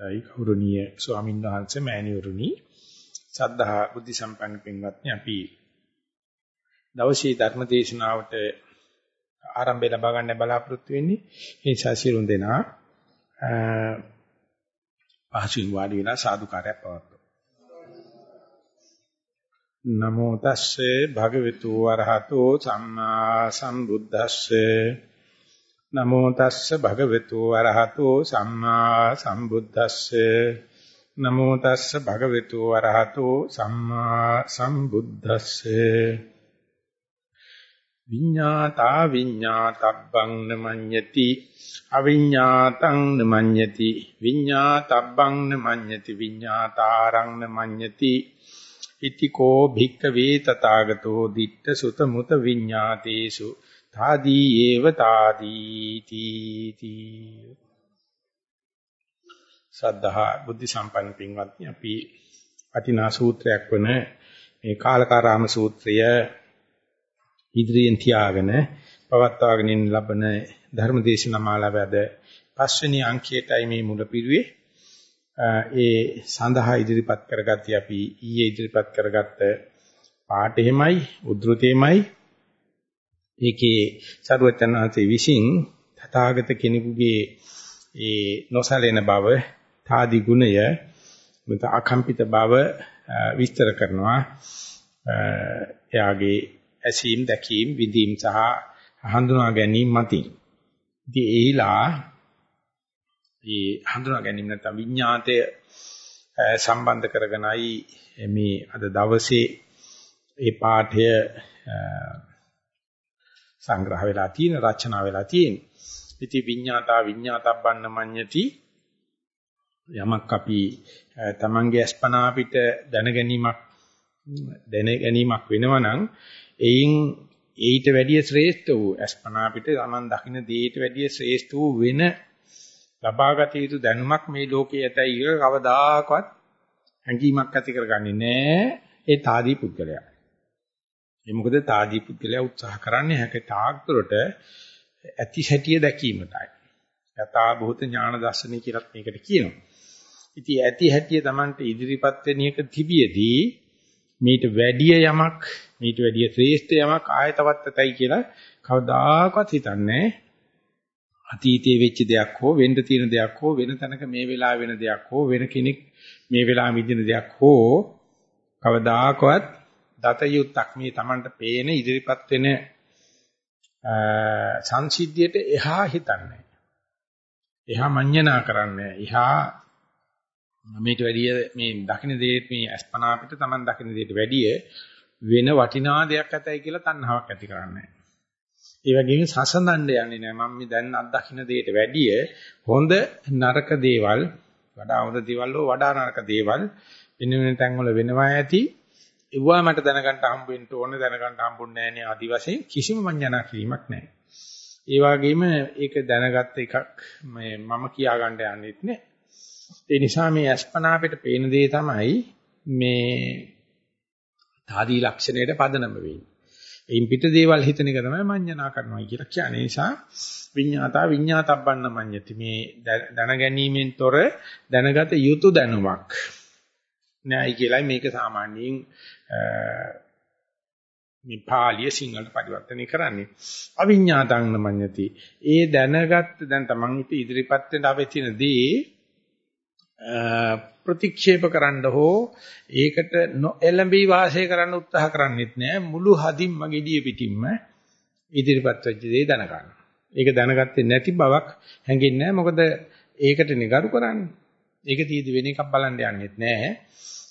ඒ ගෞරවනීය ස්වාමීන් වහන්සේ මෑණිවරුනි. සද්ධා බුද්ධ සම්පන්න පින්වත්නි අපි දවසේ ධර්ම දේශනාවට ආරම්භය ලබා ගන්න බලාපොරොත්තු වෙන්නේ මේ ශාසිරුන් දෙනා. පහසුවෙන් වාඩි වෙලා සාදුකාරයක් පවත්වමු. නමෝ තස්සේ භගවතු වරහතෝ සම්මා සම්බුද්දස්සේ. නමෝ තස්ස භගවතු වරහතෝ සම්මා සම්බුද්දස්සේ. නමෝ තස්ස භගවතු වරහතෝ සම්මා සම්බුද්දස්සේ. විඤ්ඤාතා විඤ්ඤාතබ්බං නමඤ්ඤති. අවිඤ්ඤාතං නමඤ්ඤති. විඤ්ඤාතබ්බං නමඤ්ඤති. විඤ්ඤාතාරං නමඤ්ඤති. ඉතිකෝ භික්ඛවේ තථාගතෝ ditta sutta muta විඤ්ඤාතේසු. තාදී ඒව තාදී තීති. සද්ධා බුද්ධ සම්පන්න පින්වත්නි අපි අතිනා සූත්‍රයක් වන මේ කාලකාරාම සූත්‍රය ඉදිරියෙන් තියාගෙන පවත්වාගෙන ලබන ධර්මදේශනා මාලාවද පස්වෙනි අංකයටයි මේ මුල පිරුවේ. ඒ සඳහා ඉදිරිපත් කරගත්තී අපි ඊයේ ඉදිරිපත් කරගත්ත පාඩෙමයි උද්ෘතේමයි ඒකේ සරුවචනාංශේ විසින් තථාගත කෙනෙකුගේ ඒ නොසලෙන බව තාදි ගුණය මත අකම්පිත බව විස්තර කරනවා. එයාගේ ඇසීම් දැකීම් විඳීම් සහ හඳුනා ගැනීම මතින්. ඉතින් ඒලා ඒ හඳුනා ගැනීම නැත්නම් විඤ්ඤාතය සම්බන්ධ කරගෙනයි මේ අද දවසේ ඒ පාඨය සංග්‍රහ වෙලා තියෙන රචනා වෙලා තියෙන. ඉතින් විඤ්ඤාතා විඤ්ඤාතබ්බන්න මඤ්ඤති යමක් අපි තමන්ගේ අස්පනා අපිට දැන ගැනීමක් දැන ගැනීමක් වෙනවා නම් එයින් ඊට වැඩිය ශ්‍රේෂ්ඨ වූ අස්පනා අපිට තමන් දකින්න දේට වැඩිය ශ්‍රේෂ්ඨ වූ වෙන ලබාගත යුතු දැනුමක් මේ ලෝකයේ ඇතයි කියලා කවදාකවත් හැඟීමක් ඇති කරගන්නේ නැහැ ඒ තාදී පුද්ගලයා. ඒ මොකද තාදී පුද්ගලයා උත්සාහ කරන්නේ හැක තාක්තරට ඇති සැටිය දැකීමටයි. යථා භූත ඥාන දර්ශනය කියලා මේකට කියනවා. ඉතින් ඇති හැටිය Tamanට ඉදිරිපත් වෙන එක තිබියදී මීට වැඩිය යමක් මීට වැඩිය ශ්‍රේෂ්ඨ යමක් ආයතවත් ඇතයි කියලා කවදාකවත් හිතන්නේ අතීතයේ වෙච්ච දෙයක් හෝ වෙන්න තියෙන දෙයක් හෝ වෙන තැනක මේ වෙලාව වෙන දෙයක් හෝ වෙන කෙනෙක් මේ වෙලාව මිදින දෙයක් හෝ කවදාකවත් දත යුත්තක් මේ Tamanට පේන ඉදිරිපත් වෙන සංසිද්ධියට එහා හිතන්නේ. එහා මඤ්ඤණා කරන්නේ. එහා මේට වැඩිය මේ දකින්න දෙයට මේ අස්පනා අපිට Taman දකින්න දෙයට වැඩිය වෙන වටිනා දෙයක් ඇතයි කියලා තණ්හාවක් ඇති කරන්නේ. ඒ වගේම සසඳන්න යන්නේ නැහැ. මම මේ දැන් අත්දකින්න දෙයට වැඩිය හොඳ නරක දේවල් වඩා හොඳ දේවල් වඩා නරක දේවල් වෙන වෙන තැන්වල වෙනවා ඇති. ඒවා මට දැනගන්න හම්බ වෙන්න ඕන දැනගන්න හම්බුන්නේ නැහැ නේ ආදි වශයෙන් කිසිම මඤ්ඤණා කිරීමක් නැහැ. ඒ වගේම ඒක දැනගත්ත එකක් මම කියා ගන්න යන්නෙත් නෑ. ඒ නිසා මේ අස්පනා අපිට පේන දේ තමයි මේ තාදී ලක්ෂණයට පදනම වෙන්නේ. එයින් පිට දේවල් හිතන එක තමයි මඤ්ඤණා කරනවා කියලා කියන්නේ. නිසා විඤ්ඤාතා විඤ්ඤාතබ්බන්න මඤ්ඤති. මේ දැන ගැනීමෙන් තොර දැනගත යුතු දැනුමක්. නෑයි කියලායි මේක සාමාන්‍යයෙන් මේ පාලිය සිංහලට පරිවර්තනය කරන්නේ. අවිඤ්ඤාතං නමඤ්ඤති. ඒ දැනගත් දැන් තමන් ඉදිරිපත් වෙන අවතින දේ ප්‍රතික්ෂේප කරන්න හෝ ඒකට නොඑළඹී වාසය කරන්න උත්සාහ කරන්නේත් නෑ මුළු හදින්ම gediye පිටින්ම ඉදිරිපත් වෙච්ච දේ දැනගන්න. ඒක දැනගත්තේ නැති බවක් හැඟෙන්නේ නෑ මොකද ඒකට නිගරු කරන්නේ. ඒක තීදි වෙන එකක් බලන්න යන්නේත් නෑ.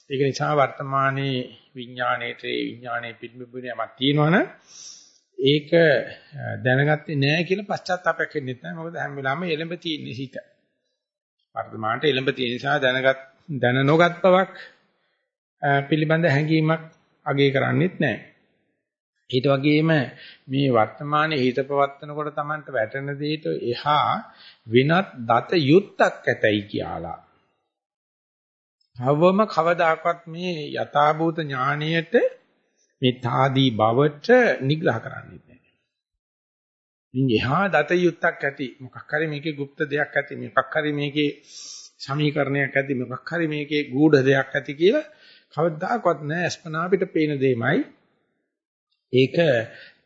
ඒක නිසා වර්තමානයේ විඥාණයට විඥාණය පිළිඹුණයක් තියෙනවනේ ඒක දැනගත්තේ නෑ කියලා පශ්චාත්තාවයක් වෙන්නේ නැහැ. මොකද හැම වෙලාවෙම එළඹ තියෙන හිත. වර්තමානට එළඹ තියෙන නිසා දැනගත් දැන නොගත් බවක් පිළිබඳ හැඟීමක් අගේ කරන්නේත් නැහැ. ඊට වගේම මේ වර්තමානයේ හිත පවත්නකොට Tamanට වැටෙන දෙයට එහා වෙනත් දත යුත්තක් ඇතයි කියලා. අවම කවදාකවත් මේ යථාභූත ඥාණයට මේ තාදී බවට නිග්‍රහ කරන්නේ නැහැ. මින් එහා දත යුත්තක් ඇති මොකක් හරි මේකේ গুপ্ত දෙයක් ඇති මොකක් හරි මේකේ සමීකරණයක් ඇති මොකක් හරි මේකේ ගූඪ දෙයක් ඇති කියලා කවදාකවත් නෑ අස්පනා අපිට පේන දෙයමයි ඒක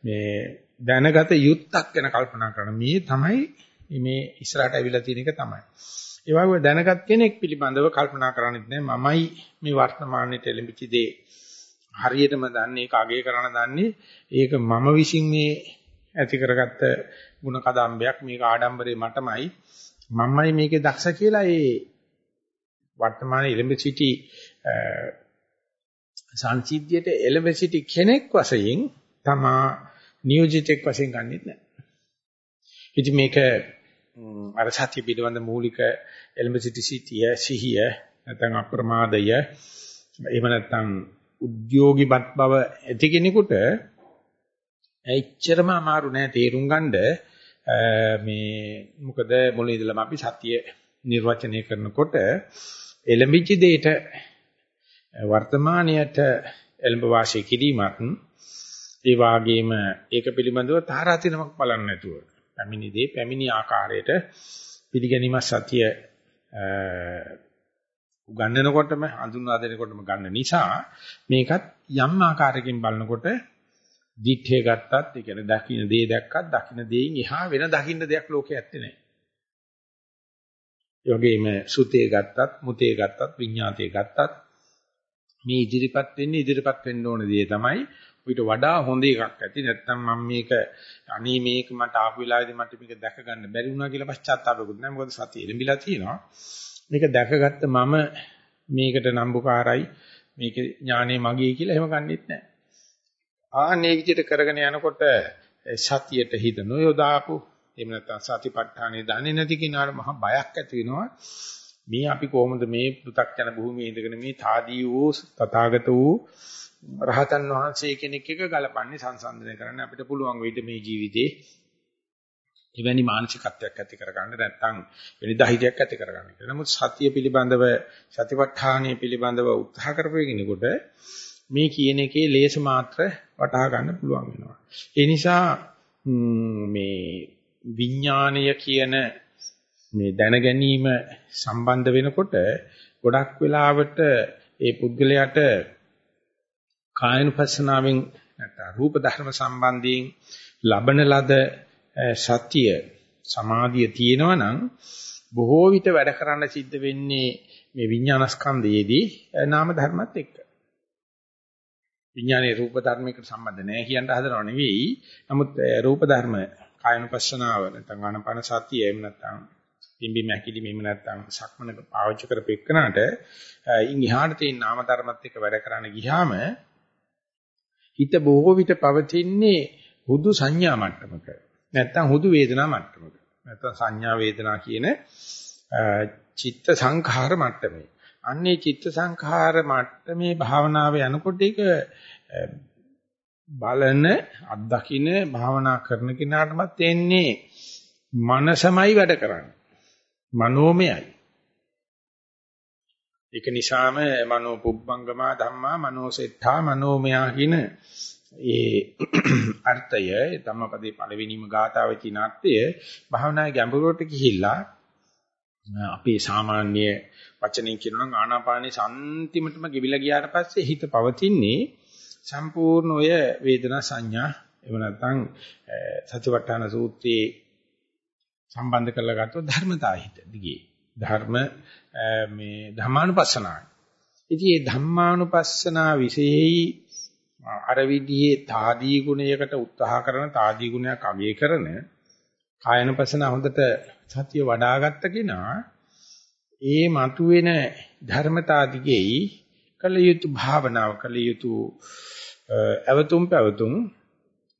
මේ දැනගත යුත්තක් ගැන කල්පනා කරන මේ තමයි මේ ඉස්සරහට ඇවිල්ලා තියෙන එක තමයි. ඒ වගේම දැනගත් කෙනෙක් පිළිබඳව කල්පනා කරන්නේත් නෑ මමයි මේ වර්තමානයේ ටෙලිවිචි දේ. හරියටම දන්නේ ඒක අගය කරන දන්නේ. ඒක මම විසින් මේ ඇති කරගත්ත ಗುಣ කදම්බයක් මේක ආඩම්බරේ මටමයි. මමයි මේකේ දක්ෂ කියලා ඒ වර්තමාන ඉලෙම්බ සිටි සංසිද්ධියට එළඹ සිටි කෙනෙක් වශයෙන් තමා නියෝජිතෙක් වශයෙන් ගන්නෙත් නැහැ. ඉතින් මේක අර සත්‍ය පිළිබඳ මූලික එළඹ සිටි සිටිය සිහිය නැත්නම් අප්‍රමාදය එහෙම නැත්නම් උද්‍යෝගිපත් බව ඇති කෙනෙකුට එච්චරම අමාරු නෑ තේරුම් ගන්න මේ මොකද මුලින් ඉඳලම අපි සත්‍ය නිර්වචනය කරනකොට එළඹිච්ච දෙයට වර්තමානයට එළඹ වාසය කිරීමත් ඒ වාගේම ඒක පිළිබඳව තාරාතිරමක් බලන්න නැතුව පැමිණි දේ පැමිණි ආකාරයට පිළිගැනීම සතිය උගන්වනකොටම හඳුන්වා දෙනකොටම ගන්න නිසා මේකත් යම් ආකාරයකින් බලනකොට දිත්තේ ගත්තත් ඒ කියන්නේ දකින්න දේ දැක්කත් දකින්න දේයින් එහා වෙන දකින්න දෙයක් ලෝකේ ඇත්තේ නැහැ. ඒ වගේම සුතේ ගත්තත් මුතේ ගත්තත් විඤ්ඤාතේ ගත්තත් මේ ඉදිරිපත් වෙන්නේ ඉදිරිපත් වෙන්න ඕන දේ තමයි ඊට වඩා හොඳ එකක් ඇති. නැත්නම් මම මේක අනේ මේක මට ආපු වෙලාවේදී මට මේක දැක ගන්න බැරි වුණා කියලා පශ්චාත්තාපකුත් නැහැ. මොකද සතිය එළඹිලා තියෙනවා. මේක දැකගත්ත මම මේකට නම්බුකාරයි. මේක ඥානෙ මගේ කියලා එහෙම ගන්නෙත් නැහැ. ආන්නේ විදිහට කරගෙන යනකොට සතියට හිත නොයොදාපු එහෙම නැත්නම් සතිපට්ඨානෙ දන්නේ නැති කෙනාට මහ බයක් ඇති වෙනවා. මේ අපි කොහොමද මේ පෘථග්ජන භූමියේ ඉඳගෙන මේ තාදී වූ තථාගත වූ රහතන් වහන්සේ කෙනෙක් එක ගලපන්නේ සංසන්දනය කරන්න අපිට පුළුවන් වෙයිද මේ ජීවිතේ එවැනි මානසිකත්වයක් ඇති කරගන්න නැත්නම් වෙනි දහිතයක් ඇති කරගන්න. නමුත් සතිය පිළිබඳව සතිපට්ඨානිය පිළිබඳව උත්සාහ කරපෙකිනෙකොට මේ කියන එකේ ලේස මාත්‍ර වටහා ගන්න පුළුවන් වෙනවා. ඒ නිසා මේ විඥාණය කියන මේ දැන ගැනීම සම්බන්ධ වෙනකොට ගොඩක් වෙලාවට ඒ පුද්ගලයාට කායනුපස්සනාවෙන් නැත්නම් රූප ධර්ම සම්බන්ධයෙන් ලබන ලද සත්‍ය සමාධිය තියෙනවා නම් බොහෝ විට වැඩ කරන්න සිද්ධ වෙන්නේ මේ විඥානස්කන්ධයේදී නාම ධර්මත් එක්ක. විඥානයේ රූප ධර්මයකට සම්බන්ධ නැහැ කියන හදනව නෙවෙයි. නමුත් රූප ධර්ම කායනුපස්සනාව නැත්නම් ආනපන සතිය එහෙම නැත්නම් පිම්බි මැකිලි මෙහෙම නැත්නම් සක්මන පාවිච්චි කරපෙන්නට ඉන් එහාට තියෙන නාම ධර්මත් එක්ක වැඩ කරන්න ගියාම හිත බොහෝ විට පවතින්නේ හුදු සංඥා මට්ටමක. නැත්තම් හුදු වේදනා මට්ටමක. නැත්තම් සංඥා වේදනා කියන චිත්ත සංඛාර මට්ටමේ. අන්නේ චිත්ත සංඛාර මට්ටමේ භාවනාව යනකොට ඒක බලන අත්දකින්න භාවනා කරන කෙනාටමත් එන්නේ මනසමයි වැඩ කරන්නේ. මනෝමයයි. ඒක නිසාම මනෝ පුබ්බංගමා ධම්මා මනෝසෙට්ඨා මනෝමයා කියන ඒ අර්ථය ධම්මපදේ පළවෙනිම ගාථාවේ තියෙන අර්ථය භාවනා ගැඹුරට ගිහිල්ලා අපේ සාමාන්‍ය වචනෙන් කියනවා නම් ආනාපානේ සම්තිමටම ගෙවිලා ගියාට පස්සේ හිත පවතින්නේ සම්පූර්ණ ඔය වේදනා සංඥා එහෙම නැත්නම් සතිපට්ඨාන සූත්‍රයේ සම්බන්ධ කරලා ගත්තොත් ධර්මතාහිත දිගේ ධර්ම මේ ධම්මානුපස්සනාවයි. ඉතින් මේ ධම්මානුපස්සනා විශේෂයි අර විදිහේ තාදී ගුණයකට උත්සාහ කරන තාදී ගුණයක් අගය කරන කායනුපස්සන හොඳට සතිය වඩ아가ත්ත කෙනා ඒ මතුවෙන ධර්මතාදිගෙයි කල යුතු භාවනාව කල යුතු අවතුම් පැවතුම්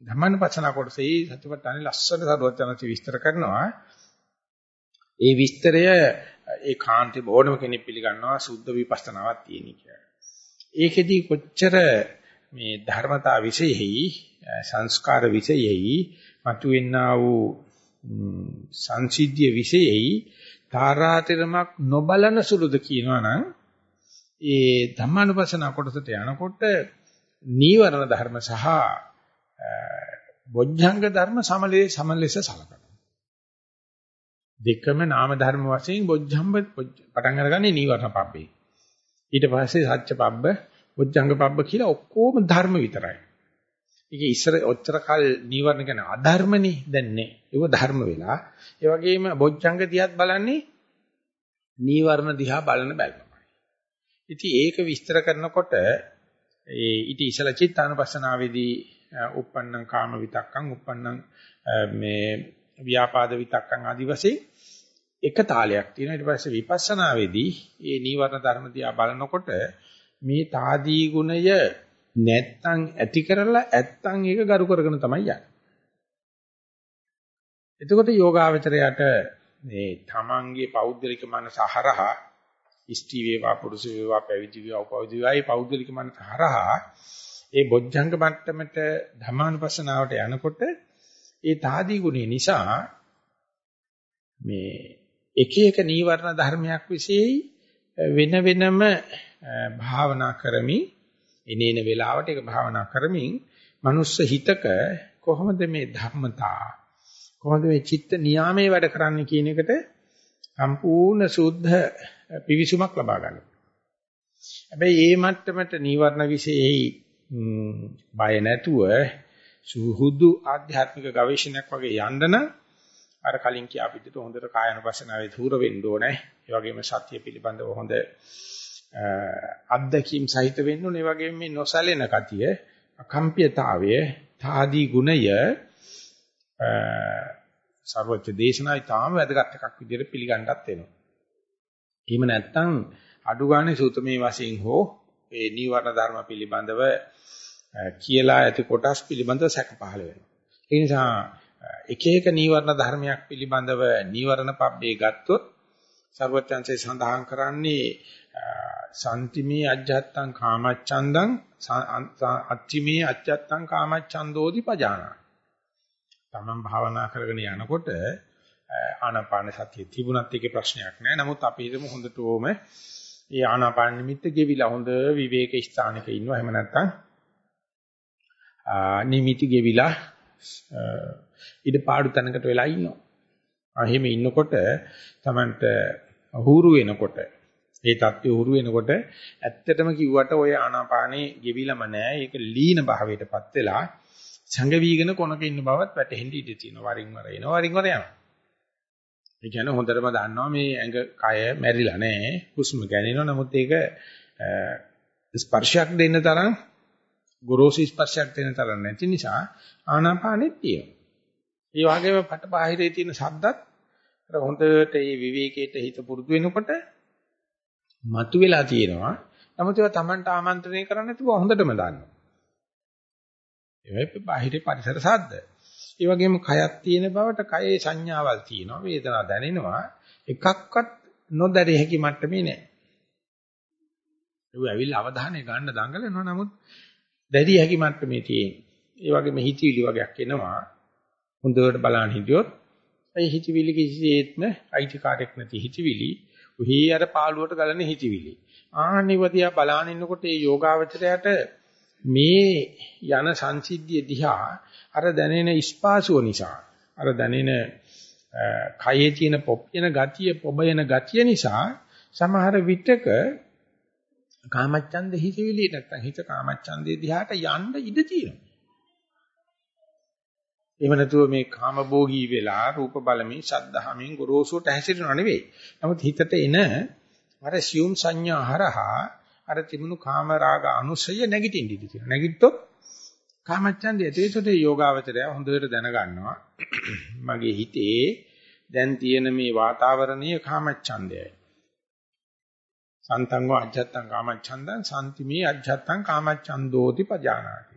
ධම්මානුපස්සන කොටසේ සතිපට්ඨානේ ලස්සන සරුවචනසි විස්තර කරනවා ඒ විස්තරය ඒ කාන්තේ ඕනම කෙනෙක් පිළිගන්නවා සුද්ධ විපස්සනාවක් තියෙන කියලා. ඒකෙදි කොච්චර මේ ධර්මතා විශේෂෙහි සංස්කාර විශේෂෙහි මතුවෙනා වූ සංසිද්ධිය විශේෂෙහි තාරාතිරමක් නොබලන සුළුද කියනවනම් ඒ ධම්මානුපස්සන කොටසට යනකොට නීවරණ ධර්ම සහ බොජ්ජංග ධර්ම සමලේ සමලෙස සලකනවා. දෙකම නාම ධර්ම වශයෙන් බොජ්ජම්බ පටන් අරගන්නේ නීවරණ පබ්බේ. ඊට පස්සේ සත්‍ය පබ්බ, බොජ්ජංග පබ්බ කියලා ඔක්කොම ධර්ම විතරයි. ඒකේ ඉස්සර ඔච්චර කල් නීවරණ කියන අධර්මනේ දැන් නෑ. ඒක ධර්ම වෙලා. ඒ වගේම බොජ්ජංග දිහත් බලන්නේ නීවරණ දිහා බලන බැල්මයි. ඉතින් ඒක විස්තර කරනකොට ඒ ඊට ඉසල චිත්තානුපස්සනාවේදී uppannam kama vitakkam uppannam මේ ව්‍යාපාද විතක්කම් ආදි වශයෙන් එක තාලයක් තියෙනවා ඊට පස්සේ විපස්සනාවේදී මේ නීවරණ ධර්ම දිහා බලනකොට මේ తాදී ගුණය නැත්තම් ඇති කරලා ඇත්තම් ඒක ගරු කරගෙන තමයි යන්නේ. එතකොට යෝගාවචරයට මේ තමන්ගේ පෞද්ගලික මනස හරහා ඉස්ටි වේවා පුරුෂ වේවා පැවිදි වේවා උපවිදි වේවා මේ පෞද්ගලික මනස හරහා ඒ බොජ්ජංග මට්ටමට ධර්මානුපස්සනාවට යනකොට ඒ තාදී ගුණය නිසා මේ එක එක නීවරණ ධර්මයක් විශේෂයි වෙන වෙනම භාවනා කරමින් එනේන වෙලාවට ඒක භාවනා කරමින් මනුස්ස හිතක කොහොමද මේ ධර්මතා කොහොමද මේ චිත්ත නියාමයේ වැඩ කරන්නේ කියන එකට සම්පූර්ණ සුද්ධ පිවිසුමක් ලබා ගන්න. හැබැයි මේ මට්ටමට නීවරණ විශේෂයි බය නැතුව සුහුදු ආධ්‍යාත්මික ගවේෂණයක් වගේ යන්න නම් අර කලින් කියාපිට හොඳට කායනුපස්සනාවේ ධූර වෙන්න ඕනේ. ඒ වගේම සත්‍ය පිළිබඳව හොඳ අත්දැකීම් සහිත වෙන්න ඕනේ. ඒ වගේම මේ නොසැලෙන කතිය, අකම්පියතාවය, තාදී ගුණය සර්වච්ඡ දේශනායි තාම වැදගත් එකක් විදිහට පිළිගන්නත් වෙනවා. එහෙම නැත්නම් අඩු ගානේ සූතමේ වශයෙන් හෝ ඒ නීවරණ ධර්ම පිළිබඳව කියලා ඇති කොටස් පිළිබඳව සැක පහළ වෙනවා. ඒ නිසා එක එක නීවරණ ධර්මයක් පිළිබඳව නීවරණ පබ්බේ ගත්තොත් සර්වඥාන්සේ සඳහන් කරන්නේ සම්තිමේ අජ්ජත්තං කාමච්ඡන්දං අත්තිමේ අජ්ජත්තං කාමච්ඡන්දෝදි පජානා. තමන් භාවනා කරගෙන යනකොට ආනාපාන සතිය තිබුණත් ඒකේ ප්‍රශ්නයක් නෑ. නමුත් අපි හිතමු හොඳට ඕම ඒ ආනාපාන නිමිත්ත ගෙවිලා හොඳ විවේක ස්ථානයක ඉන්නවා. එහෙම නැත්නම් නිමිති ගෙවිලා ඉඩ පාඩු තැනකට වෙලා ඉන්නවා. එහෙම ඉන්නකොට Tamanට හුරු වෙනකොට ඒ தත්ත්වය හුරු වෙනකොට ඇත්තටම කිව්වට ඔය ආනාපානේ ගෙවිලම නෑ. ඒක ලීන භාවයටපත් වෙලා සංගවිගෙන කොනක ඉන්න බවත් වැටහෙන්න ඉඩ තියෙනවා. වරින් වර එනවා වරින් වර යනවා. ඒ කියන්නේ හොඳටම දන්නවා මේ ඇඟ කය මැරිලා නෑ. හුස්ම ගැනෙනවා. නමුත් ඒක ස්පර්ශයක් දෙන්න තරම් ගොරෝසු ස්පර්ශයක් දෙන්න තරම් නැති නිසා ආනාපානෙත් තියෙනවා. ඒ වගේම පටබාහිරේ තියෙන ශබ්දත් අර හොඳට මේ විවේකයට හිත පුරුදු වෙනකොට මතුවලා තියෙනවා. නමුත් ඒවා Tamanට ආමන්ත්‍රණය කරන්නේ නැතුව හොඳටම දන්නවා. ඒවයි බාහිර පරිසර ශබ්ද. ඒ වගේම කයක් තියෙන බවට කයේ සංඥාවල් තියෙනවා. වේදනාව දැනෙනවා. එකක්වත් නොදැරිය හැකි මට්ටමේ නෑ. ඒක ඇවිල්ලා අවධානය ගන්න දඟලනවා. නමුත් දැරිය හැකි මට්ටමේ තියෙන. ඒ වගේම හිතවිලි වගේක් එනවා. හොඳට බලන්න හිටියොත් ඒ හිතවිලි කිසිසේත්ම අයිතිකාරයක් නැති හිතවිලි උහි අර පාළුවට ගලන හිතවිලි. ආනිවදියා බලාන ඉන්නකොට මේ යෝගාවචරයට මේ යන සංසිද්ධිය දිහා අර දැනෙන ස්පාසුව නිසා අර දැනෙන කයේ තියෙන පොප්පෙන ගතිය පොබයන ගතිය නිසා සමහර විටක කාමච්ඡන්ද හිතවිලි නැත්තම් හිත කාමච්ඡන්දේ දිහාට යන්න ඉඩ තියෙනවා. එහෙම නැතුව මේ කාමභෝගී වෙලා රූප බලමින් ශද්ධහමින් ගොරෝසුට හැසිරෙනව නෙවෙයි. නමුත් හිතට එන අර සියුම් සංඥා හරහා අර තිබුණු කාම රාග අනුසය නැගිටින්න ඉඩ තියෙනවා. නැගිට්ටොත් කාමච්ඡන්දය තේසොට යෝගාවචරය හොඳට දැනගන්නවා. මගේ හිතේ දැන් තියෙන මේ වාතාවරණීය කාමච්ඡන්දයයි. සන්තං වා අජත්තං කාමච්ඡන්දං සම්තිමේ අජත්තං කාමච්ඡන්දෝති පජානාති.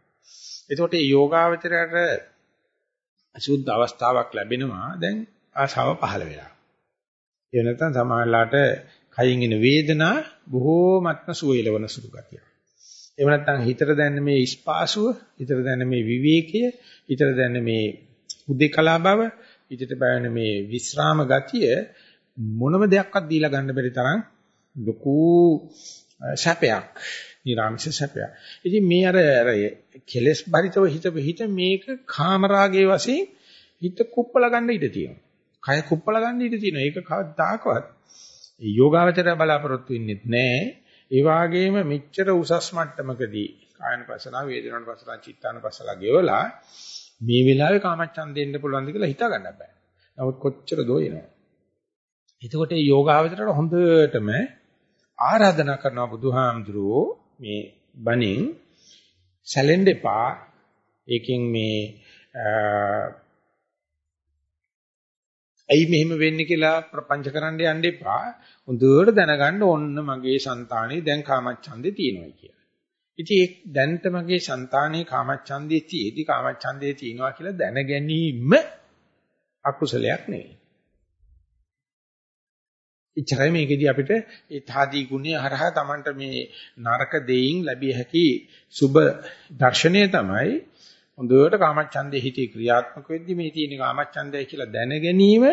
එතකොට මේ යෝගාවචරයට අසුද්ධ අවස්ථාවක් ලැබෙනවා දැන් ආශාව පහළ වෙලා. ඒ නැත්නම් සමාහලාට කයින් එන වේදනා බොහෝමත්ම සුවයලවන සුළු ගතිය. එහෙම නැත්නම් හිතට දැනෙන මේ ස්පාසුව, හිතට දැනෙන මේ විවේකය, හිතට දැනෙන මේ උද්දේකලා බව, හිතට බයන මේ විස්රාම ගතිය මොනම දෙයක්වත් දීලා ගන්න බැරි තරම් ලොකු සැපයක්, නිරාමිෂ සැපයක්. ඉතින් මේ අර අර කෙලස් බරිතව හිත හිත මේක කාමරාගයේ වශයෙන් හිත කුප්පල ගන්න ඉඩ තියෙනවා. කය කුප්පල ගන්න ඉඩ තියෙනවා. ඒක කවදාකවත් යෝගාවචරය බලාපොරොත්තු වෙන්නේ නැහැ. ඒ වගේම මෙච්චර උසස් මට්ටමකදී කායන පසනා, වේදනාන පසනා, චිත්තාන පසලා ගෙවලා මේ වෙලාවේ කාමච්ඡන්දෙන්න පුළුවන්ද කියලා හිතා ගන්න බෑ. නමුත් කොච්චර දෝ එනවා. එතකොට මේ යෝගාවචරයට හොඳටම ආරාධනා කරනවා බුදුහාමුදුරුවෝ මේ බණින් සැලෙන්න එපා. ඒකෙන් මේ ඇයි මෙහෙම වෙන්නේ කියලා ප්‍රපංච කරන්න යන්න එපා. හොඳට දැනගන්න ඕන්න මගේ సంతානේ දැන් කාමච්ඡන්දේ තියෙනවා කියලා. ඉතින් ඒ දැන්ත මගේ సంతානේ කාමච්ඡන්දේ තියේදී කාමච්ඡන්දේ තියෙනවා කියලා දැන ගැනීම අකුසලයක් නෙවෙයි. ඉච්ඡරයි මේකෙදී අපිට ඒ තාදී ගුණය හරහා Tamanට මේ නරක දෙයින් ලැබිය හැකි සුබ දර්ශනය තමයි හොඳට කාමච්ඡන්දේ හිතේ ක්‍රියාත්මක වෙද්දි මේ තියෙන කාමච්ඡන්දය කියලා දැන ගැනීම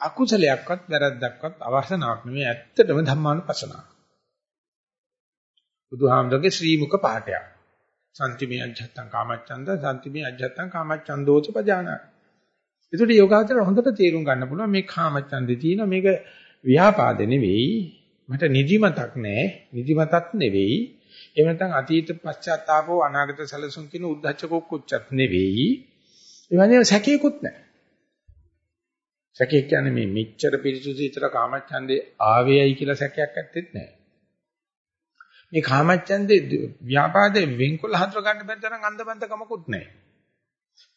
අකුසලයක්වත් වැරද්දක්වත් අවසනාවක් නෙමෙයි ඇත්තටම ධම්මානුපස්සනාව. බුදුහාමුදුරගේ ශ්‍රී මුක පාඨයක්. සම්තිමේ අජත්තං කාමච්ඡන්ද සම්තිමේ අජත්තං කාමච්ඡන්දෝච පජාන. ඒකට යෝගාචර හොඳට තේරුම් ගන්න පුළුවන් මේ කාමච්ඡන්දේ තියෙන මේක ව්‍යාපාද නෙවෙයි. මට නිදිමතක් නැහැ නිදිමතක් නෙවෙයි. එහෙම නැත්නම් අතීත පශ්චාත්තාපෝ අනාගත සැලසුම් කියන උද්දච්ච කුක්කුච්චත් නෙවෙයි. ඒ වගේම සැකේකුත් නැහැ සැකේ කියන්නේ මේ මෙච්චර පිරිසුදු විතර කාමච්ඡන්දේ ආවේයයි කියලා සැකයක් ඇත්තෙත් නැහැ මේ කාමච්ඡන්දේ ව්‍යාපාදේ වෙන්කොල්ල හතර ගන්න බැරි තරම් අන්ධබන්ධකමකුත් නැහැ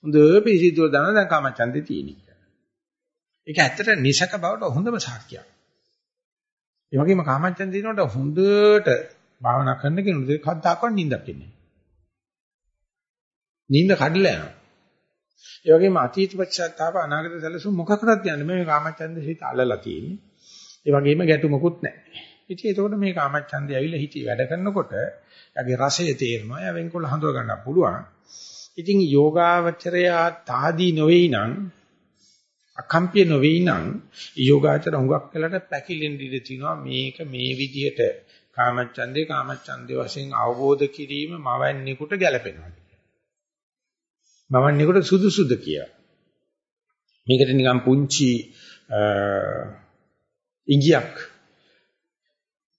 හොඳ පිරිසිදුව දාන දැන් කාමච්ඡන්දේ තියෙනවා ඒක ඇත්තට නිසක බවට හොඳම සාක්ෂියක්. ඒ වගේම කාමච්ඡන් දිනනකොට හොඳට භාවනා කරන කෙනෙකුට කද්දාකවත් නිින්දක් එන්නේ නැහැ. නිින්ද කඩලා යනවා. ඒ වගේම අතීත පශ්චාත්තාප අනාගත සැලසුම් මොකකටද යන්නේ මේ කාමච්ඡන්ද හිත අල්ලලා තියෙන්නේ. ඒ වගේම ගැටුමකුත් නැහැ. ඉතින් ඒකෝට මේ කාමච්ඡන්දය ඇවිල්ලා හිතේ වැඩ කරනකොට යගේ රසය තේරෙනවා. එයා වෙන්කොල්ල හඳුර ගන්න පුළුවන්. ඉතින් යෝගාවචරයා තාදී නොවේ නම් අකම්පිය නොවේ නම් යෝගාචර හුඟක් වෙලට පැකිලෙන්න ඉඩ තියෙනවා. මේක මේ විදිහට කාමච්ඡන්දේ කාමච්ඡන්දේ වශයෙන් අවබෝධ කිරීම මවන්නේකට ගැලපෙනවා මවන්නේකට සුදුසුද කියලා. මේකට නිකන් පුංචි ඉංගියක්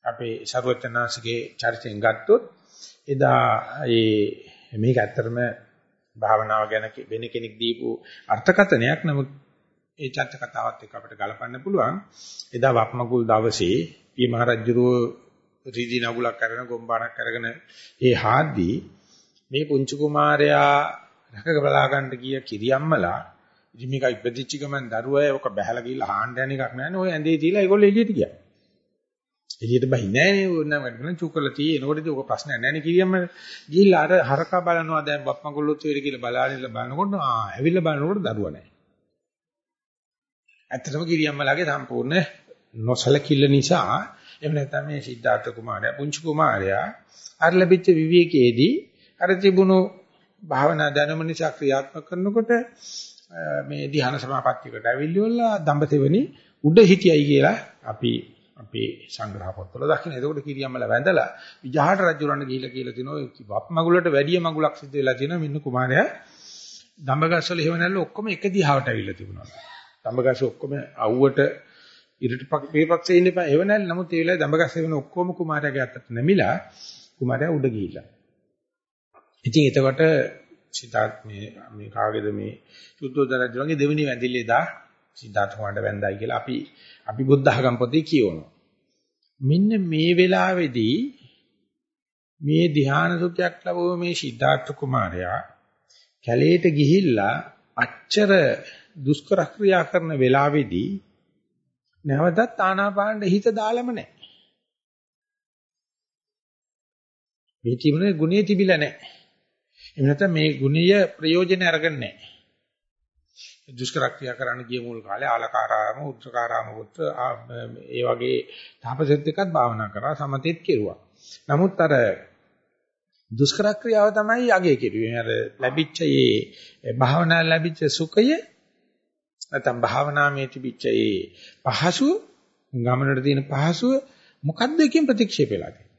අපේ ਸਰවඥාසිකේ චරිතෙන් ගත්තොත් එදා ඒ මේක ඇත්තටම භාවනාව ගැන වෙන කෙනෙක් දීපු අර්ථකථනයක්. නමුත් ඒ චත්ත කතාවත් එක්ක අපිට ගලපන්න පුළුවන්. එදා වප්මගුල් දවසේ පිය මහරජුරෝ රීදි නගුලක් අරගෙන ගොම්බාරක් අරගෙන ඒ හාද්දී මේ පුංචි කුමාරයා රැකක බලා ගන්න ගිය කිරියම්මලා ඉතින් මේක ඉපදිච්ච ගමන් දරුවා ඔක බහැලා ගිහලා හාන්න යන එකක් නැහැ නේ. ඔය ඇඳේ තියලා ඒගොල්ලෝ එළියට ගියා. එළියට බහින්නේ නැහැ නේ. ඕන නම් වැඩ චුකලා තියෙනකොට ඉතින් ඔක ප්‍රශ්නයක් නැහැ නේ කිරියම්ම. ගිහිල්ලා අර හරකා බලනවා දැන් වප්මගුල්ලොත් වෙරි කියලා බලාගෙන බලනකොට ආ ඇවිල්ලා බලනකොට දරුවා නැහැ. ඇත්තටම කිරියම්මලාගේ සම්පූර්ණ නොසලකිල්ල නිසා එහෙම නැත්නම් මේ සිද්ධාර්ථ කුමාරයා පුංචි කුමාරයා අර ලැබිච්ච විවේකයේදී අර තිබුණු භාවනා දැනුම නිසා ක්‍රියාත්මක කරනකොට මේ ධ්‍යාන සමාපත්තියකට ඇවිල්ලිවලා දඹතෙවනි උඩ හිටියයි කියලා අපි අපේ සංග්‍රහ පොත්වල දකින්න. එතකොට කිරියම්මල වැඳලා විජහාට රජුරණ ගිහිල්ලා කියලා තිනවා වප් මගුලට වැඩි මගුලක් සිද්ධ වෙලා තියෙනවා මින්න කුමාරයා දඹගස්වල හේව නැල්ල ඔක්කොම එක දිහාවට ඇවිල්ලා තිබුණා. දඹගස ඔක්කොම අවුවට ඉරට පිටපක්ෂේ ඉන්න එපා. එව නැල් නමුත් ඒ වෙලාවේ දඹගස වෙන ඔක්කොම කුමාරයාගේ අතට නැමිලා කුමාරයා උඩ ගිහිල්ලා. ඉතින් එතකොට සිතාත් මේ මේ කාගේද මේ සුද්ධෝදන රජුගේ දෙවෙනි වැඳිල්ලේ දා සිද්ධාර්ථ කුමාරට වැඳයි කියලා අපි අපි බුද්ධ ධර්ම පොතේ කියවනවා. මෙන්න මේ වෙලාවේදී මේ ධ්‍යාන සුඛයක් ලැබුව මේ සිද්ධාර්ථ කුමාරයා කැලේට ගිහිල්ලා අච්චර දුෂ්කර ක්‍රියා කරන වෙලාවේදී නැවතත් ආනාපානෙ හිත දාලම නැහැ. මේ තිබුණේ ගුණේ තිබිලා නැහැ. එහෙම නැත්නම් මේ ගුණය ප්‍රයෝජන අරගෙන නැහැ. දුෂ්කර ක්‍රියා කරන්න ගිය මුල් කාලේ ආලකාරාම උද්දකාරාම පුත්‍ර ඒ වගේ තාපසෙත් එක්කත් භාවනා කරා සමතෙත් කෙරුවා. නමුත් අර දුෂ්කර ක්‍රියාව තමයි යගේ කෙරුවේ. අර ලැබිච්ච මේ භාවනා ලැබිච්ච සුඛය නැත්නම් භාවනාමේ තිබිච්ච ඒ පහසුව ගමනට තියෙන පහසුව මොකද්ද එකකින් ප්‍රතික්ෂේප වෙලා තියෙන්නේ.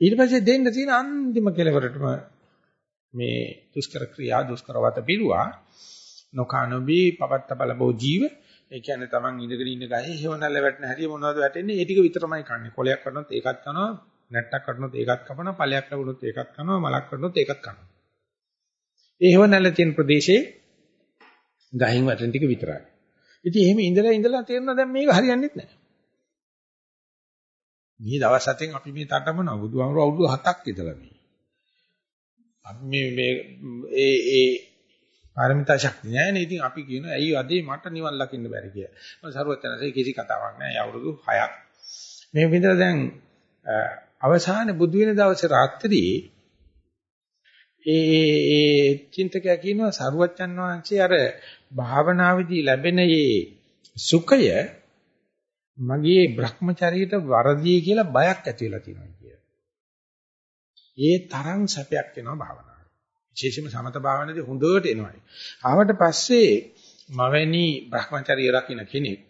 ඊට පස්සේ දෙන්න තියෙන අන්තිම කෙලවරටම මේ දුෂ්කර ක්‍රියා දුෂ්කරවත පිරුවා. නොකනොබී පවත්ත බලබෝ ජීව ඒ කියන්නේ Taman ඉඳගෙන ඉන්න ගහේ හේවනල්ල වැටෙන හැටි මොනවද වැටෙන්නේ ඒ ටික විතරමයි කන්නේ කොලයක් කරනොත් ඒකත් කනවා නැට්ටක් කරනොත් ඒකත් කපනවා ඵලයක් ලැබුණොත් ඒකත් කනවා මලක් කරනොත් ඒකත් කනවා ඒ හේවනල්ල තියෙන ප්‍රදේශේ ගහින් වැටෙන ටික විතරයි ඉතින් එහෙම ඉඳලා ඉඳලා තේරෙනවා දැන් මේක හරියන්නේ නැහැ මේ දවස් හතෙන් අපි මේ තටමන බුදුහාමුදුරුවෝ අවුරුදු 7ක් ඉඳලා මේ අපි මේ මේ ඒ ඒ පාරමිතා ශක්තිය නැහැ නේ. ඉතින් අපි කියන ඇයි අදේ මට නිවන් ලකින්න බැරි කියලා. මම සරුවචනසේ කිසි කතාවක් නැහැ. අවුරුදු 6ක්. මේ විදිහට දැන් අවසානයේ බුදු වෙන දවසේ රාත්‍රියේ ඒ ඒ චින්තකයා කියනවා සරුවචන් වහන්සේ අර භාවනාවේදී ලැබෙන මේ සුඛය මගේ Brahmacharyaට වරදී කියලා බයක් ඇති වෙලා තියෙනවා කියලා. ඒ තරම් සැපයක් වෙනවා භාවනාව. විශේෂයෙන්ම සමත භාවනාවේදී හොඳට එනවා. ආවට පස්සේ මවැනි Brahmacharya රකින්න කෙනෙක්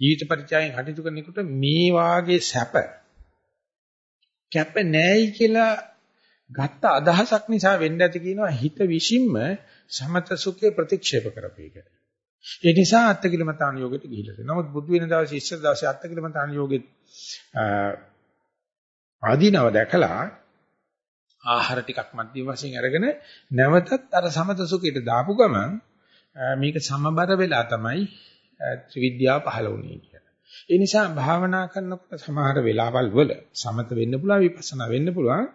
ජීවිත පරිචයයෙන් කටයුතු කරනකොට මේ වාගේ සැප කැප නැයි කියලා ගත්ත අදහසක් නිසා වෙන්න ඇති කියනවා හිත විසින්ම සමත සුඛේ ප්‍රතික්ෂේප කරපේක. ඒ නිසා අත්කිලමතාන යෝගයට ගිහිල්ලා තියෙනවා. නමුත් බුදු වෙන දවසේ ඉස්සර දවසේ අත්කිලමතාන යෝගෙත් ආදීනව දැකලා ආහාර ටිකක් මධ්‍යම වශයෙන් අරගෙන නැවතත් අර සමත සුඛයට දාපු ගමන් මේක සමබර වෙලා තමයි ත්‍රිවිද්‍යාව පහළ වුණේ කියලා. ඒ නිසා භාවනා කරනකොට සමහර වෙලාවල් වල සමත වෙන්න පුළුවන් විපස්සනා වෙන්න පුළුවන්.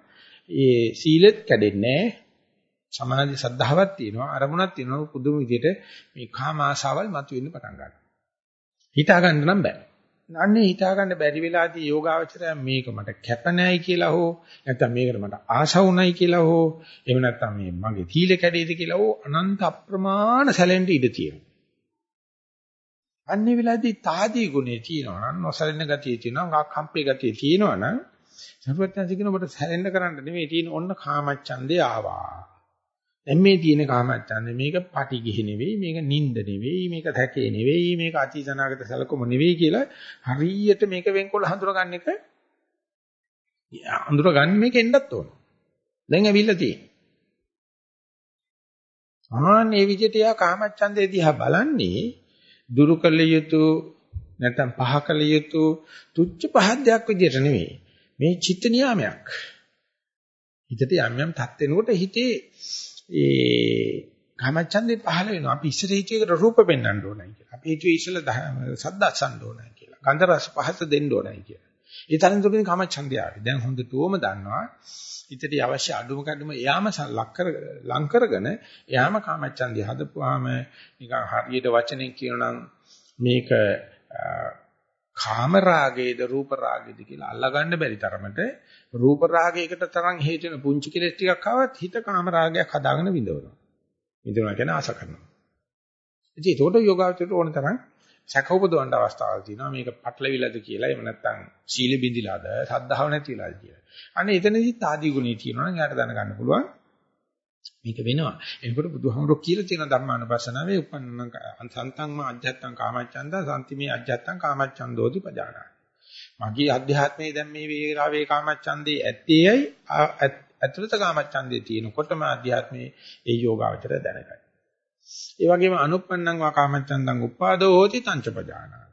ඒ සීලෙත් කැඩෙන්නේ සමාධි සද්ධාවක් තියෙනවා අරමුණක් තියෙනවා පුදුම විදිහට මේ කාම ආශාවල් මතුවෙන්න පටන් ගන්නවා. හිතා ගන්න නම් බෑ. අන්නේ හිතා ගන්න බැරි වෙලාදී යෝගාවචරය මේක මට කැප නැයි කියලා හෝ නැත්නම් මේකට මට ආශවුණයි කියලා හෝ එහෙම නැත්නම් මේ මගේ තීල කැඩේද කියලා හෝ අනන්ත අප්‍රමාණ සැලෙන්ට ඉඩ තියෙනවා. අන්නේ වෙලාදී තාදී ගුණේ තියෙනවා නම් නොසැලෙන ගතිය තියෙනවා කම්පේ ගතිය තියෙනවා නම් සර්වඥාන්සේ කියන ඔබට සැලෙන්න කරන්න නෙමෙයි තියෙන ඔන්න කාමච්ඡන්දේ ආවා. දැන් මේ තියෙන කාමච්ඡන්දේ මේක පටි ගිහි නෙවෙයි මේක නිନ୍ଦ නෙවෙයි මේක තැකේ නෙවෙයි මේක අතීතනාගත සලකම නෙවෙයි කියලා හරියට මේක වෙන්කොල්ල හඳුනගන්න එක හඳුනගන්න මේක එන්නත් ඕන. දැන් ඇවිල්ලා තියෙන්නේ. ආන්නේ විදිහට යා කාමච්ඡන්දේ දිහා බලන්නේ දුරු කළ යුතු නැත්නම් පහ කළ යුතු තුච්ච පහද්දයක් විදිහට නෙවෙයි. මේ චිත්ත නියාමයක්. හිතට යම් යම් තත් වෙනකොට හිතේ ඒ කාමච්ඡන්දේ පහළ වෙනවා. අපි ඉස්සර හිතේකට රූප පෙන්වන්න ඕනයි කියලා. අපි හිතුවේ ඉස්සල සද්දස්සන්න ඕනයි කියලා. ගන්ධ රස පහස දෙන්න ඕනයි කියලා. ඒ තරම් දුකින් කාමච්ඡන්දය ආවේ. දැන් හොඳටම දන්නවා. හිතට අවශ්‍ය අඩුම කඩුම එයාම ලක් කර ලං කරගෙන එයාම කාමච්ඡන්දය හදපුවාම නිකන් හරියට වචනෙන් කියනනම් මේක කාම රාගයේද රූප රාගයේද කියලා අල්ලගන්න බැරි තරමට රූප රාගයකට තරම් හේතු වෙන පුංචි කෙලෙස් ටිකක් ආවත් හිත කාම රාගයක් හදාගෙන විඳවනවා. විඳවනවා කියන්නේ ආස කරනවා. ඉතින් ඒකට යෝගාවචරයට ඕන තරම් සැක උපදවන්න අවස්ථාවක් තියෙනවා. මේක පටලවිලාද කියලා. එහෙම නැත්නම් සීල බිඳිලාද, සද්ධාව නැතිලාද කියලා. අනේ එතනදි තාදී ගුණී තියෙනවා නම් යාට දැනගන්න පුළුවන්. මේක වෙනවා. එනකොට බුදුහාමුදුරුවෝ කියලා තියෙන ධර්මානුපස්සනාවේ උපන්න සන්තං මා අජ්ජත්තං කාමච්ඡන්ද සම්තිමේ අජ්ජත්තං කාමච්ඡන්දෝති පජානාති. මගේ අධ්‍යාත්මයේ දැන් මේ වේරාවේ කාමච්ඡන්දේ ඇත්තේයි ඇතුළත කාමච්ඡන්දේ තියෙනකොටම අධ්‍යාත්මයේ ඒ යෝගාවචර දැනගයි. ඒ වගේම අනුප්පන්නං වා කාමච්ඡන්දං උපාදෝ හෝති තංචපජානාති.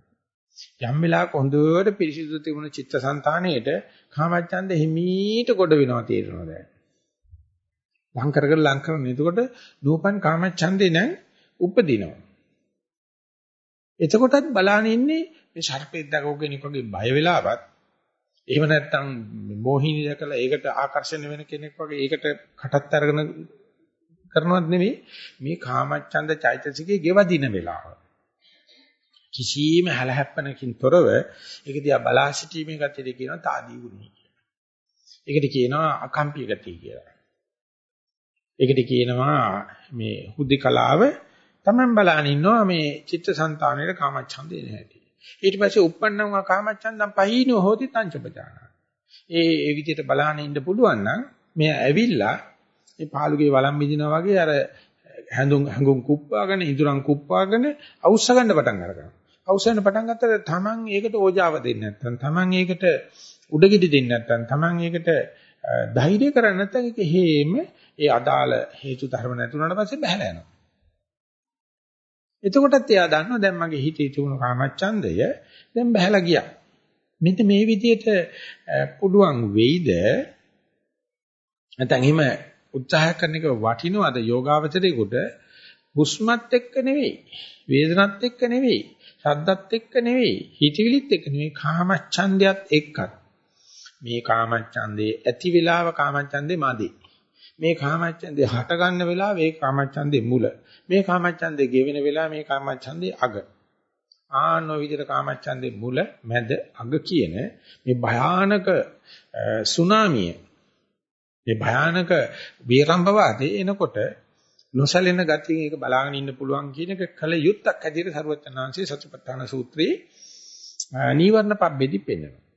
යම් වෙලාවක හොඳට පිරිසිදු තිබුණ චිත්තසංතානයේට කාමච්ඡන්ද හිමීට කොට වෙනවා තේරෙනවා දැන්. ලං කරගෙන ලං කරන. එතකොට නූපන් කාමච්ඡන්දේ නැන් උපදිනවා. එතකොටත් බලාන ඉන්නේ මේ සර්පෙක් දැකෝ කෙනෙක් වගේ බය වෙලාවත් එහෙම නැත්නම් මොහිනී දැකලා ඒකට ආකර්ෂණය වෙන කෙනෙක් වගේ ඒකට කටත් අරගෙන කරනවත් නෙමෙයි මේ කාමච්ඡන්ද චෛතසිකයේ ගෙවදින වෙලාව. කිසියම් හැලහැප්පනකින් තොරව ඒක දිහා බලා සිටීමේ ගතියද කියනවා తాදී ගුණය කියලා. ඒකට කියනවා අකම්පිය ගතිය කියලා. ඒකට කියනවා මේ හුද්ධිකලාව Taman බලන ඉන්නවා මේ චිත්තසංතානයේ කාමච්ඡන්දේ නැහැටි. ඊට පස්සේ uppannam කාමච්ඡන්දම් පහිනෝ හෝති තංචපජාන. ඒ ඒ විදිහට බලහන් ඉන්න පුළුවන් නම් මෙයා ඇවිල්ලා මේ පාළුගේ වළම් මිදිනා වගේ අර හැඳුම් හැඟුම් කුප්පාගෙන ඉදුරන් කුප්පාගෙන අවශ්‍ය ගන්න පටන් අරගන්නවා. අවශ්‍යන පටන් ගත්තට තමන් ඒකට ඕජාව දෙන්නේ නැත්නම් තමන් ඒකට උඩගිඩි දෙන්නේ නැත්නම් තමන් ඒකට ධෛර්ය කරන්නේ නැත්නම් ඒක හේම ඒ අදාළ හේතු ධර්ම නැතුණාට පස්සේ බහැලා යනවා. එතකොටත් එයා දන්නවා දැන් මගේ හිතේ තිබුණු කාමච්ඡන්දය දැන් බහැලා ගියා. මෙන්න මේ විදිහට පුළුවන් වෙයිද නැත්නම් එහෙම උත්සාහ කරන එක වටිනවද යෝගාවචරයේකට හුස්මත් එක්ක නෙවෙයි වේදනත් එක්ක නෙවෙයි ශබ්දත් එක්ක නෙවෙයි හිතවිලිත් එක්ක නෙවෙයි කාමච්ඡන්දයත් එක්කත් මේ කාමච්ඡන්දේ ඇති වෙලාව කාමච්ඡන්දේ මදි. මේ කාමච්ඡන්දේ හට ගන්න වෙලාව ඒ කාමච්ඡන්දේ මුල. මේ කාමච්ඡන්දේ ගෙවෙන වෙලාව මේ කාමච්ඡන්දේ අග. ආනෝ විදිහට කාමච්ඡන්දේ මුල මැද අග කියන මේ භයානක සුනාමිය මේ භයානක වේරම්භවාදී එනකොට නොසැලෙන ගතියෙන් ඒක බලාගෙන ඉන්න පුළුවන් කියන එක කල යුත්තක් ඇදිට සරුවචනාංශයේ සත්‍යපට්ඨාන සූත්‍රයේ නීවරණ පබ්බෙදි පෙන්වනවා.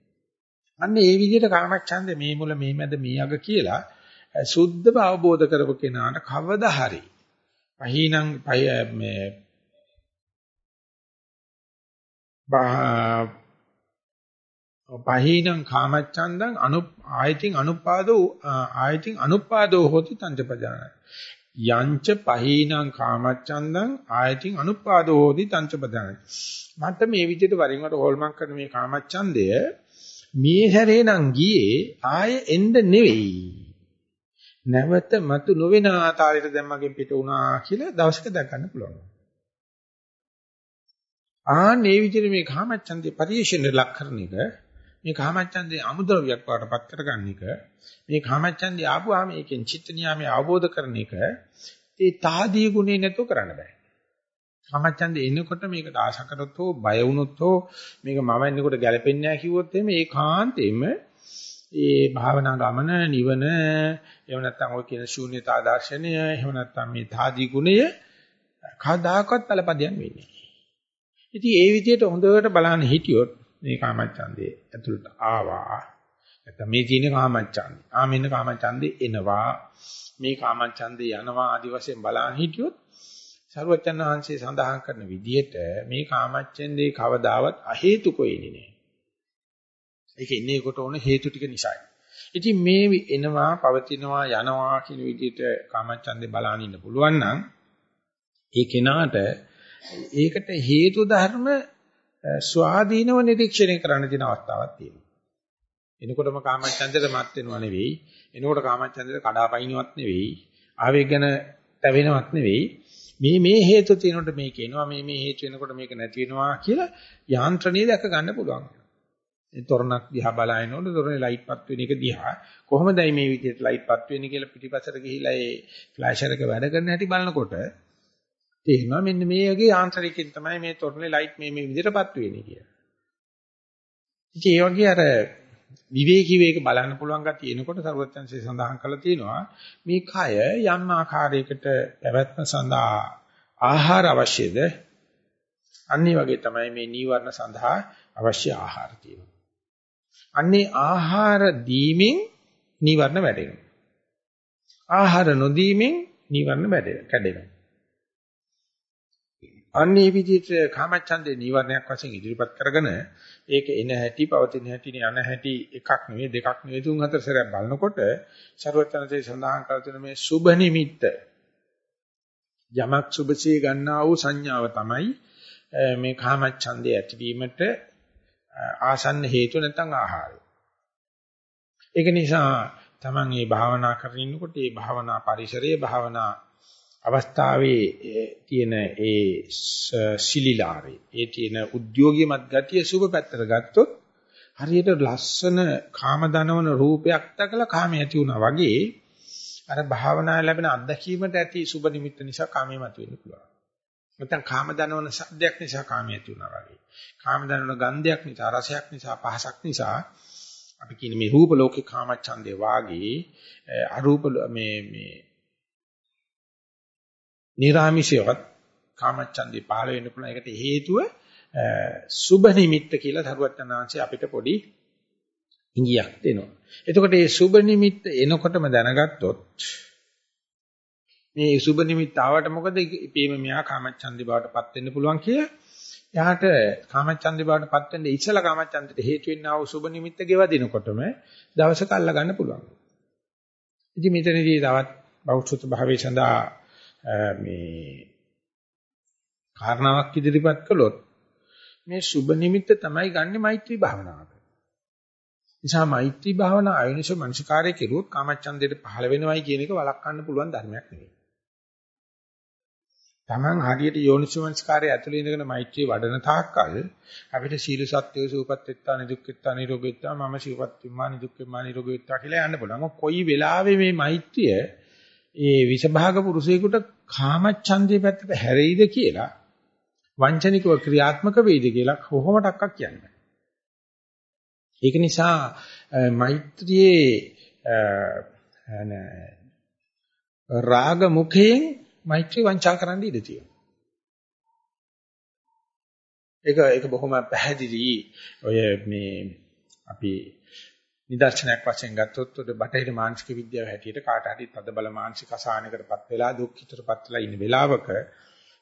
අන්න ඒ විදිහට කාමච්ඡන්දේ මේ මුල මේ මැද මේ අග කියලා සුද්ධව අවබෝධ කරපු කෙනාට කවදා හරි පහිනම් මේ පහිනම් කාමච්ඡන්දං අනු ආයතින් අනුපාදෝ ආයතින් අනුපාදෝ හොති තංචපජාන යංච පහිනම් කාමච්ඡන්දං ආයතින් අනුපාදෝ හොති තංචපජාන මට මේ විදිහට වරින් වර හොල්මන් කරන මේ කාමච්ඡන්දය මේ හැරේ නම් ගියේ ආයෙ එන්න නෙවෙයි නැවත මතු නොවන ආකාරයට දැන් මගෙන් පිට වුණා කියලා දවසක දැක ගන්න පුළුවන්. ආන්නේ විදිහට මේ කාමච්ඡන්දේ පරිේශණය ලක් කරන එක මේ කාමච්ඡන්දේ අමුද්‍රව්‍යයක් වඩපත් කරගන්න එක මේ කාමච්ඡන්දේ ආපුවාම ඒකෙන් චිත්ත නියාමයේ අවබෝධ කරන එක ඒ තාදී ගුණේ නැතුව කරන්න බෑ. කාමච්ඡන්දේ එනකොට මේකට ආශා කරොත් හෝ බය වුණොත් හෝ මේක මම එන්නකොට ගැලපෙන්නේ නැහැ කිව්වොත් එimhe ඒකාන්තයෙන්ම ඒ භාවනා ගමන නිවන එහෙම නැත්නම් ඔය කියන ශූන්‍යතා දර්ශනය එහෙම නැත්නම් මේ තාදී ගුණය කවදාකවත් පළපදියම් වෙන්නේ නැහැ. ඉතින් ඒ විදිහට හොඳට බලන්න හිටියොත් මේ කාමච්ඡන්දේ ඇතුළට ආවා. නැත්නම් මේ තියෙන කාමච්ඡන්දේ. ආ මෙන්න කාමච්ඡන්දේ එනවා. මේ කාමච්ඡන්දේ යනවා ආදි වශයෙන් බලන්න හිටියොත් සරුවචන් වහන්සේ සඳහන් කරන විදිහට මේ කාමච්ඡන්දේ කවදාවත් අහේතුක වෙන්නේ නැහැ. ඒක ඉන්නේ කොට ඕන හේතු ටික නිසායි. ඉතින් මේ එනවා, පවතිනවා, යනවා කියන විදිහට කාමච්ඡන්දේ බලන්න ඉන්න පුළුවන් නම් ඒ කෙනාට ඒකට හේතු ධර්ම ස්වාධීනව නිරීක්ෂණය කරන්න තියෙන අවස්ථාවක් තියෙනවා. එනකොටම කාමච්ඡන්දයට මත් වෙනව නෙවෙයි. එනකොට කාමච්ඡන්දයට කඩාපයින්වත් නෙවෙයි. ආවේග ගැන තැවෙනවත් නෙවෙයි. මේ මේ හේතු තියෙනකොට මේක එනවා මේ මේ හේතු වෙනකොට මේක නැති වෙනවා කියලා යාන්ත්‍රණිය දැක ගන්න පුළුවන්. ඒ තොරණක් දිහා බලනකොට තොරණේ ලයිට් පත් වෙන එක දිහා කොහොමදයි මේ විදිහට ලයිට් පත් වෙන්නේ කියලා පිටිපස්සට ගිහිලා ඒ ෆ්ලෑෂර් එක වැඩ කරන හැටි බලනකොට තේරෙනවා මෙන්න මේ වගේ යාන්ත්‍රිකයෙන් තමයි මේ තොරණේ ලයිට් මේ මේ විදිහට පත් වෙන්නේ කියලා. ඉතින් ඒ වගේ අර විවේකී වේක බලන්න පුළුවන් ගතිය එනකොට සර්වඥන්සේ සඳහන් කළා තියෙනවා මේ කය යම් ආකාරයකට පැවැත්ම සඳහා ආහාර අවශ්‍යද අනිත් වගේ තමයි මේ නීවරණ සඳහා අවශ්‍ය ආහාර තියෙනවා. අන්නේ ආහාර දීමෙන් නිවර්ණ වැඩෙනවා. ආහාර නොදීමෙන් නිවර්ණ වැඩෙනවා කැඩෙනවා. අන්නේ විදිහට කාමච්ඡන්දේ නිවර්ණයක් වශයෙන් ඉදිරිපත් කරගෙන ඒක එන හැටි පවතින හැටි යන හැටි එකක් නෙවෙයි දෙකක් නෙවෙයි තුන් හතර සැරයක් බලනකොට ਸਰවඥතේ සඳහන් කර තියෙන මේ සුබ නිමිත්ත යමක් සුබසේ ගන්නා වූ සංඥාව තමයි මේ කාමච්ඡන්දේ ඇතිවීමට ආසන්න හේතු නැත්නම් ආහාරය. ඒක නිසා Taman මේ භාවනා කරගෙන ඉන්නකොට මේ භාවනා පරිසරයේ භාවනා අවස්ථාවේ තියෙන ඒ සිලිලාරේ ඒ තියෙන උද්‍යෝගිමත් ගතිය සුබ පැත්තට ගත්තොත් හරියට ලස්සන කාම දනවන රූපයක් දැකලා කාමය ඇති වුණා වගේ අර භාවනාවේ ලැබෙන අත්දැකීමට ඇති සුබ නිමිත්ත නිසා කාමය මතුවෙන්න පුළුවන්. නැත්නම් කාම දනවන සද්දයක් නිසා කාමයේ ඇති වුණා වගේ. කාම දනවන ගන්ධයක් නිසා, රසයක් නිසා, පහසක් නිසා අපි කියන මේ රූප ලෝකේ කාමච්ඡන්දේ වාගේ අරූප මේ මේ නිරාමිෂයවත් කාමච්ඡන්දේ පහළ වෙන්න පුළුවන්. ඒකට හේතුව සුබ නිමිත්ත කියලා ධරුවචනාංශي අපිට පොඩි ඉඟියක් දෙනවා. එතකොට මේ සුබ නිමිත්ත එනකොටම දැනගත්තොත් මේ සුබ නිමිත්ත ආවට මොකද ඉපීම මෙහා කාමච්ඡන්දේ බවටපත් වෙන්න පුළුවන් කිය. එයාට කාමච්ඡන්දේ බවටපත් වෙන්න ඉස්සලා කාමච්ඡන්දේට හේතු වෙන්නා වූ සුබ නිමිත්ත ගෙවදිනකොටම දවසක අල්ල ගන්න පුළුවන්. ඉතින් මෙතනදී තවත් බෞද්ධ භාවයේ සඳහා මේ කාරණාවක් ඉදිරිපත් කළොත් මේ සුබ නිමිත්ත තමයි ගන්නෙ මෛත්‍රී භාවනාවට. නිසා මෛත්‍රී භාවනා අයෝනිසෝ මනසිකාරය කෙරුවොත් කාමච්ඡන්දයට පහළ වෙනවයි කියන එක වළක්වන්න පුළුවන් ධර්මයක් නෙවෙයි. Taman හරියට යෝනිසෝමනස්කාරය ඇතුළේ ඉඳගෙන මෛත්‍රී වඩන තාක්කල් අපිට සීල සත්‍යය සූපත් වෙත්තා නිදුක්කෙත්තා නිරෝගීත්තා මම සීපත් විම්මා නිදුක්කෙම්මා නිරෝගීත්තා කියලා යන්න පුළුවන්. කොයි වෙලාවෙ මේ මෛත්‍රිය ඒ විසභාග පුරුෂයෙකුට කාමච්ඡන්දේ පැත්තට හැරෙයිද කියලා වංචනිකව ක්‍රියාත්මක වෙයිද කියලා කොහොමඩක්ක් කියන්නේ. ඒක නිසා මෛත්‍රියේ රාග මුඛයෙන් මෛත්‍රී වංචා කරන්න ඉඩ තියෙනවා. ඒක ඒක බොහොම පැහැදිලි ඔය මේ අපි නිදර්ශනයක් වශයෙන් ගත්තොත් උඩ බටහිර මානසික විද්‍යාව හැටියට කාට හරි තද බල මානසික අසහනයකටපත් වෙලා දුක්ඛිතටපත් වෙලා ඉන්න වෙලාවක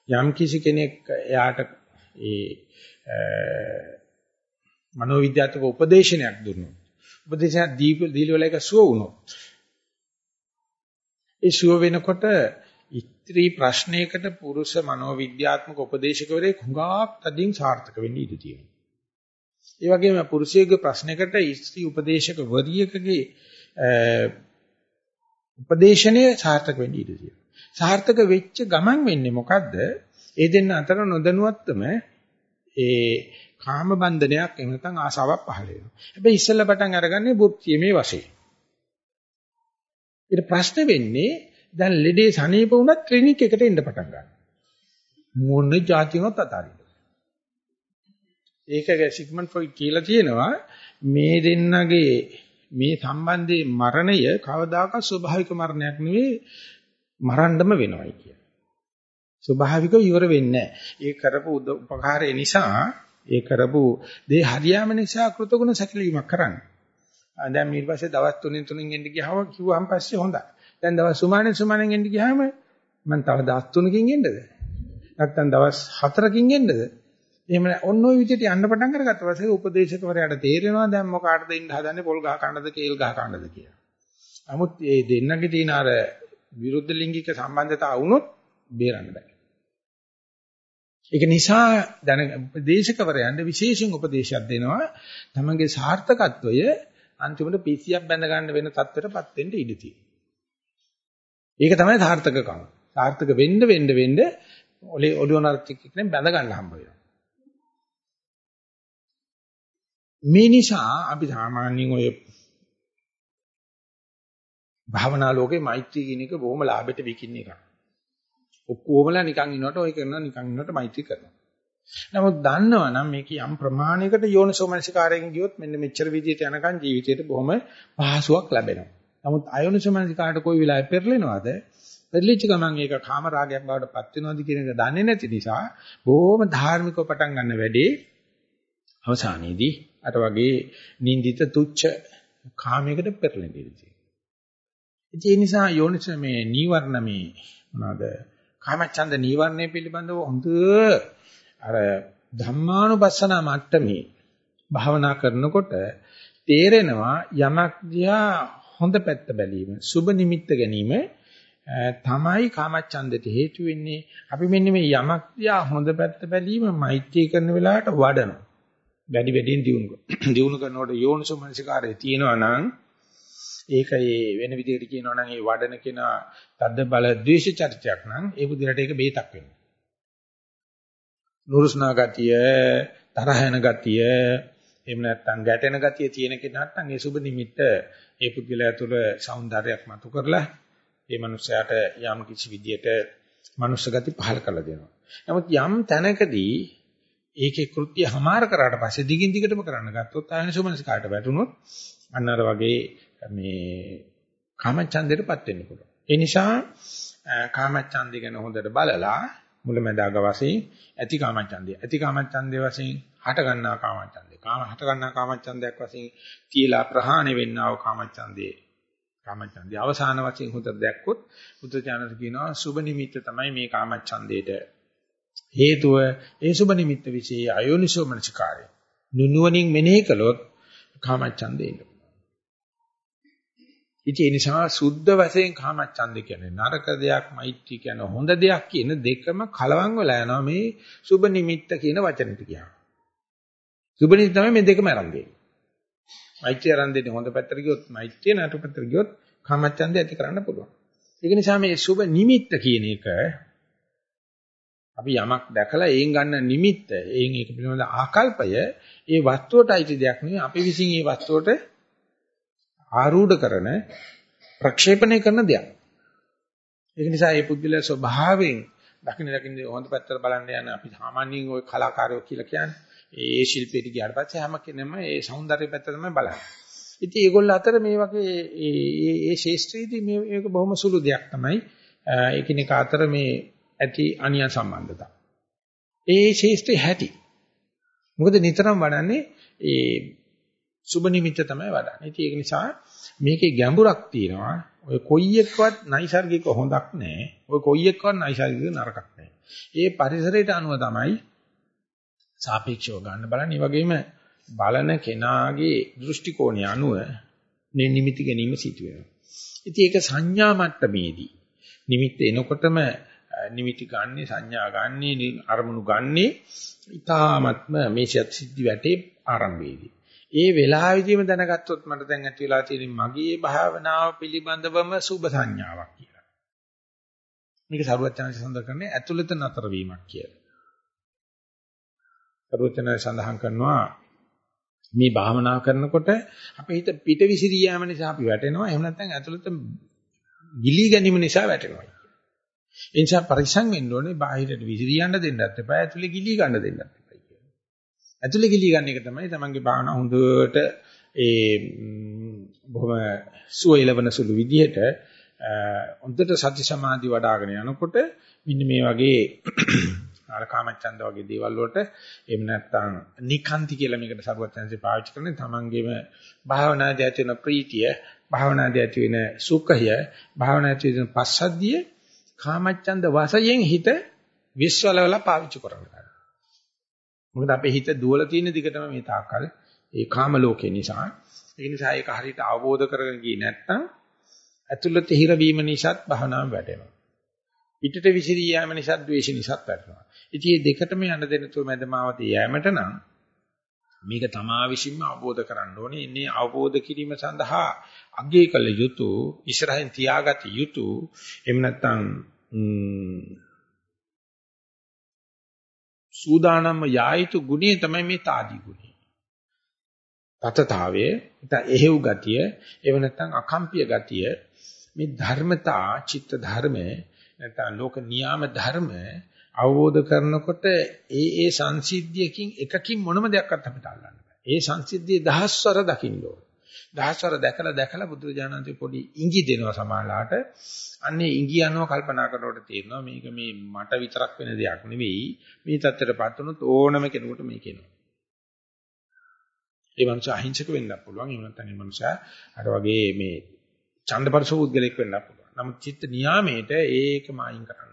යම් කිසි කෙනෙක් එයාට ඒ මනෝවිද්‍යාත්මක උපදේශනයක් දුන්නොත් උපදේශයක් දීප එක සුව වුණොත් ඒ සුව වෙනකොට ස්ත්‍රී ප්‍රශ්නයකට පුරුෂ මනෝවිද්‍යාත්මක උපදේශකවරයෙක් හුඟක් තදින් සාර්ථක වෙන්න ඉඩ තියෙනවා. ඒ වගේම පුරුෂයෙකුගේ ප්‍රශ්නයකට ස්ත්‍රී උපදේශකවරියකගේ උපදේශනය සාර්ථක වෙන්න ඉඩ තියෙනවා. සාර්ථක වෙච්ච ගමන් වෙන්නේ මොකද්ද? ඒ දෙන්න අතර නොදැනුවත්වම ඒ කාම බන්ධනයක් එහෙම නැත්නම් ආසාවක් පහළ වෙනවා. හැබැයි ඉස්සෙල්ලා පටන් අරගන්නේ බුද්ධියමේ වශයෙන්. ඊට ප්‍රශ්න වෙන්නේ දැන් ලෙඩේ සනීප වුණත් ක්ලිනික් එකට එන්න පටන් ගන්නවා. මොන જાතියවත් අතාරින්න. ඒක සිග්මන්ඩ් ෆ්‍රොයිඩ් කියලා තියෙනවා මේ දෙන්නගේ මේ සම්බන්ධයේ මරණය කවදාකවත් ස්වභාවික මරණයක් නෙවෙයි මරන්නම වෙනවයි කියන. ස්වභාවිකව ඉවර වෙන්නේ නැහැ. ඒ කරපු උපකාරය නිසා ඒ කරපු දේ හරියම නිසා කෘතගුණ සැකලීමක් කරන්නේ. දැන් ඊට පස්සේ දවස් 3 3 එන්න ගියව කිව්වහම පස්සේ හොඳයි. දැන් දවස් සුමානෙන් සුමානෙන් එන්න ගියාම මම තව දවස් 3කින් එන්නද? නැත්නම් දවස් 4කින් එන්නද? එහෙම ඔන්න ඔය විදිහට යන්න පටන් අරගත්ත පස්සේ උපදේශකවරයාට තේරෙනවා දැන් මොකාටද ඉන්න හදන්නේ පොල් ගහ කන්නද කේල් ගහ කන්නද කියලා. නමුත් මේ දෙන්නගේ තියෙන අර විරුද්ධ ලිංගික සම්බන්ධතාව වුණොත් බේරන්න බෑ. ඒක නිසා දැන උපදේශකවරයන්ට විශේෂයෙන් උපදේශයක් දෙනවා තමන්ගේ සාර්ථකත්වය අන්තිමට පිසියක් බැඳ ගන්න වෙන තත්ත්වයටපත් වෙන්න ඉඩ තියෙනවා. ඒක තමයි සාර්ථකකම. සාර්ථක වෙන්න වෙන්න වෙන්න ඔලේ ඔලියෝ නර්තික් එකෙන් බැඳ ගන්න හම්බ වෙනවා. මේ නිසා අපි සාමාන්‍යයෙන් ඔය භාවනා ලෝකේ මෛත්‍රී කියන එක බොහොම ලාභයට විකින්න එකක්. ඔක්කොමලා නිකන් ඉන්නකොට ඔය කරනවා නිකන් ඉන්නකොට මෛත්‍රී කරනවා. නමුත් දන්නවනම් මේක යම් ප්‍රමාණයකට යෝනිසෝමනසිකාරයෙන් ගියොත් මෙන්න මෙච්චර විදිහට යනකම් ජීවිතේට බොහොම පහසුවක් ලැබෙනවා. නමුත් අයෝනිසමනසිකාට කොයි වෙලාවෙ පෙරලෙනවද? පෙරලිච්ච ගමන් ඒක කාම රාගයක් බවට පත් වෙනවද කියන එක දන්නේ නැති නිසා බොහොම ධාර්මිකව පටන් ගන්න වැඩේ අවසානයේදී අර වගේ නින්දිත තුච්ච කාමයකට පෙරලෙන්නේ. ඒ නිසා යෝනිස මේ නීවරණ මේ මොනවාද කාමච්ඡන්ද නීවරණය පිළිබඳව හොඳ අර ධම්මානුපස්සන මට්ටමේ භාවනා කරනකොට තේරෙනවා යමක් දිහා හොඳ පැත්ත බැලීම, සුබ නිමිත්ත ගැනීම තමයි කාමච්ඡන්දෙට හේතු වෙන්නේ. අපි මෙන්න මේ යමක් දිහා හොඳ පැත්ත බැලීම මෛත්‍රී කරන වෙලාවට වඩනවා. වැඩි වැඩියෙන් දියුණු දියුණු කරනකොට යෝනිසෝ මනසිකාරය තියෙනවා නම් ඒක ඒ වෙන විදිහට කියනවා නම් ඒ වඩන කෙනා තද්ද බල ද්වේෂ චරිතයක් නම් ඒ බුදිරට ඒක බේතක් වෙනවා. නුරුස්නා ගතිය, තරහ යන ගතිය, එහෙම නැත්නම් ගැටෙන ගතිය තියෙන කෙනාට නම් ඒ සුබ නිමිත්ත ඒ පුද්ගලයා තුළ సౌందර්යයක් මතු කරලා ඒ මනුස්සයාට යම් කිසි විදියට මනුස්ස ගති පහල කරලා දෙනවා. නමුත් යම් තැනකදී ඒකේ කෘත්‍ය හමාර කරාට පස්සේ දිගින් දිගටම කරන්න ගත්තොත් ආයනසෝමනස කාට වැටුනොත් අන්න අර වගේ මේ කාමච්ඡන්දයටපත් වෙන්න පුළුවන්. ඒ නිසා කාමච්ඡන්දය ගැන හොඳට බලලා මුලැමැදාග වශයෙන් ඇති කාමච්ඡන්දය. ඇති කාමච්ඡන්දේ වශයෙන් හට ගන්නා කාමච්ඡන්දේ. කාම හට ගන්නා කාමච්ඡන්දයක් වශයෙන් තියලා ප්‍රහාණය වෙන්නා වූ කාමච්ඡන්දේ. කාමච්ඡන්දේ අවසාන වශයෙන් හොඳට දැක්කොත් බුද්ධ ඥානද කියනවා සුබ නිමිත්ත තමයි මේ කාමච්ඡන්දේට හේතුව ඒ සුබ නිමිත්ත વિશે අයෝනිසෝ මනසිකාරය. නුනුවණින් මෙනෙහි කළොත් කාමච්ඡන්දේ එන්න. ඉතින් ඒ නිසා සුද්ධ වශයෙන් කාමච්ඡන්ද කියන්නේ නරක දෙයක්, මෛත්‍රී කියන හොඳ දෙයක් කියන දෙකම කලවම් වෙලා යනවා මේ සුබ නිමිත්ත කියන වචනෙට කියනවා. සුබ නිමිත්ත තමයි මේ දෙකම අරන් දෙන්නේ. මෛත්‍රිය අරන් දෙන්නේ හොඳ පැත්තට ගියොත් මෛත්‍රිය නරක පැත්තට ගියොත් කාමච්ඡන්දය ඇති කරන්න පුළුවන්. ඒක නිසා මේ සුබ නිමිත්ත කියන එක අපි යමක් දැකලා ඒෙන් ගන්න නිමිත්ත, ඒෙන් ඒක පිළිබඳ ආකල්පය, ඒ වස්තුවට අයිති දෙයක් නෙවෙයි අපි විසින් ඒ වස්තුවට ආරූඪ කරන ප්‍රක්ෂේපණය කරන දෙයක්. ඒක නිසා මේ පුද්ගලයා ස්වභාවයෙන් දකින්න දකින්න හොඳ පැත්තට බලන්න යන අපි සාමාන්‍යයෙන් ওই කලාකාරයෝ කියලා කියන්නේ. ඒ ශිල්පීට ගියාට පස්සේ හැම කෙනෙම ඒ సౌందර්ය පැත්ත තමයි බලන්නේ. ඉතින් ඒගොල්ල අතර මේ වගේ ඒ ඒ ශේෂ්ත්‍රීදී මේක බොහොම සුළු දෙයක් තමයි. ඒකිනෙක අතර මේ ඇති අනිය සම්බන්ධතා. ඒ ශේෂ්ත්‍රී හැටි. මොකද නිතරම වඩන්නේ ඒ සුබ නිමිත්ත තමයි වඩන්නේ. ඉතින් ඒක නිසා මේකේ ගැඹුරක් තියෙනවා. ඔය කොයි එක්කවත් නයිසර්ගික හොඳක් නැහැ. ඔය කොයි එක්කවත් නයිසර්ගික නරකක් නැහැ. ඒ පරිසරයට අනුව තමයි සාපේක්ෂව ගන්න බලන්නේ. ඒ වගේම බලන කෙනාගේ දෘෂ්ටි කෝණය අනුව නිමිති ගැනීම සිදු වෙනවා. ඉතින් ඒක සංඥා මට්ටමේදී නිමිත්ත එනකොටම නිමිති ගන්නේ සංඥා ගන්නේ අරමුණු ගන්නේ ඊ타ත්ම මේ සිද්ධි වැටේ ආරම්භයේදී. ඒ වෙලාවෙදීම දැනගත්තොත් මට දැන් ඇති වෙලා තියෙන මගේ භාවනාව පිළිබඳවම සුබ සංඥාවක් කියලා. මේක සරුවචනංශ සඳහන් කරන්නේ ඇතුළත නතර වීමක් කියලා. සරුවචනංශ සඳහන් කරනවා මේ භාවනා කරනකොට අපේ හිත පිට විසිරී යාම නිසා අපි වැටෙනවා. එහෙම නැත්නම් ඇතුළත ගිලී ගැනීම නිසා වැටෙනවා. ඒ නිසා පරිස්සම් වෙන්න ඕනේ බාහිරට විසිරී යන්න දෙන්නත් එපා. ඇතුළේ ගිලී ගන්න දෙන්නත් එපා කියලා. ඇතුළේ ගිලී ගන්න එක තමයි තමන්ගේ භාවනා හොඳට ඒ බොහොම සුවයලවන සුළු විදිහට හොඳට සති සමාධි වඩ아가න යනකොට මෙන්න මේ වගේ අර කාමච්ඡන්ද වගේ දේවල් වලට එහෙම නැත්නම් නිකාන්ති කියලා මේකට සරුවත්යන්සේ පාවිච්චි කරන්නේ තමන්ගේම භාවනාදී ඇති වෙන ප්‍රීතිය, භාවනාදී ඇති වෙන සුඛය, භාවනාදී ඇති වෙන පස්සද්ධිය කාමච්ඡන්ද වශයෙන් හිත විශ්වලවල පාවිච්චි කරනවා. මොකද අපේ හිත දුවල තියෙන දිගටම මේ තාකල් ඒ කාම ලෝකේ නිසා ඒ නිසා ඒක හරියට අවබෝධ කරගෙන ගියේ නැත්නම් ඇතුළත හිර වීම නිසාත් භවනාම වැටෙනවා. පිටට විසිරී යෑම නිසා ද්වේෂ නිසාත් වැටෙනවා. ඉතින් මේ දෙකටම යන දෙන තුර මැදමාවතේ යෑමට නම් මේක තමා විසින්ම අවබෝධ කරගන්න ඕනේ. ඉන්නේ අවබෝධ කිරීම සඳහා අගය කළ යුතු, ඉස්සරහින් තියාගත යුතු, එහෙම නැත්නම් සූදානම්ම යායුතු ගුණය තමයි මේ తాදී ගුණය. තතතාවයේ එහෙව් ගතිය, එහෙම නැත්නම් අකම්පිය ගතිය, මේ ධර්මතා, චිත්ත ධර්මයේ නැත්නම් ලෝක නියාම ධර්ම අවබෝධ කරනකොට ඒ ඒ සංසිද්ධියකින් එකකින් මොනම දෙයක්වත් අපිට අල්ලන්න බෑ. ඒ සංසිද්ධිය දහස්වර දකින්න ඕන. දහස්වර දැකලා දැකලා බුදුරජාණන්සේ පොඩි ඉඟි දෙනවා සමාලාට. අන්නේ ඉඟි යනවා කල්පනා කරනකොට තේරෙනවා මේක මේ මට විතරක් වෙන දෙයක් නෙවෙයි. මේ தත්තරපත් වුණොත් ඕනම කෙනෙකුට මේක එනවා. ඒ මනුස්සයා අහිංසක වෙන්නත් පුළුවන්. එහෙම නැත්නම් ඒ මනුස්සයා අර වගේ මේ ඡන්දපරස උද්ගලෙක් වෙන්නත් පුළුවන්. නමුත් චිත්ත නියාමයේට ඒකම අයින් කරන්නේ.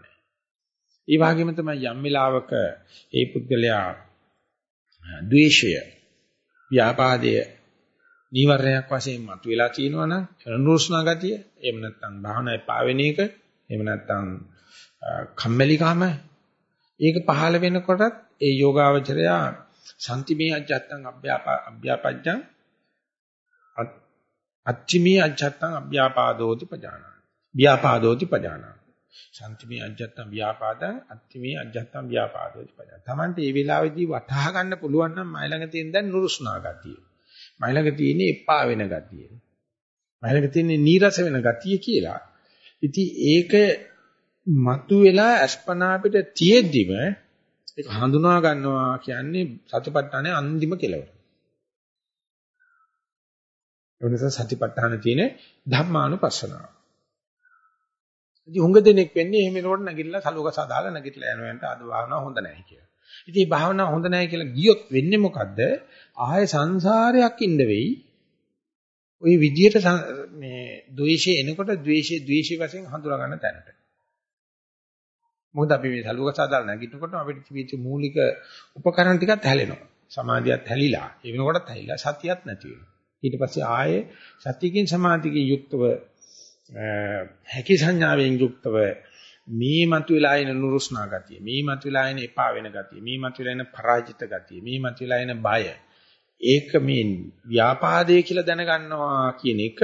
ඒ වගේම තමයි යම් වෙලාවක ඒ පුද්ගලයා ද්වේෂය ව්‍යාපාදය නීවරණයක් වශයෙන් මතුවලා තියෙනවා නම් නුරුස්නා ගතිය එහෙම නැත්නම් භාවනාවේ පාවෙන එක එහෙම නැත්නම් කම්මැලිකම ඒක පහළ වෙනකොටත් ඒ යෝගාවචරයා සම්තිමේ අජත්තං අභ්‍යාපජ්ජං අච්චිමේ අජත්තං අභ්‍යාපාදෝති පජානා ව්‍යාපාදෝති පජානා සම්තිමේ අජත්තං ව්‍යාපාදං අත්තිමේ අජත්තං ව්‍යාපාදෝති පජානා තමන්ට මේ වෙලාවේදී වටහා ගන්න පුළුවන් නම් මයි ළඟ තියෙන දැන් නුරුස්නා ගතිය මයි ළඟ තියෙන්නේ එපා වෙන ගතිය මයි ළඟ තියෙන්නේ නීරස වෙන ගතිය කියලා ඉතින් ඒක මතු වෙලා අස්පනා අපිට තියෙද්දිම ඒක හඳුනා ගන්නවා කියන්නේ සතිපට්ඨානේ අන්තිම කෙලවර. ඒ නිසා සතිපට්ඨාන තියෙන ධම්මානුපස්සනාව. ඉතින් හුඟ දෙනෙක් වෙන්නේ එහෙම නෝඩ නැගිටලා සලුවක සදාලා නැගිටලා යනවෙන්ට අද භාවනාව හොඳ නැහැ කියලා. ඉතින් මේ භාවනාව හොඳ නැහැ කියලා ගියොත් වෙන්නේ මොකද්ද? ආයේ සංසාරයක් ඉන්න වෙයි. ওই විදියට මේ ද්වේෂය එනකොට ද්වේෂයේ ද්වේෂී වශයෙන් හඳුනා ගන්න තැනට. මොකද අපි මේ සලුවක සාදාලා නැගිටිනකොට අපිට තිබිච්ච මූලික උපකරණ ටිකත් හැලෙනවා. සමාධියත් හැලිලා, ඒ වෙනකොටත් හැලිලා සතියත් නැති වෙනවා. ඊට පස්සේ ආයේ සතියකින් සමාධියකින් යුක්තව හැකි සංඥාවෙන් යුක්තව මේ මතුවලා එන නුරුස්නා ගතිය මේ මතුවලා එන එපා වෙන ගතිය මේ මතුවලා එන පරාජිත ගතිය මේ මතුවලා එන බය ඒක මේ ව්‍යාපාදයේ කියලා දැනගන්නවා කියන එක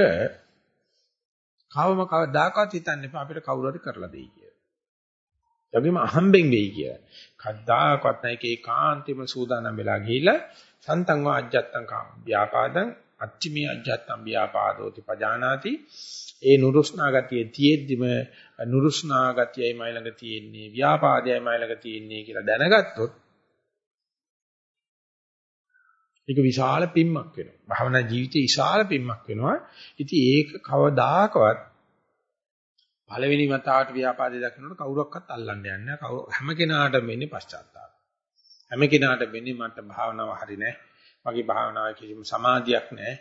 කවම කවදාකවත් හිතන්න එපා අපිට කවුරු හරි කරලා දෙයි කියලා. ඒ වගේම අහම්බෙන් වෙයි කියලා. කද්දාකවත් නැක ඒකාන්තෙම සූදානම් වෙලා ගිහිල්ලා සන්තං වා අජ්ජත්තං කාම ව්‍යාපාදං අච්චිමේ අජ්ජත්තං ව්‍යාපාදෝති පජානාති ඒ නුරුස්නා ගතිය තියෙද්දිම නුරුස්නා ගතියයි මයි ළඟ තියෙන්නේ ව්‍යාපාදයයි මයි ළඟ තියෙන්නේ කියලා දැනගත්තොත් ඒක විශාල පිම්මක් වෙනවා. භාවනා ජීවිතේ විශාල පිම්මක් වෙනවා. ඉතින් ඒක කවදාකවත් පළවෙනි වතාවට ව්‍යාපාදේ දකින්නකොට කවුරක්වත් අල්ලන්න යන්නේ නැහැ. හැම කෙනාටම වෙන්නේ පශ්චාත්තාප. හැම කෙනාටම වෙන්නේ මට භාවනාව හරි නැහැ. මගේ භාවනාවේ කිසිම සමාධියක් නැහැ.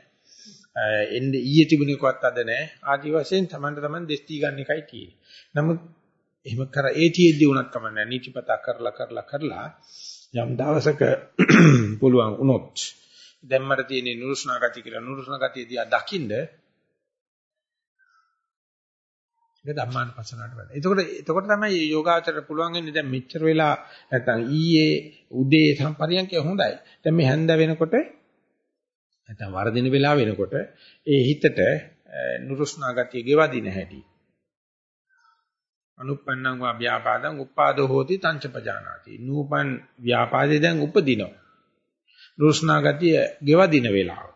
එන්නේ ඊයේ තිබුණේකවත් අද නැහැ. ආදි වශයෙන් Tamanට Taman දෙස්ති ගන්න එකයි තියෙන්නේ. නමුත් එහෙම කර ඒතියෙද්දී උනත් කමන්නේ නීතිපතා කරලා කරලා කරලා යම් දවසක පුළුවන් වුණොත් දැන් මට තියෙන නුරුස්නා ගතිය කියලා නුරුස්නා ගතිය දිහා දකින්ද ඒක ධම්මානුපස්සනාවට වැඩ. එතකොට එතකොට තමයි යෝගාචරයට පුළුවන් වෙන්නේ දැන් මෙච්චර වෙලා නැත්තම් ඊයේ උදේ සම්පරියන්කේ හොඳයි. දැන් මේ හැන්ද වෙනකොට නැත්තම් වරදින වෙලාව වෙනකොට ඒ හිතට නුරුස්නා ගතිය ගෙවදින හැටි. අනුප්පන්නං වා ව්‍යාපාදං උපාදෝ හෝති තංච පජානාති. නූපන් ව්‍යාපාදේ දැන් උපදිනවා. නුරුස්නා ගතිය ගෙවදින වෙලාව.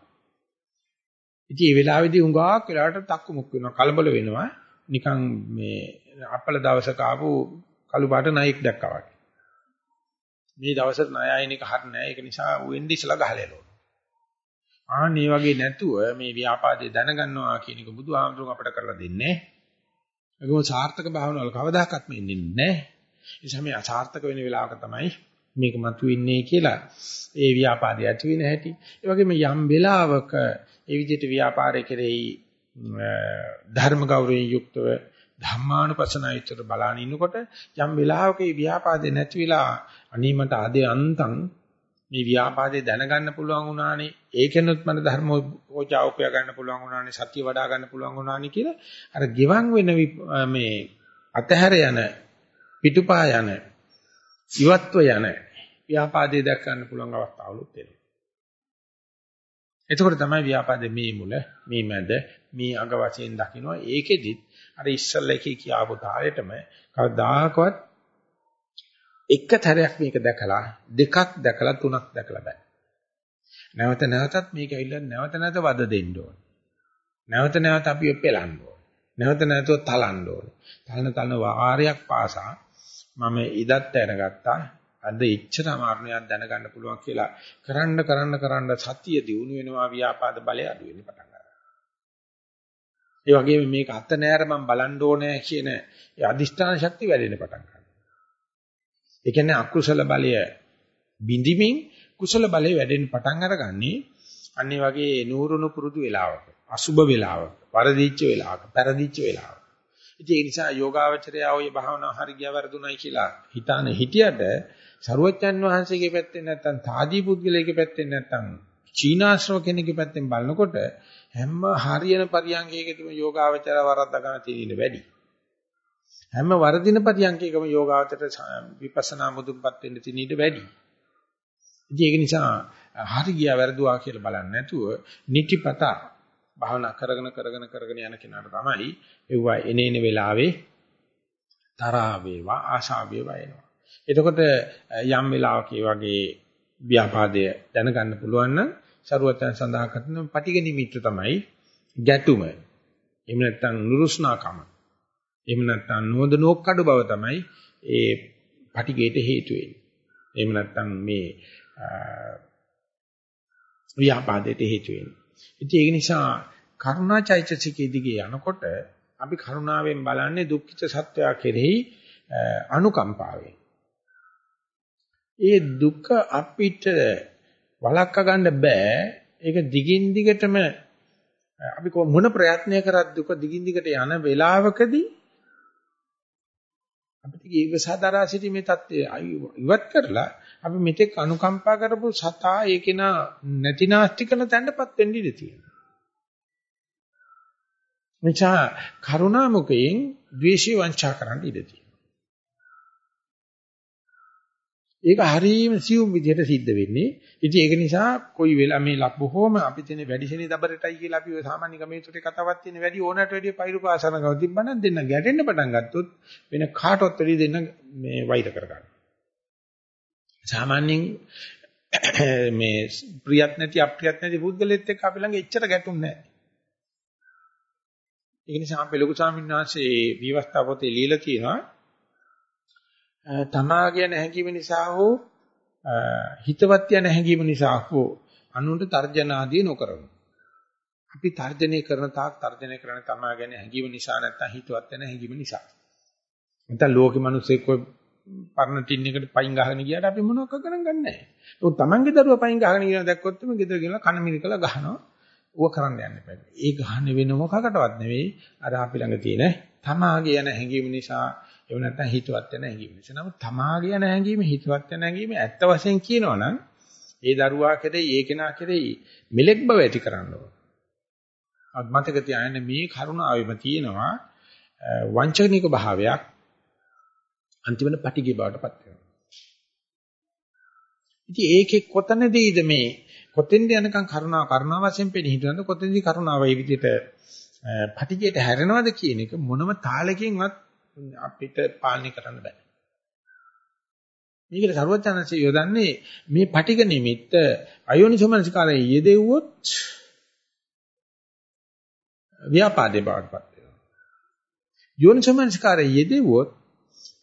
ඉතින් මේ වෙලාවේදී උඟාක් වෙලාවට තක්කු මුක් වෙනවා කලබල වෙනවා. නිකන් මේ අපල දවසක ආපු කළු පාට නයික් දැක්කා වගේ. මේ දවසට ණය අයින් එක හරිය නෑ. ඒක නිසා වෙන්ඩි ඉස්සලා ගහලා එනවා. ආන් මේ වගේ නැතුව මේ ව්‍යාපාදේ දැනගන්නවා කියන එක බුදුහාමුදුරුවෝ අපට කරලා දෙන්නේ. ඒකම සාර්ථක භාවනාවල කවදාකවත් මෙන්නේ නැහැ. ඒ නිසා මේ අසාර්ථක වෙන වෙලාවක තමයි මේක මතුවෙන්නේ කියලා ඒ ව්‍යාපාදය ඇති වෙන හැටි. ඒ වගේම යම් වෙලාවක ඒ විදිහට ව්‍යාපාරය කෙරෙහි ධර්ම ගෞරවයෙන් යුක්තව ධම්මානුපස්සනායිතර බලාන ඉන්නකොට යම් වෙලාවක මේ ව්‍යාපාදේ නැති වෙලා අනීමට ආදේ අන්තං මේ ව්‍යාපාදේ දැනගන්න පුළුවන් වුණානේ ඒකෙනුත් මන ධර්ම ඕජා උපය ගන්න පුළුවන් වුණානේ සත්‍ය වඩා ගන්න පුළුවන් වුණානේ කියලා අර ගිවන් වෙන මේ අතහැර යන පිටුපා යන ඉවත්ව යන ව්‍යාපාදේ දැක් ගන්න පුළුවන් අවස්ථාවලුත් එනවා. එතකොට තමයි ව්‍යාපාදේ මේ මුල මේ මැද මේ අග වශයෙන් දකින්න ඒකෙදිත් අර ඉස්සල්ලා එකේ කියාපු තාලෙටම කවදාකවත් එක තරයක් මේක දැකලා දෙකක් දැකලා තුනක් දැකලා බෑ. නැවත නැවතත් මේක ඇවිල්ලා නැවත නැවත වද දෙන්න ඕන. නැවත නැවත අපි පෙලන්න ඕන. නැවත නැවත තලන්න ඕන. තලන තලන වාරයක් පාසා මම ඉදත් දැනගත්තා. අද ඉච්ඡර අමාරුණයක් දැනගන්න පුළුවන් කියලා කරන්න කරන්න කරන්න සතිය දිනු වෙනවා ව්‍යාපාද බලය අඩු වෙන්න පටන් ගන්නවා. ඒ වගේම මේක අත නෑර මම බලන්න ඕනේ කියන ඒ අදිෂ්ඨාන ශක්තිය වැඩෙන්න පටන් ගන්නවා. ඒ කියන්නේ අකුසල බලය බිඳිමින් කුසල බලය වැඩෙන්න පටන් අරගන්නේ අන්නේ වගේ නూరుණු පුරුදු වෙලාවක අසුබ වෙලාවක වරදිච්ච වෙලාවක පෙරදිච්ච වෙලාවක ඉතින් ඒ නිසා යෝගාවචරය ඔය භාවනාව හරි ගියා වරදුණයි කියලා හිතාන හිටියට සරුවච්චන් වහන්සේගේ පැත්තෙන් නැත්තම් තාදී පුද්ගලයාගේ පැත්තෙන් නැත්තම් චීනාශ්‍රව කෙනෙක්ගේ පැත්තෙන් බලනකොට හැම හරියන පරියන්කයකදීම යෝගාවචරය වරද්දා ගන්න තියෙන වැඩි. හැම වර්ධින පරියන්කේකම යෝගාවචරයට විපස්සනා මුදුන්පත් වෙන්න තියෙන ඊට වැඩි. ඉතින් ඒක නිසා හරි ගියා වැරදුවා කියලා බලන්නේ නැතුව නිතිපත භාවනා කරගෙන කරගෙන කරගෙන යන කෙනාට තමයි එවුවා එනේන වෙලාවේ තරහ වේවා ආශා වේවා එනවා. එතකොට යම් වෙලාවක වගේ ව්‍යාපාදය දැනගන්න පුළුවන් නම් සරුවත්යන් සඳහන් කරන පටිග නිමිත්ත තමයි ගැටුම. එහෙම නැත්නම් නුරුස්නාකම. එහෙම නැත්නම් නෝදනෝක් කඩු බව තමයි ඒ පටිගයට හේතු වෙන්නේ. එහෙම නැත්නම් මේ ව්‍යාපාදයට හේතු වෙන්නේ. ඉතින් ඒක නිසා කරුණාචෛතසිකයේ දිගේ යනකොට අපි කරුණාවෙන් බලන්නේ දුක්ඛිත සත්‍යය කෙරෙහි අනුකම්පාවෙන්. ඒ දුක අපිට වළක්වා ගන්න බෑ. ඒක දිගින් දිගටම අපි මොන ප්‍රයත්නය කරත් දුක දිගින් දිගට යන වෙලාවකදී අපිට ඊවසදරා සිටීමේ தත්ත්වය ඉවත් කරලා අපි මෙතෙක් අනුකම්පා කරපු සතා ඒකේන නැතිනාස්ති කරන තැනටපත් වෙන්න ඉඩ තියෙනවා. නිසා කරුණාමුකයෙන් ද්වේෂය වංචා කරන්න ඉඩ තියෙනවා. ඒක හරීම සියුම් විදිහට සිද්ධ වෙන්නේ. ඉතින් ඒක නිසා කොයි වෙලා මේ ලක් බොහොම අපි තියෙන වැඩිශෙනි දබරටයි කියලා අපි ඔය සාමාන්‍ය ගමේතුටේ කතාවක් තියෙන වැඩි ඕනට වැඩි පයිරු පාසන ගව තිබ්බනම් දෙන්න ගැටෙන්න පටන් ගත්තොත් වෙන කාටවත් වැඩි දෙන්න මේ වෛර කරගන්න. සාමාන්‍යයෙන් මේ ප්‍රියත් නැති අප්‍රියත් නැති පුද්ගලෙත් එක්ක අපි ළඟ එච්චර ගැටුම් නැහැ. ඒ නිසා අපි ලොකු ස්වාමීන් වහන්සේ විවස්ථා පොතේ লীලා තියෙනවා තමා ගැන හැඟීම නිසා හෝ හිතවත් යන හැඟීම නිසා හෝ අනුන්ට තර්ජන ආදී නොකරමු. අපි තර්ජනය කරන තාක් තර්ජනය කරන තමා ගැන හැඟීම නිසා නැත්නම් හිතවත් යන හැඟීම නිසා. නැත්නම් ලෝකෙ මිනිස්සෙක් කොයි පරණ ටින් එකට පයින් ගහගෙන ගියාට අපි මොනවක් කරන් ගන්නෑ. ඒක තමන්ගේ දරුවා පයින් ගහගෙන ගියන දැක්කොත් එමෙ ගෙදර ගිහලා කන මිරිකලා ගහනවා. ඌව කරන්න යන්න එපා. ඒ ගහන්නේ වෙන මොකකටවත් නෙවෙයි. අර අපි ළඟ තියෙන තමාගේ යන හැඟීම නිසා එහෙම නැත්නම් හිතවත් වෙන හැඟීම. නිසා නමුත් තමාගේ යන හැඟීම හිතවත් වෙන හැඟීම ඇත්ත වශයෙන් කියනවනම් ඒ දරුවා කෙරෙහි ඒ කෙනා කෙරෙහි මෙලෙක් බව ඇති කරන්න ඕන. අත්මතක තියාගෙන මේ කරුණාවෙම තියෙනවා වංචනික භාවයක් අන්තිමට පටිගය බවට පත් වෙනවා. ඉතින් ඒකේ කොතනදීද මේ කොතෙන්ද යනකම් කරුණාව කරුණාව වශයෙන් පෙනී හිටිනවද කොතෙන්දී කරුණාව මේ විදිහට පටිගයට හැරෙනවද කියන එක මොනම තාලකින්වත් අපිට පාලනය කරන්න බෑ. මේකට සරුවචනන්සේ යොදන්නේ මේ පටික නිමිත්ත අයෝනිසමනසිකාරයේ යෙදෙව්වොත් ව්‍යාපාදේ බවටපත් වෙනවා. යෝනිසමනසිකාරයේ යෙදෙව්වොත්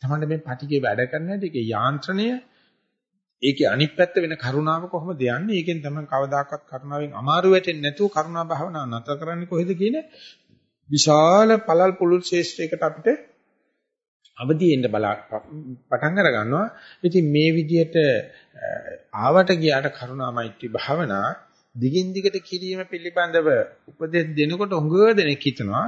තමයි මේ පටිකේ වැඩ කරන හැටි ඒකේ යාන්ත්‍රණය ඒකේ අනිත් පැත්ත වෙන කරුණාව කොහොමද යන්නේ? ඒකෙන් තමයි කවදාකවත් කරුණාවෙන් අමාරු වෙටෙන්නේ නැතුව කරුණා භාවනාව නතර කරන්නේ කොහෙද කියන විශාල පළල් පුළුල් ශේෂ්ත්‍රයකට අපිට අවදීෙන්න බලා පටන් අර ගන්නවා. ඉතින් මේ විදිහට ආවට ගියාට කරුණා මෛත්‍රී භාවනා දිගින් දිගට කිරීම පිළිබඳව උපදෙස් දෙනකොට උඟ දෙනෙක් හිතනවා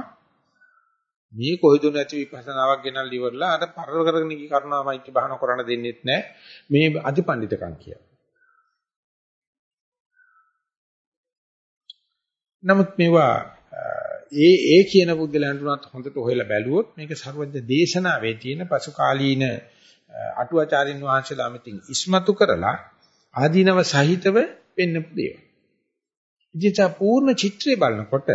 මේ කොයිදුන නැති විපස්සනාවක් ගෙනල්ලා ඉවරලා අර පරල කරගෙන ගිය කරුණා මෛත්‍රී භාවනා කරන්න දෙන්නෙත් නැහැ මේ අධිපණ්ඩිතකම් කියලා. නමුත් මේවා ඒ ඒ කියන බුද්ධලයන්ට උනත් හොඳට හොයලා බැලුවොත් මේක සර්වඥ දේශනාවේ තියෙන පසුකාලීන අටුවාචාරින් වහන්සේලා මෙතින් ඉස්මතු කරලා ආදීනව සහිතව පෙන්වපු දේවල්. ඉතින් පූර්ණ චිත්‍රය බලනකොට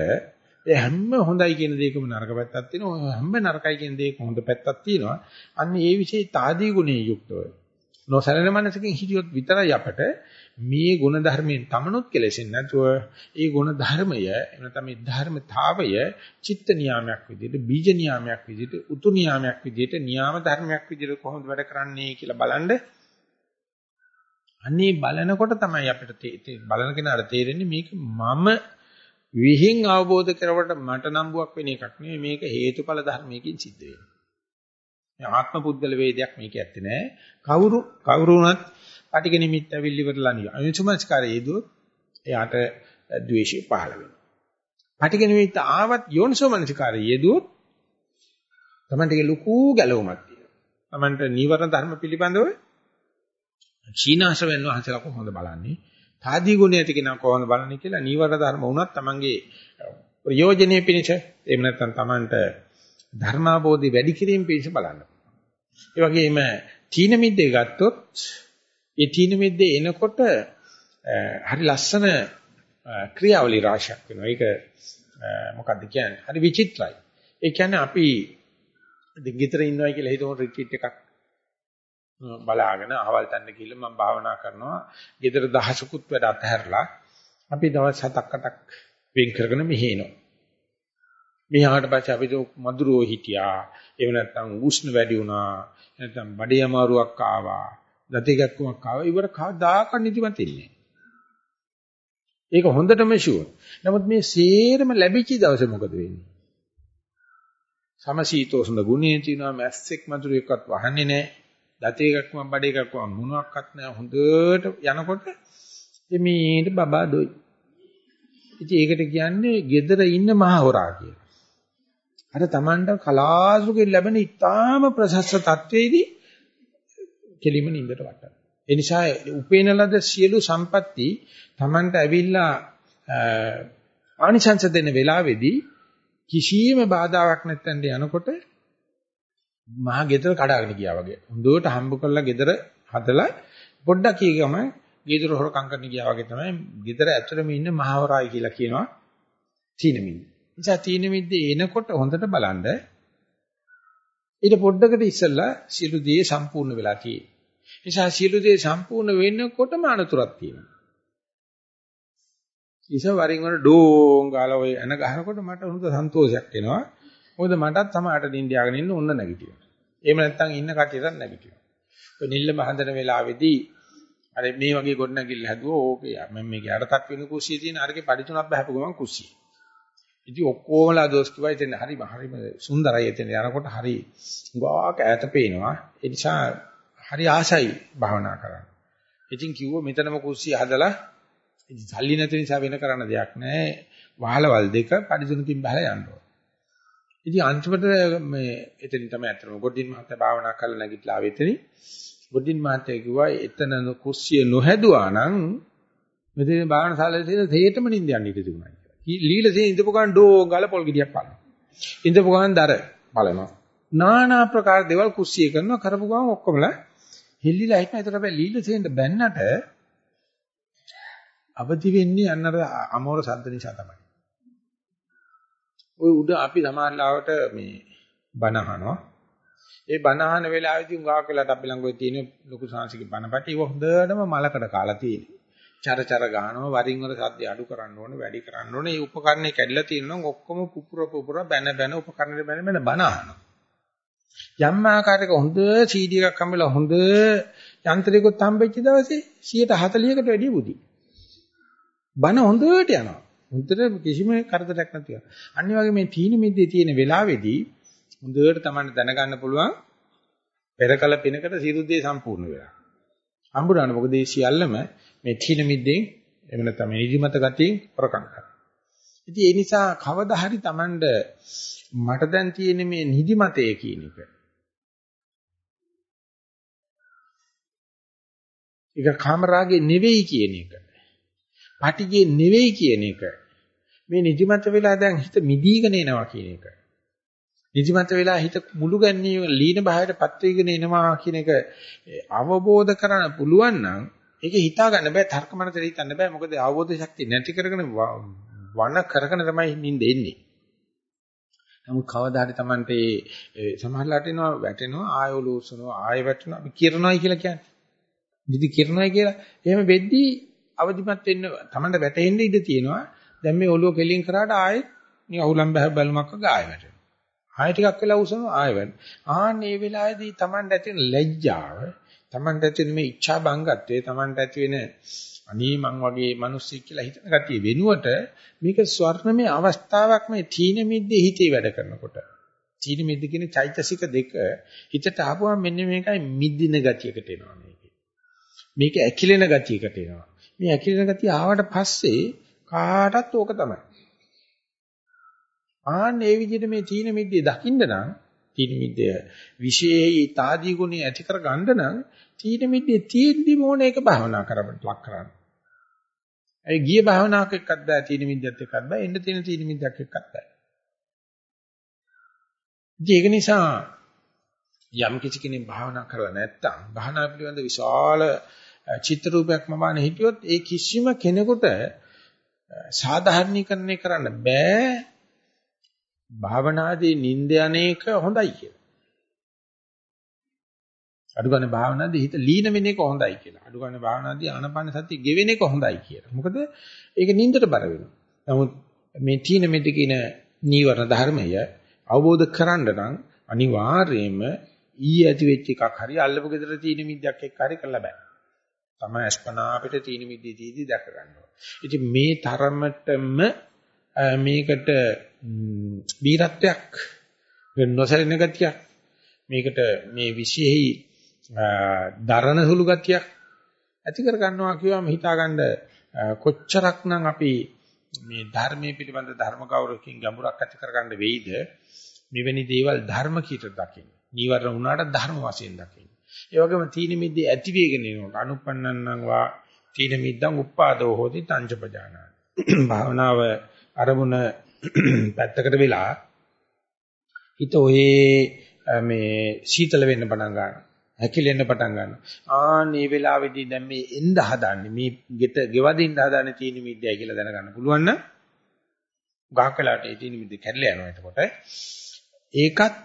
ඒ හැම හොඳයි කියන දෙයකම නරක පැත්තක් තියෙනවා. හැම නරකයි කියන දෙයක හොඳ පැත්තක් තියෙනවා. අන්න ඒ વિશે తాදී ගුණයේ යුක්තව. නොසැලෙන මනසකින් හිටියොත් විතරයි අපට මේ ගුණ ධර්මයෙන් තමනුත් කෙලෙසෙන්නේ නැතුව ඒ ගුණ ධර්මය එනතම මේ ධර්මතාවය චිත්ත නියාමයක් විදිහට බීජ නියාමයක් විදිහට උතු නියාමයක් විදිහට නියාම ධර්මයක් විදිහට කොහොමද වැඩ කරන්නේ කියලා බලන්න අනේ බලනකොට තමයි අපිට බලන කෙනාට තේරෙන්නේ මේක මම විහිං අවබෝධ කරවට මට නම්බුවක් වෙන එකක් නෙවෙයි මේක හේතුඵල ධර්මයකින් සිද්ධ වෙන්නේ. මේ ආත්ම පුද්ගල වේදයක් මේක ඇත්තේ නෑ. කවුරු කවුරු වුණත් පටික නිමිත්ත ඇවිල්ලි ඉවරලා නිය. අනිසුමස්කාරය යෙදුවොත් එයාට ද්වේෂය පහළ වෙනවා. පටික නිමිත්ත ආවත් යෝනිසෝමනසිකාරය යෙදුවොත් තමන්ට ලොකු ගැලවුමක් තියෙනවා. තමන්ට නීවරණ ධර්ම පිළිබඳව චීනාශ්‍රවෙන් වහන්සේලා කොහොමද බලන්නේ? තාදී ගුණ ඇති කෙනා කොහොමද බලන්නේ කියලා නීවරණ ධර්ම වුණත් තමන්ගේ ප්‍රයෝජනෙ පිණිස එහෙම නැත්නම් තමන්ට ධර්මාබෝධි වැඩි කිරීම පිණිස බලන්න. ඒ වගේම තීන මිද්දේ ගත්තොත් ඒ තීන මිද්දේ එනකොට හරි ලස්සන ක්‍රියාවලි රාශියක් වෙනවා. ඒක මොකක්ද කියන්නේ? හරි විචිත්‍රයි. ඒ කියන්නේ අපි දෙගිතර ඉන්නවයි කියලා හිතමු රිට්‍රීට් එකක් බලාගෙන අහවල් තැන්න ගිහිල්ලා මම භාවනා කරනවා. ගෙදර දහසකුත් වැඩ අතහැරලා අපි දවස් 7ක් 8ක් වෙන් කරගෙන මෙහි එනවා. මෙහාට පස්සේ අපි මధుරෝ හිටියා. එහෙම නැත්නම් උෂ්ණ වැඩි වුණා. නැත්නම් බඩේ අමාරුවක් ආවා. දතිගක්කමක් ආවා. ඉවර කවදාක නිදිමත ඉන්නේ. ඒක හොඳටම ෂුවර්. නමුත් මේ සේරම ලැබිච්ච දවසේ මොකද වෙන්නේ? සමශීතෝෂ්ණ ගුණේ තියෙනවා මැස්සෙක් මధుර එකක්වත් වහන්නේ නැහැ. දතිගක්කම බඩේ එකක්ම මොනවත් නැහැ. හොඳට යනකොට එමීට බබා දොයි. ඉතින් ඒකට කියන්නේ gedara ඉන්න මහ හොරා කියලා. අර Tamanට කලාසුකෙන් ලැබෙන ඊටාම ප්‍රසස්ස තත්වයේදී කෙලිම නින්දට වටනවා. ඒ නිසා උපේන ලද සියලු සම්පatti Tamanට ඇවිල්ලා ආනිසංස දෙන වෙලාවේදී කිසියම් බාධාවක් නැත්තෙන්ට යනකොට මහා ගෙදර කඩාගෙන ගියා වගේ. හොඳට හම්බ කරලා ගෙදර හදලා පොඩ්ඩක් කීගම ගෙදර හොරකම් කරන්න ගියා වගේ තමයි ගෙදර ඇතුළෙම ඉන්න මහවරායි කියලා කියනවා තීනමිද්ද. නිසා තීනමිද්ද එනකොට හොඳට බලන්න ඊට පොඩ්ඩකට ඉස්සෙල්ලා සියලු දේ සම්පූර්ණ වෙලා තියෙනවා. නිසා සියලු දේ සම්පූර්ණ වෙන්නකොටම අනතුරක් තියෙනවා. ඉස වරින් වර ඩෝං ගාලා ඔය එන ගහනකොට මට හොඳ සන්තෝෂයක් එනවා. මොකද මටත් සමහරට නිින්දයාගෙන ඉන්න ඕන නැගිටිනවා. එහෙම නැත්නම් ඉන්න කටියට නැගිටිනවා. ඔය නිල්ලම හඳන වෙලාවේදී අර මේ වගේ ගොඩනැගිල්ල හැදුවා ඕකේ මම මේකේ අරතක් වෙන කුස්සිය තියෙන අරගේ පඩි තුනක් බහපු ගමන් කුස්සිය. ඉතින් ඔක්කොමලා දොස් කිව්වා ඉතින් හරි හරිම සුන්දරයි එතන යනකොට හරි ගාක් ඈත පේනවා. ඒ නිසා හරි ආසයි භාවනා කරන්න. ඉතින් කිව්වා මෙතනම කුස්සිය හදලා ඉතින් සල්ලි නැති නිසා වෙන කරන්න දෙයක් නැහැ. වහලවල් දෙක පඩි තුනකින් බහලා යන්න ඕන. ඉතින් අන්තිමට මේ එතනින් තමයි අතන ගොඩින් මහත්තයා භාවනා කරලා නැගිටලා ආවෙ එතනින්. ගොඩින් මහත්තයා කිව්වා එතන කුස්සිය නොහැදුවා නම් මෙතන භාවනා ශාලාවේ තියෙන තේටම නිින්ද යන්න ඉඩ තිබුණා කියලා. ලීල තියෙන ඉඳපු ගමන් ඩෝ ගාලා පොල් ගෙඩියක් බලනවා. ඉඳපු ගමන් දර බලනවා. নানা ප්‍රකාර දේවල් කුස්සිය කරනවා කරපු ගමන් ඔක්කොමලා හෙල්ලිලා හිටන. ඒතර හැබැයි ලීල තියෙන බැන්නට අවදි වෙන්නේ අන්නර අමෝර සද්ද නිසා තමයි. ওই උඩ අපි සමාජලාවට මේ බණ අහනවා. ඒ බණ අහන වෙලාවෙදී උඟාක් වෙලාට අපි ළඟ ඔය තියෙන ලොකු සංසික බණපටි ඉව හොඳටම මලකඩ කාලා තියෙනවා. චර චර ගානවා වරින් වර සද්ද අඩු කරන්න ඕනේ වැඩි කරන්න ඕනේ. මේ උපකරණේ කැඩිලා තියෙනවා ඔක්කොම පුපුර පුපුර බැන බැන උපකරණේ බැන බැන බණ අහනවා. යම් ආකාරයක හොඳ CD එකක් හම්බෙලා හොඳ යන්ත්‍රයකට හම්බෙච්ච දවසේ 140කට වැඩිය බුදි. බණ හොඳට යනවා. හොඳට කිසිම කරදරයක් නැතිව. අනිත් වගේ මේ තීන මිද්දේ තියෙන වෙලාවේදී හොඳට Taman දැනගන්න පුළුවන් පෙරකල පිනකට සිරුද්දේ සම්පූර්ණ වෙලා. හම්බුනාන මොකද මේ සියල්ලම මේ තීන මිද්දෙන් එහෙම නැත්නම් මේ නිදිමත ගතියෙන් ප්‍රකම් කරනවා. ඉතින් ඒ නිසා කවදා හරි Tamanට මට දැන් තියෙන මේ නිදිමතේ කියන එක. ඒක කාමරාගේ නෙවෙයි කියන එක. පටිගේ නෙවෙයි කියන එක. මේ නිදිමත වෙලා දැන් හිත මිදීගෙන එනවා කියන එක. නිදිමත වෙලා හිත මුළු ගැන්නීම ලීන භාවයට පත් වීගෙන එනවා කියන එක අවබෝධ කරගන්න පුළුවන් නම් ඒක හිතා ගන්න බෑ තර්ක මනසට හිතන්න බෑ මොකද අවබෝධ ශක්තිය නැති කරගෙන වණ කරගෙන තමයි නිින්ද එන්නේ. නමුත් කවදා හරි Tamante සමහරලාට එනවා වැටෙනවා ආය ඔලෝසනවා ආය වැටෙනවා අපි කිරනවායි කියලා කියන්නේ. නිදි කිරනවායි කියලා. එහෙම වෙද්දී අවදිමත් වෙන්න Tamante වැටෙන්න ඉඩ තියෙනවා. දැන් මේ ඔළුව කෙලින් කරාට ආයෙත් මේ අහුලම් බහ බැලුමක් වගේ ආයෙ වැටෙනවා. ආයෙ ටිකක් වෙලා උසනවා ආයෙ වැටෙනවා. ආන්න මේ වෙලාවේදී Tamanට ඇති වෙන ලැජ්ජාව, Tamanට ඇති වෙන මේ ඉච්ඡා බංගත්වයේ, Tamanට ඇති වෙන අනේ මං වගේ මිනිස්සෙක් කියලා හිතන ගතිය වෙනුවට මේක ස්වර්ණමය අවස්ථාවක් මේ තීන මිද්දේ හිතේ වැඩ කරනකොට. තීන මිද්ද කියන චෛතසික දෙක හිතට ආපුවම මෙන්න මේකයි මිද්දින ගතියකට එනවා මේකේ. මේක ඇකිලෙන ගතියකට එනවා. මේ ඇකිලෙන ගතිය ආවට පස්සේ කාටත් ඕක තමයි. ආන්න ඒ විදිහට මේ තීන මිද්දේ දකින්න නම් තීන මිද්දේ විශේෂයි తాදී ගුණය ඇති කර ගන්න නම් තීන මිද්දේ තියෙද්දි මොන එක භාවනා කරන්න ලක් කරන්න. ඒ ගිය භාවනාවක් එක්කත් බෑ තීන මිද්දත් එක්කත් බෑ එන්න තියෙන තීන මිද්දක් එක්කත් බෑ. ඒක නිසා යම් කිසි කෙනෙක් භාවනා කරලා නැත්තම් භාවනා පිළිබඳ විශාල චිත්‍ර රූපයක් මවාන හිටියොත් ඒ කිසිම කෙනෙකුට සාධාරණීකරණය කරන්න බෑ භාවනාදී නිින්ද යන්නේක හොඳයි කියලා. අඩු ගන්න භාවනාදී හිත ලීන වෙන එක හොඳයි කියලා. අඩු ගන්න භාවනාදී ආනපාන සතිය ගෙවෙන එක හොඳයි කියලා. මොකද ඒක නිින්දට බර වෙනවා. නමුත් මේ තීන මෙද කියන නීවරණ ධර්මය අවබෝධ කරගන්න නම් අනිවාර්යයෙන්ම ඊ ඇති වෙච්ච එකක් හරි අල්ලපු ගෙදර තීන මිද්දක් එක්ක හරි කරලා බෑ. තමයි අස්පනා අපිට තීන මිද්දේ තීදී දැක ගන්නවා. ඉතින් මේ තරමටම මේකට බීරත්වයක් නොසැලෙන ගතියක් මේකට මේ විශේෂයි දරණ සුළු ගතියක් ඇති කර ගන්නවා කියවම හිතාගන්න කොච්චරක්නම් අපි මේ ධර්මයේ පිළිබඳ ධර්ම ගෞරවකින් ගැඹුරක් ඇති කරගන්න වෙයිද මෙවැනි දේවල් ධර්ම කීට දකින්න. නීවරණ වුණාට ධර්ම වශයෙන් දකින්න. ඒ වගේම තීන මිද්දේ ඇති වෙගෙන එනවා. අනුපන්නන්නම් වා තීන මිද්දං උප්පාදෝ හෝති තංචපජානාති. භාවනාව අරමුණ පැත්තකට වෙලා හිත ඔයේ මේ සීතල වෙන්න පටන් ගන්නවා. හැකිලෙන්න පටන් ගන්නවා. ආන්නේ වෙලාවේදී දැන් මේ එන්න හදන්නේ මේ ගෙට ගෙවදින්න හදන්නේ තීන මිද්දයි කියලා දැනගන්න පුළුවන් නම් ගහක් වෙලාට ඒ තීන මිද්ද කැඩලා යනවා එතකොට. ඒකත්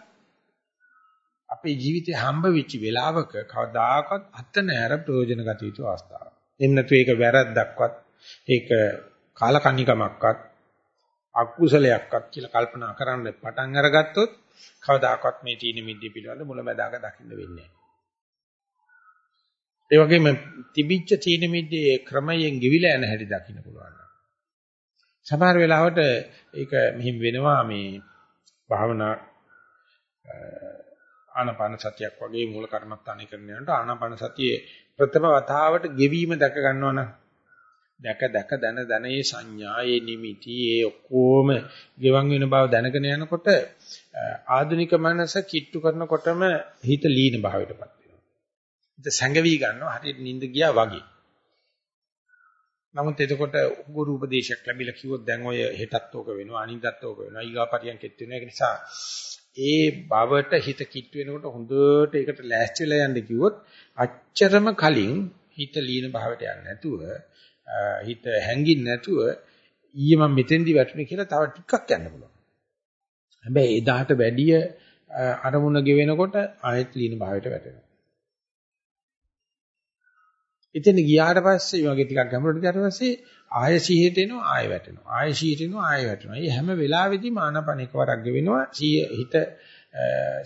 අපේ ජීවිතේ හම්බ වෙච්ච වෙලාවක කවදාකවත් අත නැර ප්‍රයෝජන ගත යුතු අවස්ථාවක්. එහෙම නැතු ඒක වැරද්දක්වත් ඒක කාලකන්නිකමක්වත් අකුසලයක්වත් කියලා කල්පනා කරන්න පටන් අරගත්තොත් කවදාකවත් මේ තීන මිද්දේ පිළිබඳ මුලැමැදාක දකින්න වෙන්නේ නැහැ. ඒ වගේම තිබිච්ච තීන මිද්දේ ක්‍රමයෙන් ගිවිලා යන හැටි දකින්න පුළුවන්. සමහර වෙලාවට ඒක මෙහිම වෙනවා මේ භාවනා ආනාපාන සතියක් වගේ මූල කර්මස්ථානය කරන යනකොට ආනාපාන සතියේ ප්‍රථම වතාවට ගෙවීම දැක ගන්නවනම් දැක දැක දන දන ඒ සංඥා ඒ නිමිති ඒ ඔක්කොම ගෙවන් වෙන බව දැනගෙන යනකොට ආධුනික මනස කිට්ටු කරනකොටම හිත ලීන භාවයටපත් වෙනවා. හිත සැඟවි ගන්නවා හරියට නිින්ද ගියා වගේ. නමුත් එතකොට ගුරු උපදේශයක් ලැබිලා කිව්වොත් දැන් ඔය හෙටත් ඕක වෙනවා අනිද්දාත් ඕක වෙනවා ඊගාපරියන්කෙත් වෙනවා ඒක නිසා ඒ බවට හිත කිට් වෙනකොට හොඳට ඒකට ලෑස්ති වෙලා යන්න කිව්වොත් අච්චරම කලින් හිත ලීන භාවයට යන්නේ නැතුව හිත හැංගින් නැතුව ඊයේ මම මෙතෙන්දි වැටුනේ කියලා තව ටිකක් යන්න පුළුවන්. හැබැයි එදාට වැඩිය අරමුණ ගෙවෙනකොට ආයෙත් ලීන භාවයට වැටෙනවා. ඉතින් ගියාට පස්සේ මේ වගේ ටිකක් ගැඹුරට ගියාට පස්සේ ආය සිහියට එනවා ආය වැටෙනවා. ආය සිහියට එනවා ආය වැටෙනවා. මේ හැම වෙලාවෙදීම ආනපන එකවරක් ගෙවෙනවා. සිහිය හිත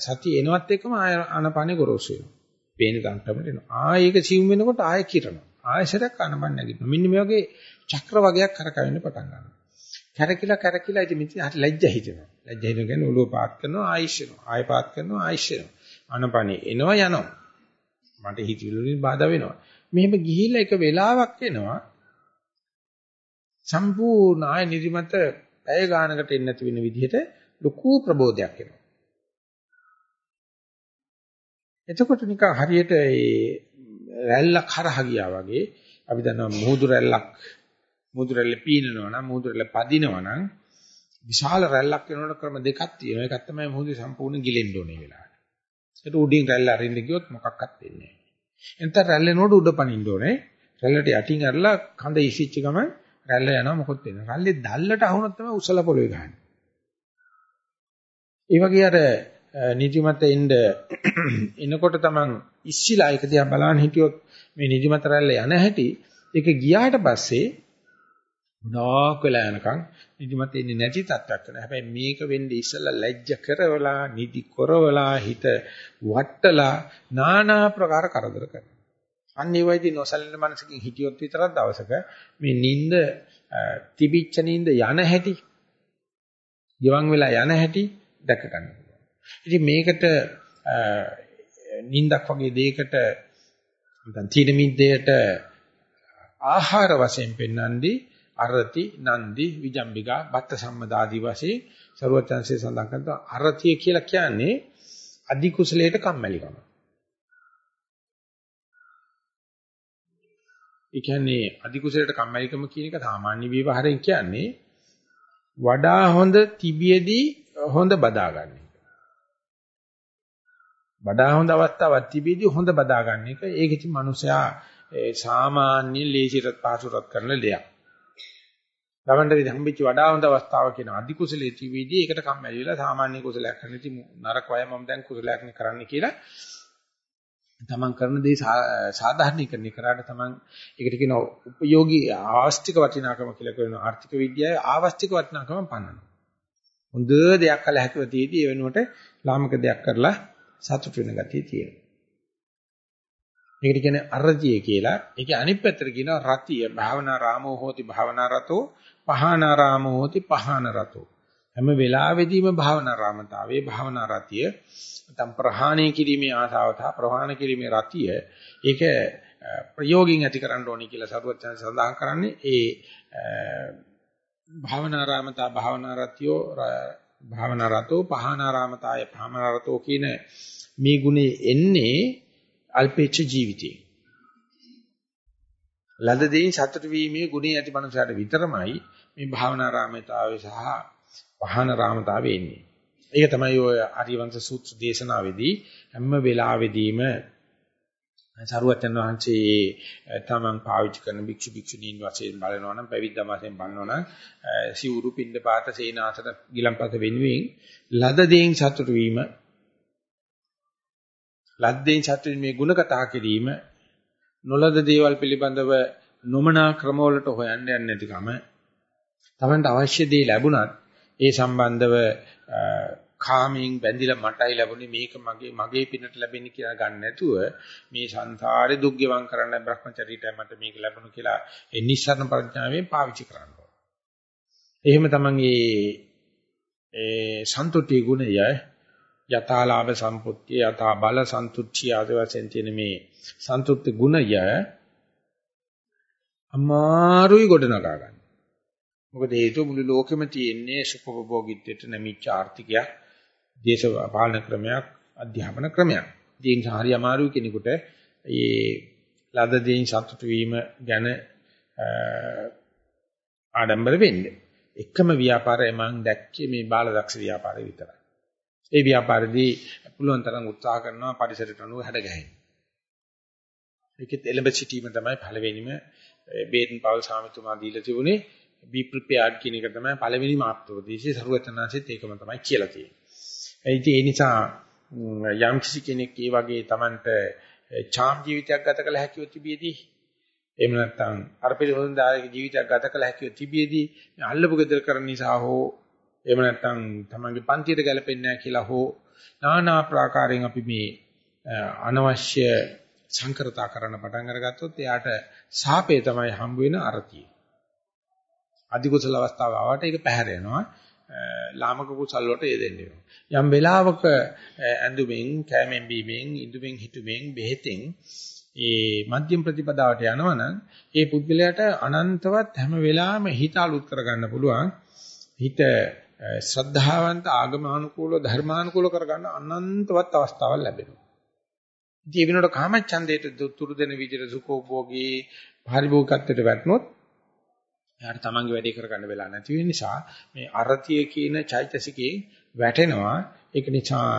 සතිය එනවත් එක්කම ආය ආනපනේ ගොරෝසු වෙනවා. පේන තන්ටමට එනවා. ආය ඒක සිවුම් වෙනකොට ආය කිරනවා. ආයශරයක් ආනපන නැගිටිනවා. මෙන්න මේ වගේ චක්‍ර වගේක් කරකවෙන්න පටන් ගන්නවා. කැරකිලා කැරකිලා ඉතින් මිත්‍ය හරි ලැජ්ජ හිතෙනවා. ලැජ්ජ හිතන කියන්නේ ඔළුව පාත් කරනවා ආයිෂෙනවා. ආය පාත් කරනවා ආයිෂෙනවා. ආනපනේ එනවා යනවා. මට හිතවිලි වලින් බාධා වෙනවා. මෙහෙම ගිහිල්ලා එක වෙලාවක් එනවා සම්පූර්ණ ආය නිදිමත පැය ගානකට එන්නේ නැති වෙන විදිහට ලොකු ප්‍රබෝධයක් එනවා. එතකොට නිකන් හරියට ඒ රැල්ලක් හරහා ගියා වගේ අපි දන්නවා මුහුදු රැල්ලක් මුහුදු රැල්ල පීනනවා නම් මුහුදු රැල්ල පදිනවා නම් විශාල රැල්ලක් වෙනකොට ක්‍රම දෙකක් තියෙනවා. එකක් තමයි මුහුදේ සම්පූර්ණ ගිලෙන්න ඕනේ වෙලාවට. ඒක උඩින් රැල්ල අරින්න ගියොත් මොකක්වත් වෙන්නේ නැහැ. එතන රැල්ලේනෝඩ උඩ පනින්න ඕනේ. රැල්ලට යටින් අරලා කඳ ඉසිච්ච ගමන් රැල්ල යනවා මොකොත් වෙනවා. රැල්ලේ දැල්ලට අහුනොත් තමයි උසල පොළවේ ගහන්නේ. ඒ වගේ අර නිදිමත එන්න එනකොට තමන් ඉස්සිලා ඒක දිහා බලන්න හිටියොත් මේ නිදිමත රැල්ල යන හැටි ඒක ගියාට පස්සේ ගොඩාක් වෙලා යනකම් නිදිමත එන්නේ නැති තත්ත්වයක් වෙනවා. හැබැයි මේක වෙන්නේ ඉස්සලා ලැජ්ජ කරවලා, නිදි කරවලා, හිත වට්ටලා নানা ප්‍රකාර කරදර කරනවා. අන්න ඒ වයිදී නොසලින මනසකින් හිටියොත් විතරක් දවසක මේ නිින්ද තිබිච්ච නිින්ද යන හැටි, ගිවන් වෙලා යන හැටි දැක ගන්න පුළුවන්. ඉතින් මේකට නිින්දක් වගේ දෙයකට නැත්නම් තීන මිද්දේට ආහාර වශයෙන් පෙන්වන්නේ අරති නන්දි විජම්බිකා බත්ත සම්මදාදී වශයෙන් ਸਰවචන්සේ සඳහන් කරනවා අරතිය කියලා කියන්නේ අධි කුසලයට කම්මැලිකම. ඒ කියන්නේ අධි කුසලයට කම්මැලිකම කියන එක සාමාන්‍ය විවහාරයෙන් කියන්නේ වඩා හොඳ තිබියදී හොඳ බදාගන්න එක. වඩා හොඳ අවස්ථාවක් තිබියදී හොඳ බදාගන්න එක. ඒක ඉතින් මිනිසයා සාමාන්‍ය ලේසියට පාසුරත් කරන දෙයක්. ළමන්ට හම්බෙච්ච වඩා හොඳ අවස්ථාව කියන අධි කුසලයේ තිබීදී ඒකට කම්මැලි වෙලා සාමාන්‍ය කුසලයක් කරන්න ඉතින් නරක වය මම දැන් කුසලයක් නේ කරන්න කියලා තමන් කරන දේ සාධාරණීකරණය කරාට තමන් ඒකට කියන උපයෝගී ආස්තික වටිනාකම කියලා කියන ආර්ථික විද්‍යාවේ ආවස්තික වටිනාකම පන්නනවා. හොඳ දෙයක් කළ හැකිව තියදී ඒ වෙනුවට ලාමක දෙයක් කරලා සතුට වෙන ගතිය තියෙනවා. මේකට කියන්නේ අරතිය කියලා. ඒකේ අනිත් පැත්තට කියනවා රතිය. භාවනා රාමෝ හෝති භාවනා රතෝ පහානාරාමෝ හෝති පහාන රතෝ හැම වෙලාවෙදීම භාවනා රාමතාවේ භාවනා රතිය නැත්නම් ප්‍රහාණය කිරීමේ ආසාව සහ ප්‍රහාණ කිරීමේ රතිය ඒක ප්‍රයෝගින් ඇති කරන්න ඕනේ කියලා සරුවචන සඳහන් කරන්නේ ඒ භාවනා රාමතා භාවනා රතියෝ භාවනා රතෝ පහානා රාමතාය භාවනා රතෝ කියන මේ ගුණේ එන්නේ අල්පේච්ඡ ජීවිතේ ලද දෙයින් සතුට වීමේ ගුණය ඇති මනුස්සයාට විතරමයි මේ භාවනාරාමතාවය සහ වහන රාමතාවේ එන්නේ. ඒක තමයි ඔය ආර්යවංශ සූත්‍ර දේශනාවේදී හැම වෙලාවෙදීම සරුවචන් වහන්සේ තමන් පාවිච්චි කරන භික්ෂු භික්ෂුණීන් වශයෙන් බලනවා නම් පැවිද්දා වශයෙන් බලනවා නම් සිවුරු පින්ඳ පාත සේනාසන ගිලම්පස වෙනුවෙන් ලද දෙයින් සතුටු වීම ලද්දෙන් සතුටු මේ ಗುಣ කතා කිරීම නොලද දේවල් පිළිබඳව නොමනා ක්‍රමවලට හොයන්න යන්නේ නැතිකම තමන්ට අවශ්‍ය දේ ලැබුණත් ඒ සම්බන්ධව කාමයෙන් බැඳිලා මටයි ලැබුණේ මේක මගේ මගේ පිනට ලැබෙන්නේ කියලා ගන්න නැතුව මේ සංසාරේ දුක් ගෙවම් කරන්න බ්‍රහ්මචරීට මට මේක ලැබුණු කියලා ඒ නිස්සාරණ ප්‍රඥාවෙන් පාවිච්චි කරන්න ඕන. එහෙම තමයි ඒ සන්තුට්ටි ගුණය යථාලාභ සම්පත්තිය යථා බල සන්තුට්ඨිය ආදී වශයෙන් තියෙන මේ සන්තුට්ටි ගුණය අමාරුයි ගොඩනගා ගන්න. මොකද හේතුව මුළු ලෝකෙම තියෙන්නේ සුඛෝපභෝගීත්වයට නැමිච්ච ආර්ථිකයක් දේශපාලන ක්‍රමයක් අධ්‍යාපන ක්‍රමයක්. ඒ නිසා හරි අමාරුයි කෙනෙකුට මේ ලද දෙයින් සතුටු වීම ගැන ආඩම්බර වෙන්න. එකම ව්‍යාපාරය මම දැක්කේ මේ බාලදක්ෂ ව්‍යාපාරය විතරයි. ඒ ව්‍යාපාරෙදී පුළුවන් තරම් උත්සාහ කරනවා පරිසරයට අනුව හැඩගැහෙන්න. ඒකෙත් එළඹ සිටීම තමයි පළවෙනිම බේරන් පවල් සාමිතුමා දීලා තිබුණේ be prepared කියන එක තමයි පළවෙනිම ආත්මෝපදේශයේ සරුවචනාංශෙත් ඒකම තමයි කියලා තියෙන්නේ. ඒ නිසා යම් කිසි කෙනෙක් ඒ වගේ Tamanට චාම් ජීවිතයක් ගත කළ හැකියොත් තිබියදී එහෙම නැත්නම් අර පිළිවෙලින්දායක ජීවිතයක් ගත කළ හැකියොත් තිබියදී අල්ලපු gedර කරන නිසා හෝ එහෙම නැත්නම් Tamanගේ පන්තියට ගැලපෙන්නේ නැහැ කියලා හෝ নানা ආකාරයෙන් අපි මේ අනවශ්‍ය සංකරතා කරන්න පටන් අරගත්තොත් එයාට සාපේ තමයි හම්බ වෙන අරතිය. අධිකුසල අවස්ථාව ආවට ඒක පැහැර යනවා. ලාමක කුසල් වලට යෙදෙන්නේ. යම් වෙලාවක ඇඳුමින්, කෑමෙන් බීමෙන්, ඉඳුමින් හිටුමින්, බෙහෙතෙන් ඒ මධ්‍යම ප්‍රතිපදාවට යනවනම් ඒ පුද්ගලයාට අනන්තවත් හැම වෙලාවෙම හිත අලුත් කරගන්න පුළුවන්. හිත ශ්‍රද්ධාවන්ත ආගමානුකූලව ධර්මානුකූලව කරගන්න අනන්තවත් අවස්ථාවක් ලැබෙනවා. ඉතින් ඒ වෙනකොට කාමච්ඡන්දයට තුරු දෙන විදිහට සුඛෝභෝගී පරිභෝගකත්වයට වැටුනොත් එයාට තමන්ගේ වැඩේ කරගන්න වෙලා නැති වෙන නිසා මේ අරතිය කියන චෛතසිකේ වැටෙනවා. ඒක නිසා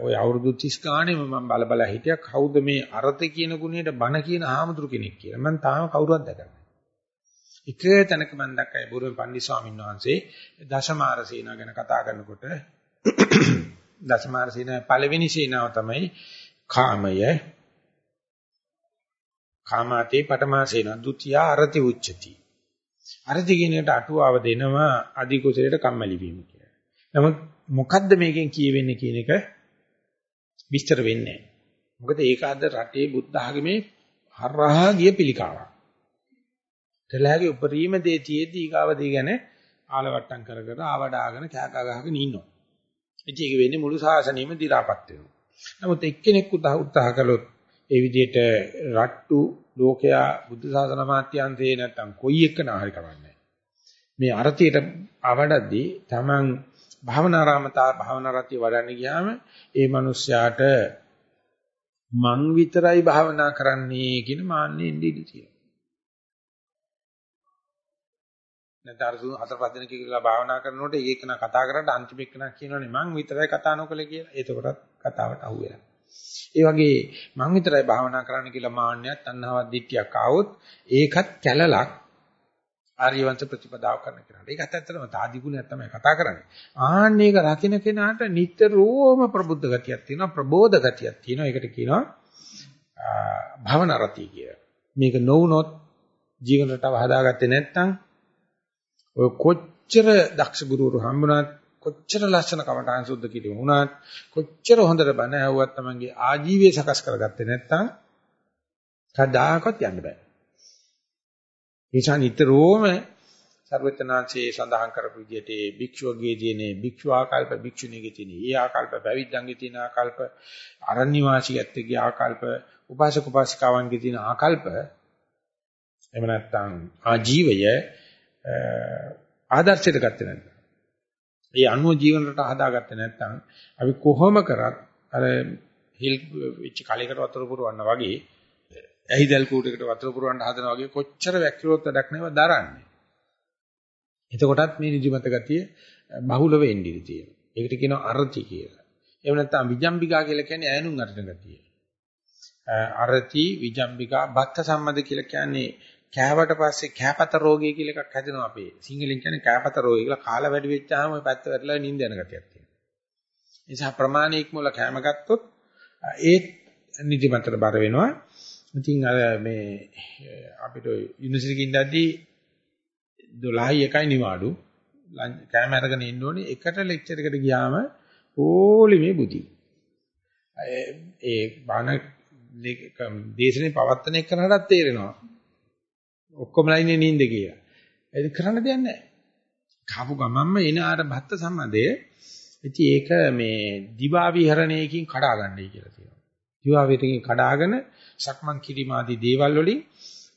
ওই අවුරුදු 30 ගානේ මම බල බල හිටියා කවුද මේ අරති කියන ගුණයට බන කියන ආමතුරු කෙනෙක් කියලා. මම තාම කවුරුවත් දැකලා එක තැනක මම දැක්කයි බුරුමේ පන්දි ස්වාමීන් වහන්සේ දශමාර සේනාව ගැන කතා කරනකොට දශමාර සේනාවේ පළවෙනි සේනාව තමයි කාමය කාමාතේ පඨමා සේනා ဒုတိ ය අරති උච්චති අරති කියන එකට අටුවාව දෙනවා අදි කුසලයට කම්මැලි වීම කියලා. නමුත් මොකද්ද මේකෙන් කියවෙන්නේ කියන එක විස්තර වෙන්නේ නැහැ. මොකද ඒක අද රටේ බුද්ධ ආගමේ හරහා ගිය පිළිකාවක්. තලහගේ උපරිම දේ තියේදී ඊගාව දේ ගැන ආලවට්ටම් කර කර ආවඩාගෙන කෑකා ගහගෙන ඉන්නවා. ඉතින් ඒක වෙන්නේ මුළු ශාසනයෙම දි รา පත් වෙනවා. නමුත් එක්කෙනෙක් උත්සාහ කළොත් ඒ විදිහට රට්ටු ලෝකයා බුද්ධ ශාසන මාත්‍යන්තේ නැත්තම් කොයි එක නාහරි කරන්නේ මේ අර්ථයට අවඩද්දී Taman භාවනාරාමතා භාවනා රතිය වඩන්න ගියාම ඒ මිනිස්යාට මං විතරයි භාවනා කරන්නේ කියන මාන්නේ ඉඳී ඉඳී තියෙනවා. නැත්නම් අර හතර පහ දිනක කියලා භාවනා කරනකොට ඒක නා කතා කරලා අන්තිම එක නා කියනවනේ මං විතරයි කතා නොකළේ කියලා. එතකොටත් කතාවට අහුවෙලා. ඒ වගේ මං විතරයි භාවනා කරන්න කියලා මාන්නයක් තණ්හාවක් දිට්ඨියක් ආවොත් ඒකත් කැලලක් ආර්යවංශ ප්‍රතිපදාව කරන කෙනාට. ඒකත් ඇත්තටම තාදි ගුණයක් තමයි කතා කරන්නේ. ආන්න ඒක රකින්න කෙනාට නිට්ටරෝම ප්‍රබුද්ධ ගතියක් තියෙනවා ප්‍රබෝධ ගතියක් තියෙනවා. ඒකට කියනවා භවන රති කිය. මේක නොවුනොත් ජීවන රටාව හදාගත්තේ නැත්නම් ඔය කොච්චර දක්ෂ ගුරුවරු හම්බුණත් කොච්චර ලස්සන කමටහන් සුද්ධ කිරීම වුණත් කොච්චර හොඳට බණ ඇහුවත් තමන්ගේ ආජීවය සකස් කරගත්තේ නැත්නම් කදාකත් යන්න බෑ. නිසා නිතරම සර්වචනාංශයේ සඳහන් කරපු විදිහට ඒ භික්ෂුවගේ තියෙන භික්ෂු ආකල්ප භික්ෂුණීගේ තියෙන ඒ ආකල්ප පැවිද්දන්ගේ තියෙන ආකල්ප අරණ්‍ය වාසීයත්ගේ ආකල්ප උපාසක උපාසිකාවන්ගේ තියෙන ආකල්ප එහෙම නැත්නම් ආජීවය ආදර්ශයට ගත්තේ නැත්නම් ඒ අනුව ජීවන රට හදාගත්තේ නැත්නම් අපි කොහොම කරත් අර හිල් වෙච්ච කලයකට වතුර පුරවන්න වගේ ඇහිදල් කූටයකට වතුර පුරවන්න හදනවා වගේ කොච්චර වැක්කිරුවොත් වැඩක් නැව දරන්නේ. එතකොටත් මේ නිදිමත ගතිය බහුල වෙන්න ඉඩ තියෙනවා. ඒකට කියනවා අරති කියලා. එහෙම නැත්නම් විජම්බිකා කියලා කියන්නේ ඈනුම් අරින ගතිය. අරති විජම්බිකා බත්ත සම්මද කියලා කියන්නේ කෑවට පස්සේ කෑපත රෝගය කියලා එකක් හැදෙනවා අපේ. සිංහලෙන් කියන්නේ කෑපත රෝගය කියලා කාලා වැඩි වෙච්චාම ওই පැත්ත වැටලා නිින්ද යන ගතියක් තියෙනවා. ඒ නිසා ප්‍රමාණික මුල කෑම ගත්තොත් ඒ නිදිමතට බර වෙනවා. ඉතින් අර මේ අපිට යුනිවර්සිටි එකකින් ඉඳද්දී 12යි 1යි නිවාඩු කෑම අරගෙන ඉන්න ඕනේ එකට ලෙක්චර් එකට ගියාම ඕලිමේ බුදි. ඒ බාන දේශනේ පවත්තන එක කරනටත් තේරෙනවා. ඔක්කොමලා ඉන්නේ නිින්ද කියලා. ඒක කරන්න දෙයක් නැහැ. කාපු ගමන්ම එන අර භත්ත සම්බන්ධය ඉතින් ඒක මේ දිවා විහරණයකින් කඩාගන්නයි කියලා තියෙනවා. දිවා විහරණයකින් කඩාගෙන සක්මන් කිරීම ආදී දේවල් වලින්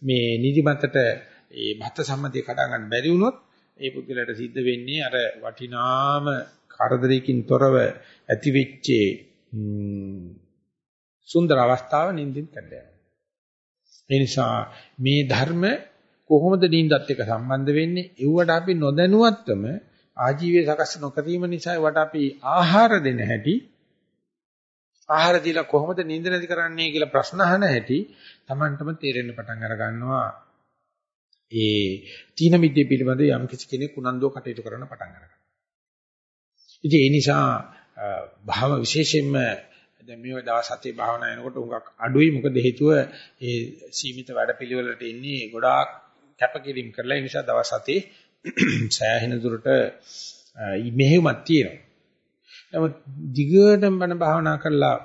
මේ නිදිමතට ඒ භත්ත සම්බන්ධය කඩා ගන්න බැරි වුණොත් ඒ පුද්ගලයාට සිද්ධ වෙන්නේ අර වටිනාම කරදරයකින් තොරව ඇතිවෙච්ච සුන්දර අවස්ථාව නින්දින් කැඩලා ඒ නිසා මේ ධර්ම කොහොමද නින්දත් එක්ක සම්බන්ධ වෙන්නේ? ඒවට අපි නොදැනුවත්වම ආජීවය සකස් නොකිරීම නිසා ඒවට අපි ආහාර දෙන හැටි ආහාර දීලා කොහොමද නින්ද නැති කරන්නේ කියලා ප්‍රශ්න අහන හැටි Tamanටම තේරෙන්න පටන් අර ගන්නවා. ඒ තීන මිද්දේ පිළිබඳ යම් කිසි කෙනෙක් උනන්දුව කටයුතු කරන්න පටන් ගන්නවා. ඉතින් ඒ නිසා භාව විශේෂයෙන්ම දැන් මේ දවස් හතේ භාවනා කරනකොට උඟක් අඩුයි. මොකද හේතුව ඒ සීමිත වැඩපිළිවෙලට ඉන්නේ ගොඩාක් කැපකිරීම කරලා. ඒ නිසා දවස් හතේ සෑහෙන දුරට මෙහෙයුමක් තියෙනවා. නමුත් දිගටම බණ භාවනා කරලා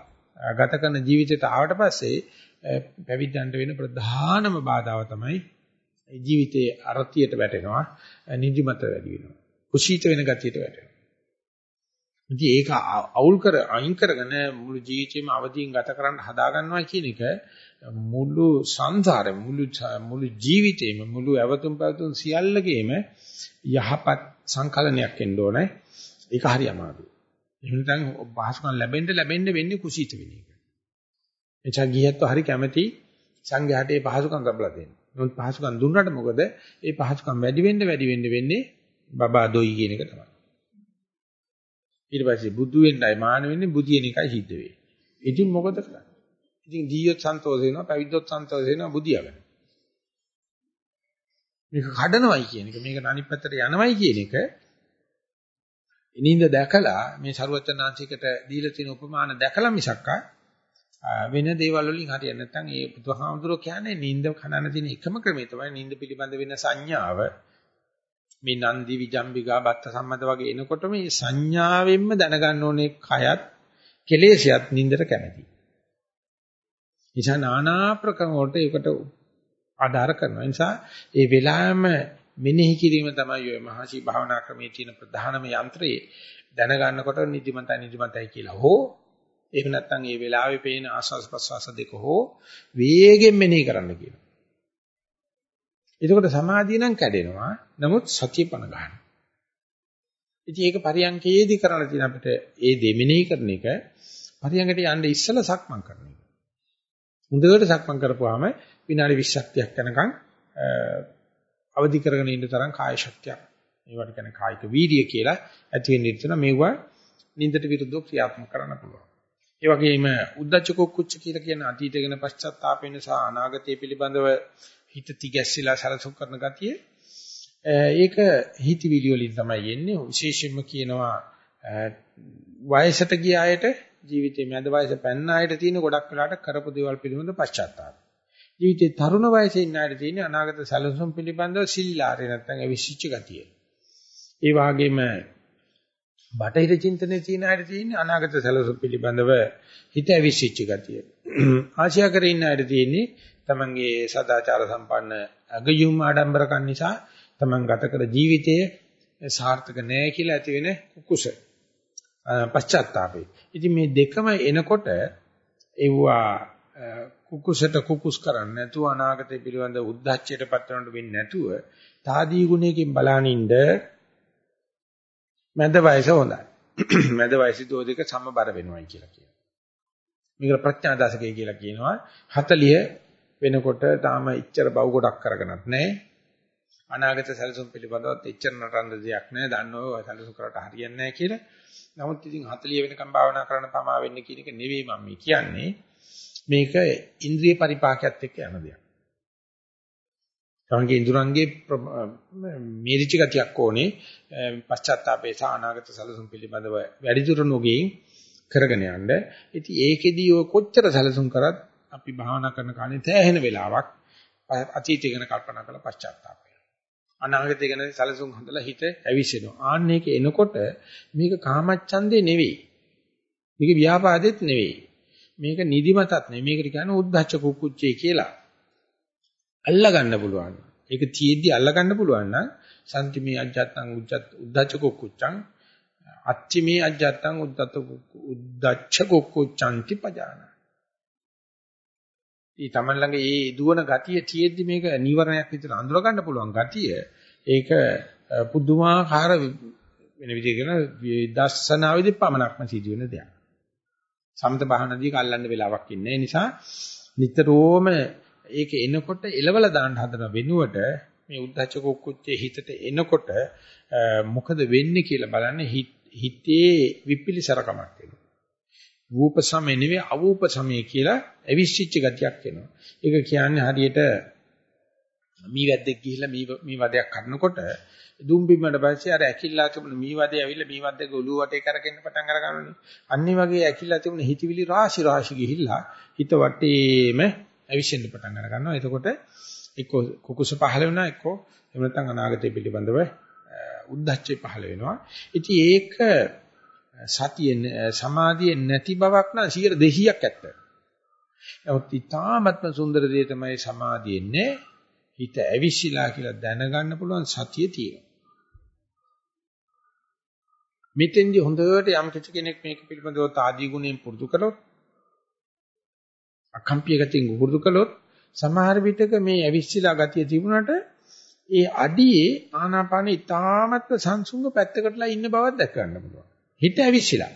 ගත කරන ජීවිතයට ආවට පස්සේ පැවිද්දන්ට වෙන ප්‍රධානම බාධාව තමයි ජීවිතයේ අරතියට වැටෙනවා නිදිමත වැඩි වෙනවා. කුසීත වෙන ගතියට වැටෙනවා. ඉතින් ඒක අවුල් කර අයින් කරගෙන මුළු ජීවිතේම අවදීන් ගත කරන්න හදා ගන්නවා කියන එක මුළු සංසාරෙ මුළු මුළු ජීවිතේම මුළු අවතුම් පැවතුම් සියල්ලකේම යහපත් සංකලනයක් එන්න ඕනේ. ඒක හරි අමාරුයි. එහෙම නැත්නම් පහසුකම් ලැබෙන්න ලැබෙන්න වෙන්නේ කුසීත වෙන එක. එචා ගියත් හරි කැමැති සංඝයාට ඒ පහසුකම් ලැබලා දෙන්න. නමුත් පහසුකම් දුන්නට මොකද? ඒ පහසුකම් වැඩි වෙන්න වැඩි වෙන්න වෙන්නේ බබා දොයි කියන එක තමයි. ඊට පස්සේ බුදු වෙන්නයි මාන වෙන්නේ බුදියන එකයි සිද්ධ වෙන්නේ. ඉතින් මොකද කරන්නේ? ඉතින් දීයොත් සන්තෝෂ වෙනවා, පැවිද්දොත් සන්තෝෂ වෙනවා බුදියාගෙන. මේක කඩනවයි කියන එක, මේක අනිත් පැත්තට යනවයි කියන එක ඉනින්ද දැකලා මේ ਸਰුවචනාංශිකට දීලා තියෙන උපමාන දැකලා මිසක්ක වෙන දේවල් වලින් හරියන්නේ නැත්නම් ඒ බුදුහාමුදුරුවෝ කියන්නේ නිින්ද කනන තියෙන එකම ක්‍රමය තමයි නිින්ද පිළිබඳ වෙන සංඥාව මේ නන්දි විජම්බිකා බත්ත සම්මත වගේ එනකොට මේ සංඥාවෙන්ම දැනගන්න ඕනේ කයත් කෙලෙසියත් නින්දට කැමති. නිසා নানা ප්‍රකම් වලට ඒකට ආධාර කරනවා. නිසා ඒ වෙලාවෙම මෙනෙහි කිරීම තමයි ඔය මහසි භාවනා ක්‍රමයේ තියෙන ප්‍රධානම යන්ත්‍රය. දැනගන්නකොට නිදිමතයි නිදිමතයි කියලා හෝ එහෙම නැත්නම් ඒ වෙලාවේ පේන ආස්වාස් ප්‍රස්වාස දෙක හෝ වේගෙන් මෙනෙහි කරන්න කියනවා. එතකොට සමාධිය නම් කැඩෙනවා. නමුත් සතිය පණ ගන්නවා. ඉතින් ඒක පරියන්කේදී කරන්න තියෙන අපිට ඒ දෙමිනෙහි කරන එක පරියන්කට යන්න ඉස්සලා සක්මන් කරන එක. හොඳට සක්මන් කරපුවාම විනාඩි 20ක් 30ක් යනකම් අවදි කරගෙන ඉන්න තරම් කාය ශක්තියක් මේවට කියන්නේ කායික වීර්ය කියලා ඇති වෙන්න ඉතන මේවා නින්දට විරුද්ධව ක්‍රියාත්මක කරන්න පුළුවන්. ඒ වගේම උද්දච්ච කුක්කුච්ච කියලා කියන අතීතය ගැන පශ්චාත්තාප වෙන සහ අනාගතය පිළිබඳව හිත තිගැස්සিলা සැලසුම් කරන ගතිය ඒක හිතවිලි වලින් තමයි එන්නේ විශේෂයෙන්ම කියනවා වයසට ගිය අයට ජීවිතයේ මැද වයස පැන්න අයට තියෙන ගොඩක් වෙලාට කරපු දේවල් පිළිබඳව පශ්චාත්තාප. ජීවිතේ තරුණ වයසේ ඉන්න අයට තියෙන අනාගත සැලසුම් පිළිබඳව සිල්ලාරේ නැත්නම් අවිසිච්ච ගතිය. ඒ වගේම බටහිර චින්තනයේ තියෙන අයට තියෙන අනාගත සැලසුම් පිළිබඳව හිත අවිසිච්ච ගතිය. ආශියාකරේ ඉන්න අයට තියෙන්නේ තමන්ගේ සදාචාර සම්පන්න අගයුම් ආඩම්බරකම් නිසා තමන් ගත කර ජීවිතයේ සාර්ථක නැහැ කියලා ඇති වෙන කුකුස පශ්චාත්තාපේ. ඉතින් මේ දෙකම එනකොට එවුවා කුකුසට කුකුස් කරන්නේ නැතුව අනාගතය පිළිබඳ උද්දච්චයට පත්වන්නට වෙන්නේ නැතුව තාදී ගුණයකින් බලනින්ද මැද වයස හොඳයි. මැද වයස දෝදික සමබර වෙනවයි කියලා කියනවා. මේක ප්‍රඥා දශකය කියලා කියනවා. 40 වෙනකොට තාම ඉච්චර බව ගොඩක් කරගෙනත් නැහැ. අනාගත සැලසුම් පිළිබඳවත් එච්චර නටන්න දෙයක් නැහැ. දන්නව ඔය සැලසුම් කරට හරියන්නේ නැහැ කියලා. නමුත් ඉතින් 40 වෙනකම් භාවනා කරන්න පමා වෙන්න කියන එක නෙවෙයි මම කියන්නේ. මේක ඉන්ද්‍රිය පරිපාකයත් එක්ක යන දෙයක්. තමන්ගේ ඉඳුරංගේ මේරිච ගතියක් ඕනේ පශ්චාත්තාපේ සහ අනාගත සැලසුම් පිළිබඳව වැඩිදුර නොගෙයින් කරගෙන යන්න. ඉතින් ඒකෙදී ඔය කොච්චර සැලසුම් කරත් අපි භාවනා කරන කාලේ තැහෙන වෙලාවක් අතීතය ගැන කල්පනා කරලා පශ්චාත්තාප වෙනවා. අනාගතය ගැන සැලසුම් හදලා හිත ඇවිස්සෙනවා. ආන්න ඒක එනකොට මේක කාමච්ඡන්දේ නෙවෙයි. මේක ව්‍යාපාදෙත් නෙවෙයි. මේක නිදිමතත් නෙවෙයි. මේකට කියන්නේ උද්ධච්ච කුක්කුච්චේ කියලා. අල්ලා ගන්න පුළුවන්. ඒක තියෙද්දි අල්ලා ගන්න පුළුවන් නම් සම්තිමේ අජ්ජත්තං උද්දච්ච උද්දච්ච කුක්කුච්චං අච්චිමේ අජ්ජත්තං උද්දත උද්දච්ච කුක්කුච්චන්ති පජාන. ඊ තමන් ළඟ මේ දුවන ගතිය තියෙද්දි මේක නීවරණයක් විතර අඳුර ගන්න පුළුවන් ගතිය ඒක පුදුමාකාර වෙන විදිහකට දස්සනාවේදී පමණක්ම සිදුවෙන දෙයක්. සමත බහනදී කල්ලන්න වෙලාවක් ඉන්නේ. ඒ නිසා නිතරම ඒක එනකොට එලවල දාන්න හදන වෙනුවට මේ උද්දච්ච කුක්කුච්චේ හිතට එනකොට මොකද වෙන්නේ කියලා බලන්න හිතේ විපිලිසරකමක් එනවා. වූප සමය නෙවෙයි අවූප සමය කියලා ඇවිස්සිච්ච ගතියක් එනවා. ඒක කියන්නේ හරියට මීවැද්දෙක් ගිහිල්ලා මී මී වදයක් කරනකොට දුම්බිමඩ පස්සේ අර ඇකිල්ලා තිබුණ මී වදේ ඇවිල්ලා මී වද්දේ ඔළුව වටේ කරගෙන පටන් අර ගන්නනේ. අනිත් වගේ ඇකිල්ලා තිබුණ හිතවිලි රාශි රාශි ගිහිල්ලා හිත වටේම ඇවිස්සෙන්න පටන් අර ගන්නවා. එතකොට එක්ක කුකුස පහළ වෙනවා එක්ක එහෙම නැත්නම් අනාගතය පිළිබඳව උද්දච්චය පහළ වෙනවා. ඉතින් ඒක සතිය සමාධිය නැති බවක් නම් 200ක් ඇත්ත. නමුත් ඊටාත්ම සුන්දර දේ තමයි සමාධියෙන්නේ හිත ඇවිස්සීලා කියලා දැනගන්න පුළුවන් සතිය තියෙනවා. මෙතෙන්දී හොඳට යම් කිසි කෙනෙක් මේක පිළිබඳව තාදී ගුණයෙන් පුරුදු කළොත් අකම්පිය ගතියෙන් පුරුදු කළොත් සමහර විටක මේ ඇවිස්සීලා ගතිය තිබුණාට ඒ අඩියේ ආනාපානෙ ඊටාත්ම සංසුංග පැත්තකටලා ඉන්න බවක් දැක ගන්න පුළුවන්. හිත ඇවිස්සලා.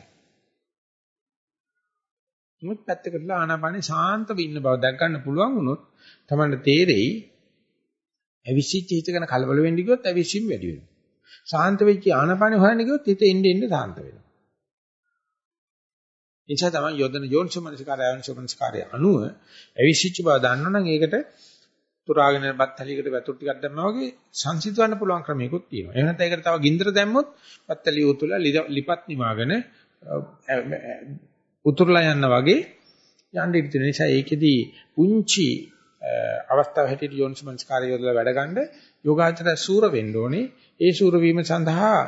මුත් පැත්තකටලා ආනාපානෙ ශාන්තව ඉන්න බව දැක් ගන්න පුළුවන් වුණොත් තමයි තේරෙයි ඇවිස්සිච්ච හිත ගැන කලබල වෙන්න ගියොත් ඇවිස්සීම වැඩි වෙනවා. ශාන්ත වෙච්ච ආනාපානෙ හොයන්න ගියොත් හිත එන්න එන්න ශාන්ත වෙනවා. එනිසා තමයි යොදන යෝනිසමනස්කාරය යෝනිසමනස්කාරය අනුව ඇවිස්සිච්ච බව දන්නවනම් ඒකට තුරාගෙන බත්තලියකට වතුර ටිකක් දැම්මා වගේ සංසිඳවන්න පුළුවන් ක්‍රමයකුත් තියෙනවා. එහෙම නැත්නම් ඒකට තව ගින්දර දැම්මොත් බත්තලිය උතුලා ලිපත් නිවාගෙන උතුරලා යන්න වගේ යන්න ඉතින් නිසා ඒකෙදි පුංචි අවස්ථාව හැටියට යෝනිසමංස්කාරය යොදලා වැඩ ගන්න යෝගාචර සූර වෙන්න ඕනේ. ඒ සූර වීම සඳහා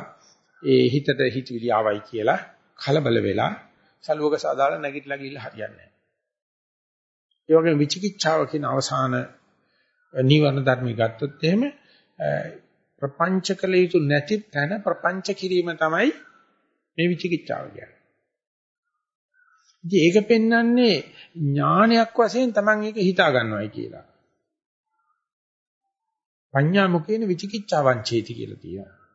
ඒ හිතට හිතවිලි ආවයි කියලා කලබල වෙලා සලුවක සාදාල නැගිටලා ගිහිල්ලා හරියන්නේ නැහැ. ඒ වගේම විචිකිච්ඡාව කියන අවසාන නිවර්ණ ධර්ම ගත්තොත් එහෙම ප්‍රපංච කළ යුතු නැති තැන ප්‍රපංච කිරීම තමයි මේ විචිකිච්ඡාව කියන්නේ. ඉතින් ඒක පෙන්වන්නේ ඥානයක් වශයෙන් Taman ඒක හිතා ගන්නවයි කියලා. පඤ්ඤා මුකේන විචිකිච්ඡාවන් චේති කියලා තියෙනවා.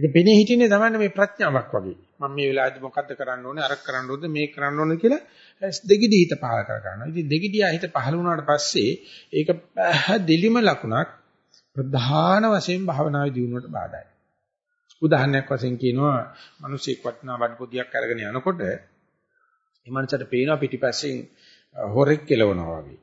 ඒක පෙනී හිටින්නේ තමයි මේ ප්‍රඥාවක් වගේ. මම මේ වෙලාවේදී මොකද්ද කරන්න ඕනේ අරක් කරන්න ඕනේ මේක කරන්න ඕනේ කියලා දෙගිඩි හිත පහල කර ගන්නවා. ඉතින් දෙගිඩියා හිත පහල වුණාට පස්සේ ඒක පැහැදිලිම ලකුණක් ප්‍රධාන වශයෙන් භාවනාවේ දියුණුවට බාධායි. උදාහරණයක් වශයෙන් කියනවා මිනිසෙක් වටනා බඩ පොදියක් අරගෙන යනකොට ඒ මනසට පේනවා පිටිපස්සෙන් හොරෙක් කෙලවනවා වගේ.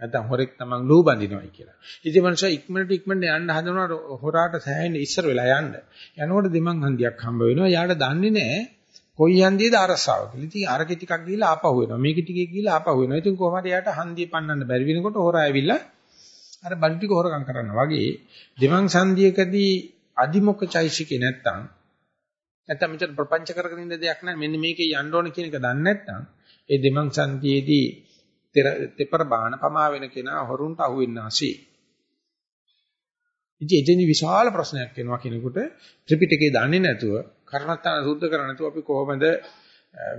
නැත්නම් හොරෙක් තමන් ලූ බඳිනවයි කියලා. ඉතින් මනුස්සයා ඉක්මනට ඉක්මනට යන්න හදනවා හොරාට සෑහෙන ඉස්සර වෙලා යන්න. යනකොට දෙමන් හන්දියක් හම්බ වෙනවා. යාට දන්නේ නැහැ කොයි හන්දියේද අරසාව කියලා. ඉතින් අරකෙ ටිකක් ගිහිල්ලා ආපහු වෙනවා. මේක ටිකේ ගිහිල්ලා ආපහු වෙනවා. ඉතින් කොහමද යාට හන්දිය පන්නන්න බැරි වෙනකොට හොරා ඇවිල්ලා අර බඩු ටික හොරකම් කරනවා වගේ දෙමන් සන්දියකදී අදිමොක්ක චෛසිකේ නැත්තම් නැත්තම් මෙතන ප්‍රපංච කරගෙන ඉන්න දෙයක් නැහැ. මෙන්න මේකේ යන්න ඕන කියන එක දන්නේ නැත්තම් ඒ දෙමන් සන්දියේදී තෙපර බාන පමා වෙන කෙනා හොරුන්ට අහු වෙන්න ASCII. ඉතින් එතෙන්දි විශාල ප්‍රශ්නයක් එනවා කෙනෙකුට ත්‍රිපිටකේ දන්නේ නැතුව කර්ණත්තාන සුද්ධ කරන්නේ නැතුව අපි කොහොමද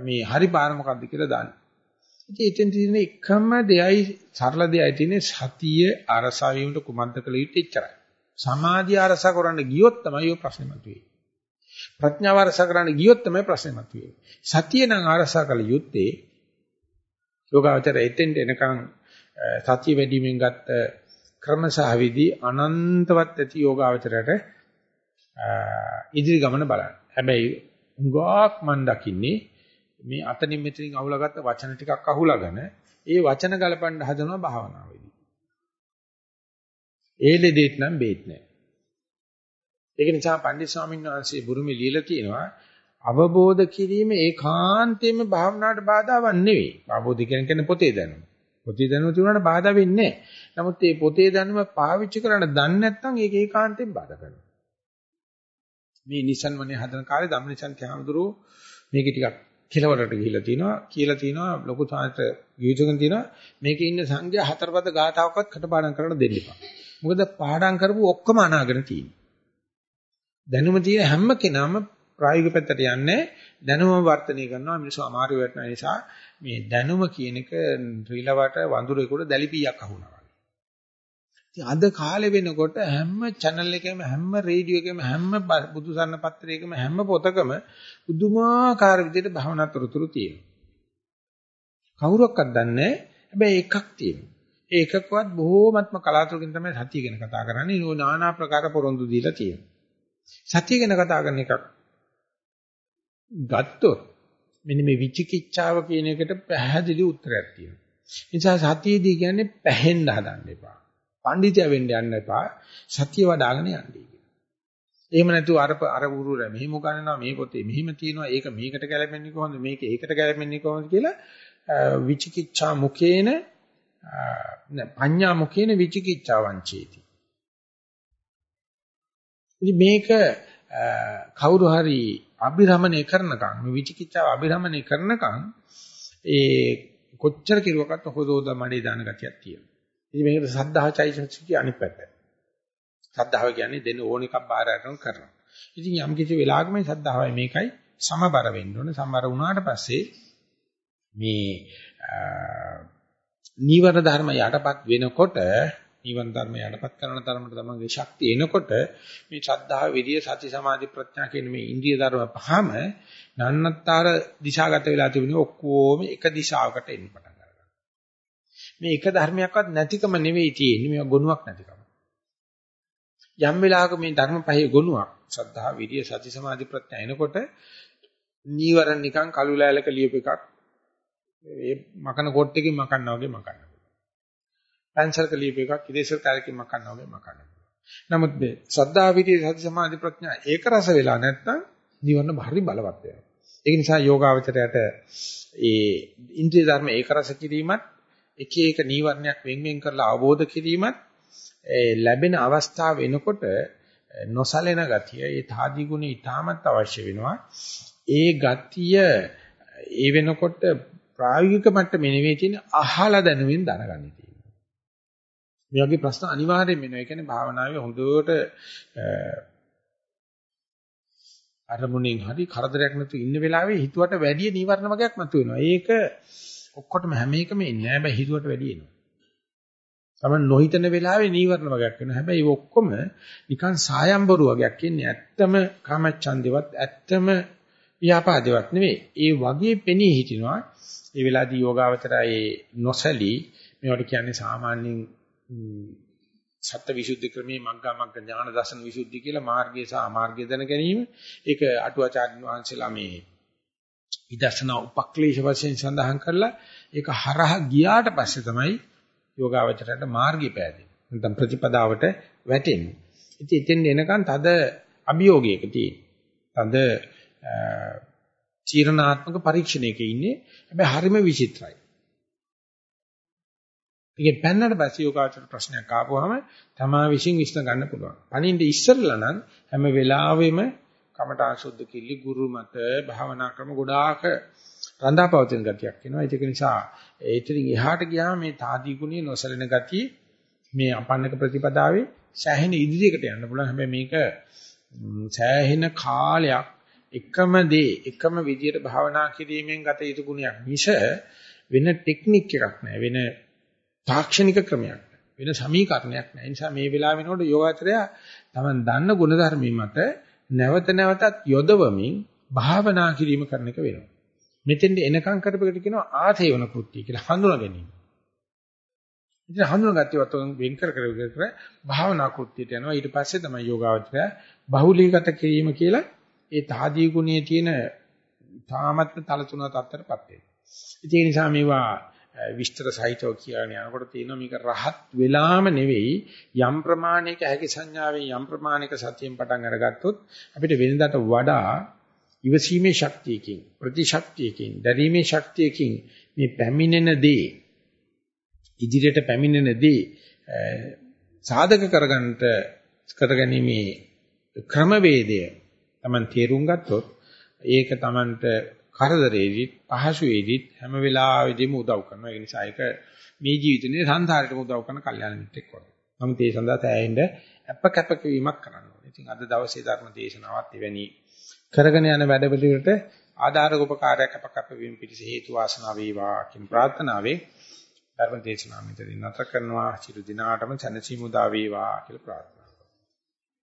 මේ හරි පාර මොකද්ද කියලා දන්නේ. ඉතින් එතෙන් තියෙන එකම දෙයයි සරල දෙයයි තියෙන්නේ සතිය අරසා වීමට කුමන්ත කළ යුත්තේ එච්චරයි. සමාධිය අරසා කරන්න ගියොත් තමයි ඔය ප්‍රශ්නේ මතුවේ. ප්‍රඥාව අරසා කරන්න ගියොත් තමයි ප්‍රශ්නේ මතුවේ. සතිය නම් අරසා කළ යුත්තේ යෝගාවචර එතෙන්ට එනකන් සතිය වැඩිමින් ගත්ත ක්‍රමසහවිදි අනන්තවත් ඇති යෝගාවචරයට ඉදිරි ගමන බලන්න. හැබැයි උගාක් මන් දකින්නේ මේ අතනින් මෙතනින් අහුලාගත්ත වචන ටිකක් අහුලාගෙන ඒ වචන ගලපන්න හදනවා භාවනාවේදී. ඒ දෙදෙත් නම් බේත් නැහැ. ඒක නිසා පණ්ඩිත ස්වාමීන් වහන්සේ බුරුමේ লীලා තියෙනවා අවබෝධ කිරීම ඒකාන්තයෙන්ම භාවනාවට බාධාවක් නෙවෙයි. අවබෝධ කියන්නේ පොතේ දැනුම. පොතේ දැනුම තිබුණාට බාධා වෙන්නේ නැහැ. නමුත් මේ පොතේ දැනුම පාවිච්චි කරන්න දන්නේ නැත්නම් ඒක ඒකාන්තයෙන් බාධා කරනවා. මේ නිසන් වනේ හදන කාලේ ධම්මනිසන් කැමදුරු මේක ටිකක් කෙලවරට ගිහිල්ලා තිනවා කියලා තිනවා ලොකු සාහිත ගීතකන් තිනවා මේකේ ඉන්න සංඛ්‍යා හතරපද ගාතාවක්වත් කටපාඩම් කරන්න දෙන්න එපා. මොකද පාඩම් කරපු ඔක්කොම අනාගෙන තියෙනවා. දැනුම තියෙන හැම කෙනාම ප්‍රායෝගික පැත්තට යන්නේ දැනුම වර්ධනය කරනවා මිනිස්සු අමාරු වෙන නිසා මේ දැනුම කියන එක ත්‍රිලවට වඳුරේකට දැලිපියක් අහුනවා. ඉතින් අද කාලේ වෙනකොට හැම channel එකෙම හැම රේඩියෝ එකෙම හැම බුදුසන්න පත්‍රයකම හැම පොතකම පුදුමාකාර විදිහට භවනාතරතුරු තියෙනවා. කවුරක්වත් දන්නේ හැබැයි එකක් තියෙනවා. ඒ එකකවත් බොහෝමත්ම කලාතුරකින් තමයි සතිය ගැන කතා කරන්නේ. නෝ নানা ප්‍රකාර පොරොන්දු දීලා තියෙනවා. සතිය ගැන කතා කරන එකක් ගත්තොත් මෙන්න මේ විචිකිච්ඡාව කියන එකට පැහැදිලි උත්තරයක් තියෙනවා. නිසා සතියේදී කියන්නේ පැහෙන්න හදන්න එපා. පඬිතය වෙන්න යන්න එපා. සතිය වඩ아가න යන්නයි කියන්නේ. එහෙම නැතුව අර අර උරුර මෙහෙම ගන්නවා මේ පොතේ මෙහෙම තියෙනවා ඒක මේකට ගැලපෙන්නේ කොහොමද මේක ඒකට ගැලපෙන්නේ කොහොමද කියලා විචිකිච්ඡා මුකේන පඤ්ඤා මුකේන විචිකිච්ඡාවන් චේති. ඉතින් මේක කවුරු හරි අභිරමණය කරනකම් මේ විචිකිච්ඡාව අභිරමණය කරනකම් ඒ කොච්චර කිරුවකට හොදෝද මඩේ දාන ගතියක් තියෙනවා. ඉතින් මේකට සද්ධා චෛතසිකය අනිත් පැත්ත. සද්ධාව කියන්නේ දෙන ඕන එකක් බාර අරන් කරනවා. ඉතින් යම් කිසි වෙලාවක මේ සද්ධාවයි මේකයි සමබර වෙන්න ඕනේ. සමබර වුණාට පස්සේ මේ නීවර ධර්ම යටපත් වෙනකොට නිවන් ධර්ම යටපත් කරන තරමට තමන්ගේ ශක්තිය එනකොට මේ ශ්‍රද්ධාව, විරිය, සති, සමාධි, ප්‍රඥා කියන මේ ඉන්ද්‍රිය ධර්ම පහම නන්නත්තර දිශාගත වෙලා තිබුණේ ඔක්කොම එක දිශාවකට එන්න පටන් ගන්නවා. මේ එක ධර්මයක්වත් නැතිකම නෙවෙයි තියෙන්නේ මේවා ගුණයක් නැතිකම. යම් වෙලාවක මේ ධර්ම පහේ ගුණයක් ශ්‍රද්ධා, විරිය, සති, සමාධි, ප්‍රඥා එනකොට නීවරණ නිකන් කළු ලෑල්ලක ලියප එකක් ඒ මකන කොට්ටකින් මකන්නා වගේ මකන්න. පැන්සල්ක ලියප එකක් ඉදේශ තැලකින් මකන්නා වගේ මකන්න. නමුත් මේ ශ්‍රද්ධා විදියේ සති සමාධි ප්‍රඥා ඒක රස වෙලා නැත්නම් නිවන හරි බලවත් වෙනවා. ඒ නිසා යෝගාවචරයට ඒ ඉන්ද්‍රිය ධර්ම ඒක රස කිරීමත් එක එක නීවරණයක් වෙන් වෙන් කරලා අවබෝධ කිරීමත් ලැබෙන අවස්ථාව වෙනකොට නොසලෙන ගතිය ඒ තාදී ගුණ ඊටමත් අවශ්‍ය වෙනවා. ඒ ගතිය ඒ වෙනකොට ප්‍රායෝගික මට්ටමේ නෙවෙයි තියෙන අහලා දැනුමින් දැනගන්න තියෙනවා. මේ වගේ ප්‍රශ්න අනිවාර්යෙන් වෙනවා. ඒ කියන්නේ භාවනාවේ හොඳට අරමුණෙන් හරි කරදරයක් නැතුව ඉන්න වෙලාවේ හිතුවට වැඩි නීවරණ වගේක් මතුවෙනවා. ඒක ඔක්කොටම හැම එකම එන්නේ නැහැ. හැබැයි හිතුවට වැඩි එනවා. තමන් නොහිතන වෙලාවේ නීවරණ වගේක් වෙනවා. හැබැයි ඒ ඔක්කොම නිකන් සායම්බරු වගේක් ඉන්නේ. ඇත්තම කාමච්ඡන්දේවත් ඇත්තම ව්‍යාපාදේවත් නෙවෙයි. ඒ වගේ පෙනී හිටිනවා. ඒ වෙලාවේදී යෝගාවචරයේ නොසලී මේවට කියන්නේ සාමාන්‍යයෙන් සත්‍ය විසුද්ධි ක්‍රමයේ මග්ගා මග්ග ඥාන දර්ශන විසුද්ධි කියලා මාර්ගය සහ අමාර්ගය දැන ගැනීම. ඒක අටුවාචාර්ය වංශලා මේ විදර්ශනා උපක්ලේශ වශයෙන් සඳහන් කරලා ඒක හරහා ගියාට පස්සේ තමයි යෝගාවචරයට මාර්ගය පෑදෙන්නේ. නැත්නම් ප්‍රතිපදාවට වැටෙන්නේ. ඉතින් එතෙන් එනකන් තද අභියෝගයක තියෙන. තද චීරණාත්මක පරීක්ෂණයක ඉන්නේ. හැබැයි හරිම විචිත්‍රයි. ඒකෙන් පෙන්නට පස්සේ යෝගාචර ප්‍රශ්නයක් ආපුවාම තමා විශ්ින් විශ්න ගන්න පුළුවන්. අනින්ද ඉස්සරලා නම් හැම වෙලාවෙම කමඨා සුද්ධ කිල්ලි ගුරු මත භාවනා ක්‍රම ගොඩාක රඳාපවතින ගතියක් එනවා. ඒක නිසා ඒතරින් එහාට ගියාම මේ තාදී ගුණේ නොසලෙන ගතිය මේ අපන්නක ප්‍රතිපදාවේ සෑහෙන ඉදිරියකට යන්න පුළුවන්. හැබැයි මේක සෑහෙන කාලයක් එකම දේ එකම විදියට භාවනා කිරීමෙන් ගත යුතු ගුණයක් මිස වෙන ටෙක්නික් එකක් නෑ වෙන තාක්ෂණික ක්‍රමයක් වෙන සමීකරණයක් නෑ ඒ නිසා මේ වෙලාව වෙනකොට යෝගාචරය තමන් දන්න ගුණ ධර්මී මත නැවත නැවතත් යොදවමින් භාවනා කිරීම කරන එක වෙනවා මෙතෙන්ද එනකම් කරපෙකට කියනවා ආතේවන කෘත්‍ය කියලා හඳුනා ගැනීම ඉතින් හඳුනාගත්තේවත් වෙන් කර කර කර භාවනා කෘත්‍යයට යනවා. ඊට පස්සේ තමයි යෝගාවචරය බහුලීගත කිරීම කියලා ඒ තාදී ගුණයේ තියෙන තාමත්ම තලතුණ තත්ත්වයටපත් වෙනවා. ඒ නිසා මේවා විස්තර සහිතව කියන යනකොට තියෙනවා. මේක රහත් වෙලාම නෙවෙයි යම් ප්‍රමාණයක හැකි සංඥාවෙන් යම් ප්‍රමාණයක සතියෙන් පටන් අරගත්තොත් අපිට වෙනදාට වඩා ඉවසීමේ ශක්තියකින් ප්‍රතිශක්තියකින් දැරීමේ ශක්තියකින් මේ පැමිණෙන දේ ඉදිරියට පැමිණෙන දේ සාධක කරගන්නට කරගැනීමේ ක්‍රමවේදය Taman තේරුම් ගත්තොත් ඒක Tamanට කරදරේදිත් පහසුවේදිත් හැම වෙලාවෙදීම උදව් කරනවා. ඒ නිසා ඒක මේ ජීවිතේ සංසාරේටම උදව් කරන කල්යාණ මිත්‍රෙක් වගේ. මම තේ සඳහා තෑයෙන්න අප කැපකිරීමක් කරන්න ඕනේ. ඉතින් අද දවසේ ධර්ම දේශනාවත් එවැනි කරගෙන යන වැඩපිළිවෙලට ආධාරක උපකාරයක් අප කැපවීම පිණිස හේතු වාසනා වේවා කියන ප්‍රාර්ථනාවේ ධර්ම දේශනාව මෙතනින් නැත කරනවා. චිරු දිනාටම සැනසීම උදා වේවා කියලා ප්‍රාර්ථනා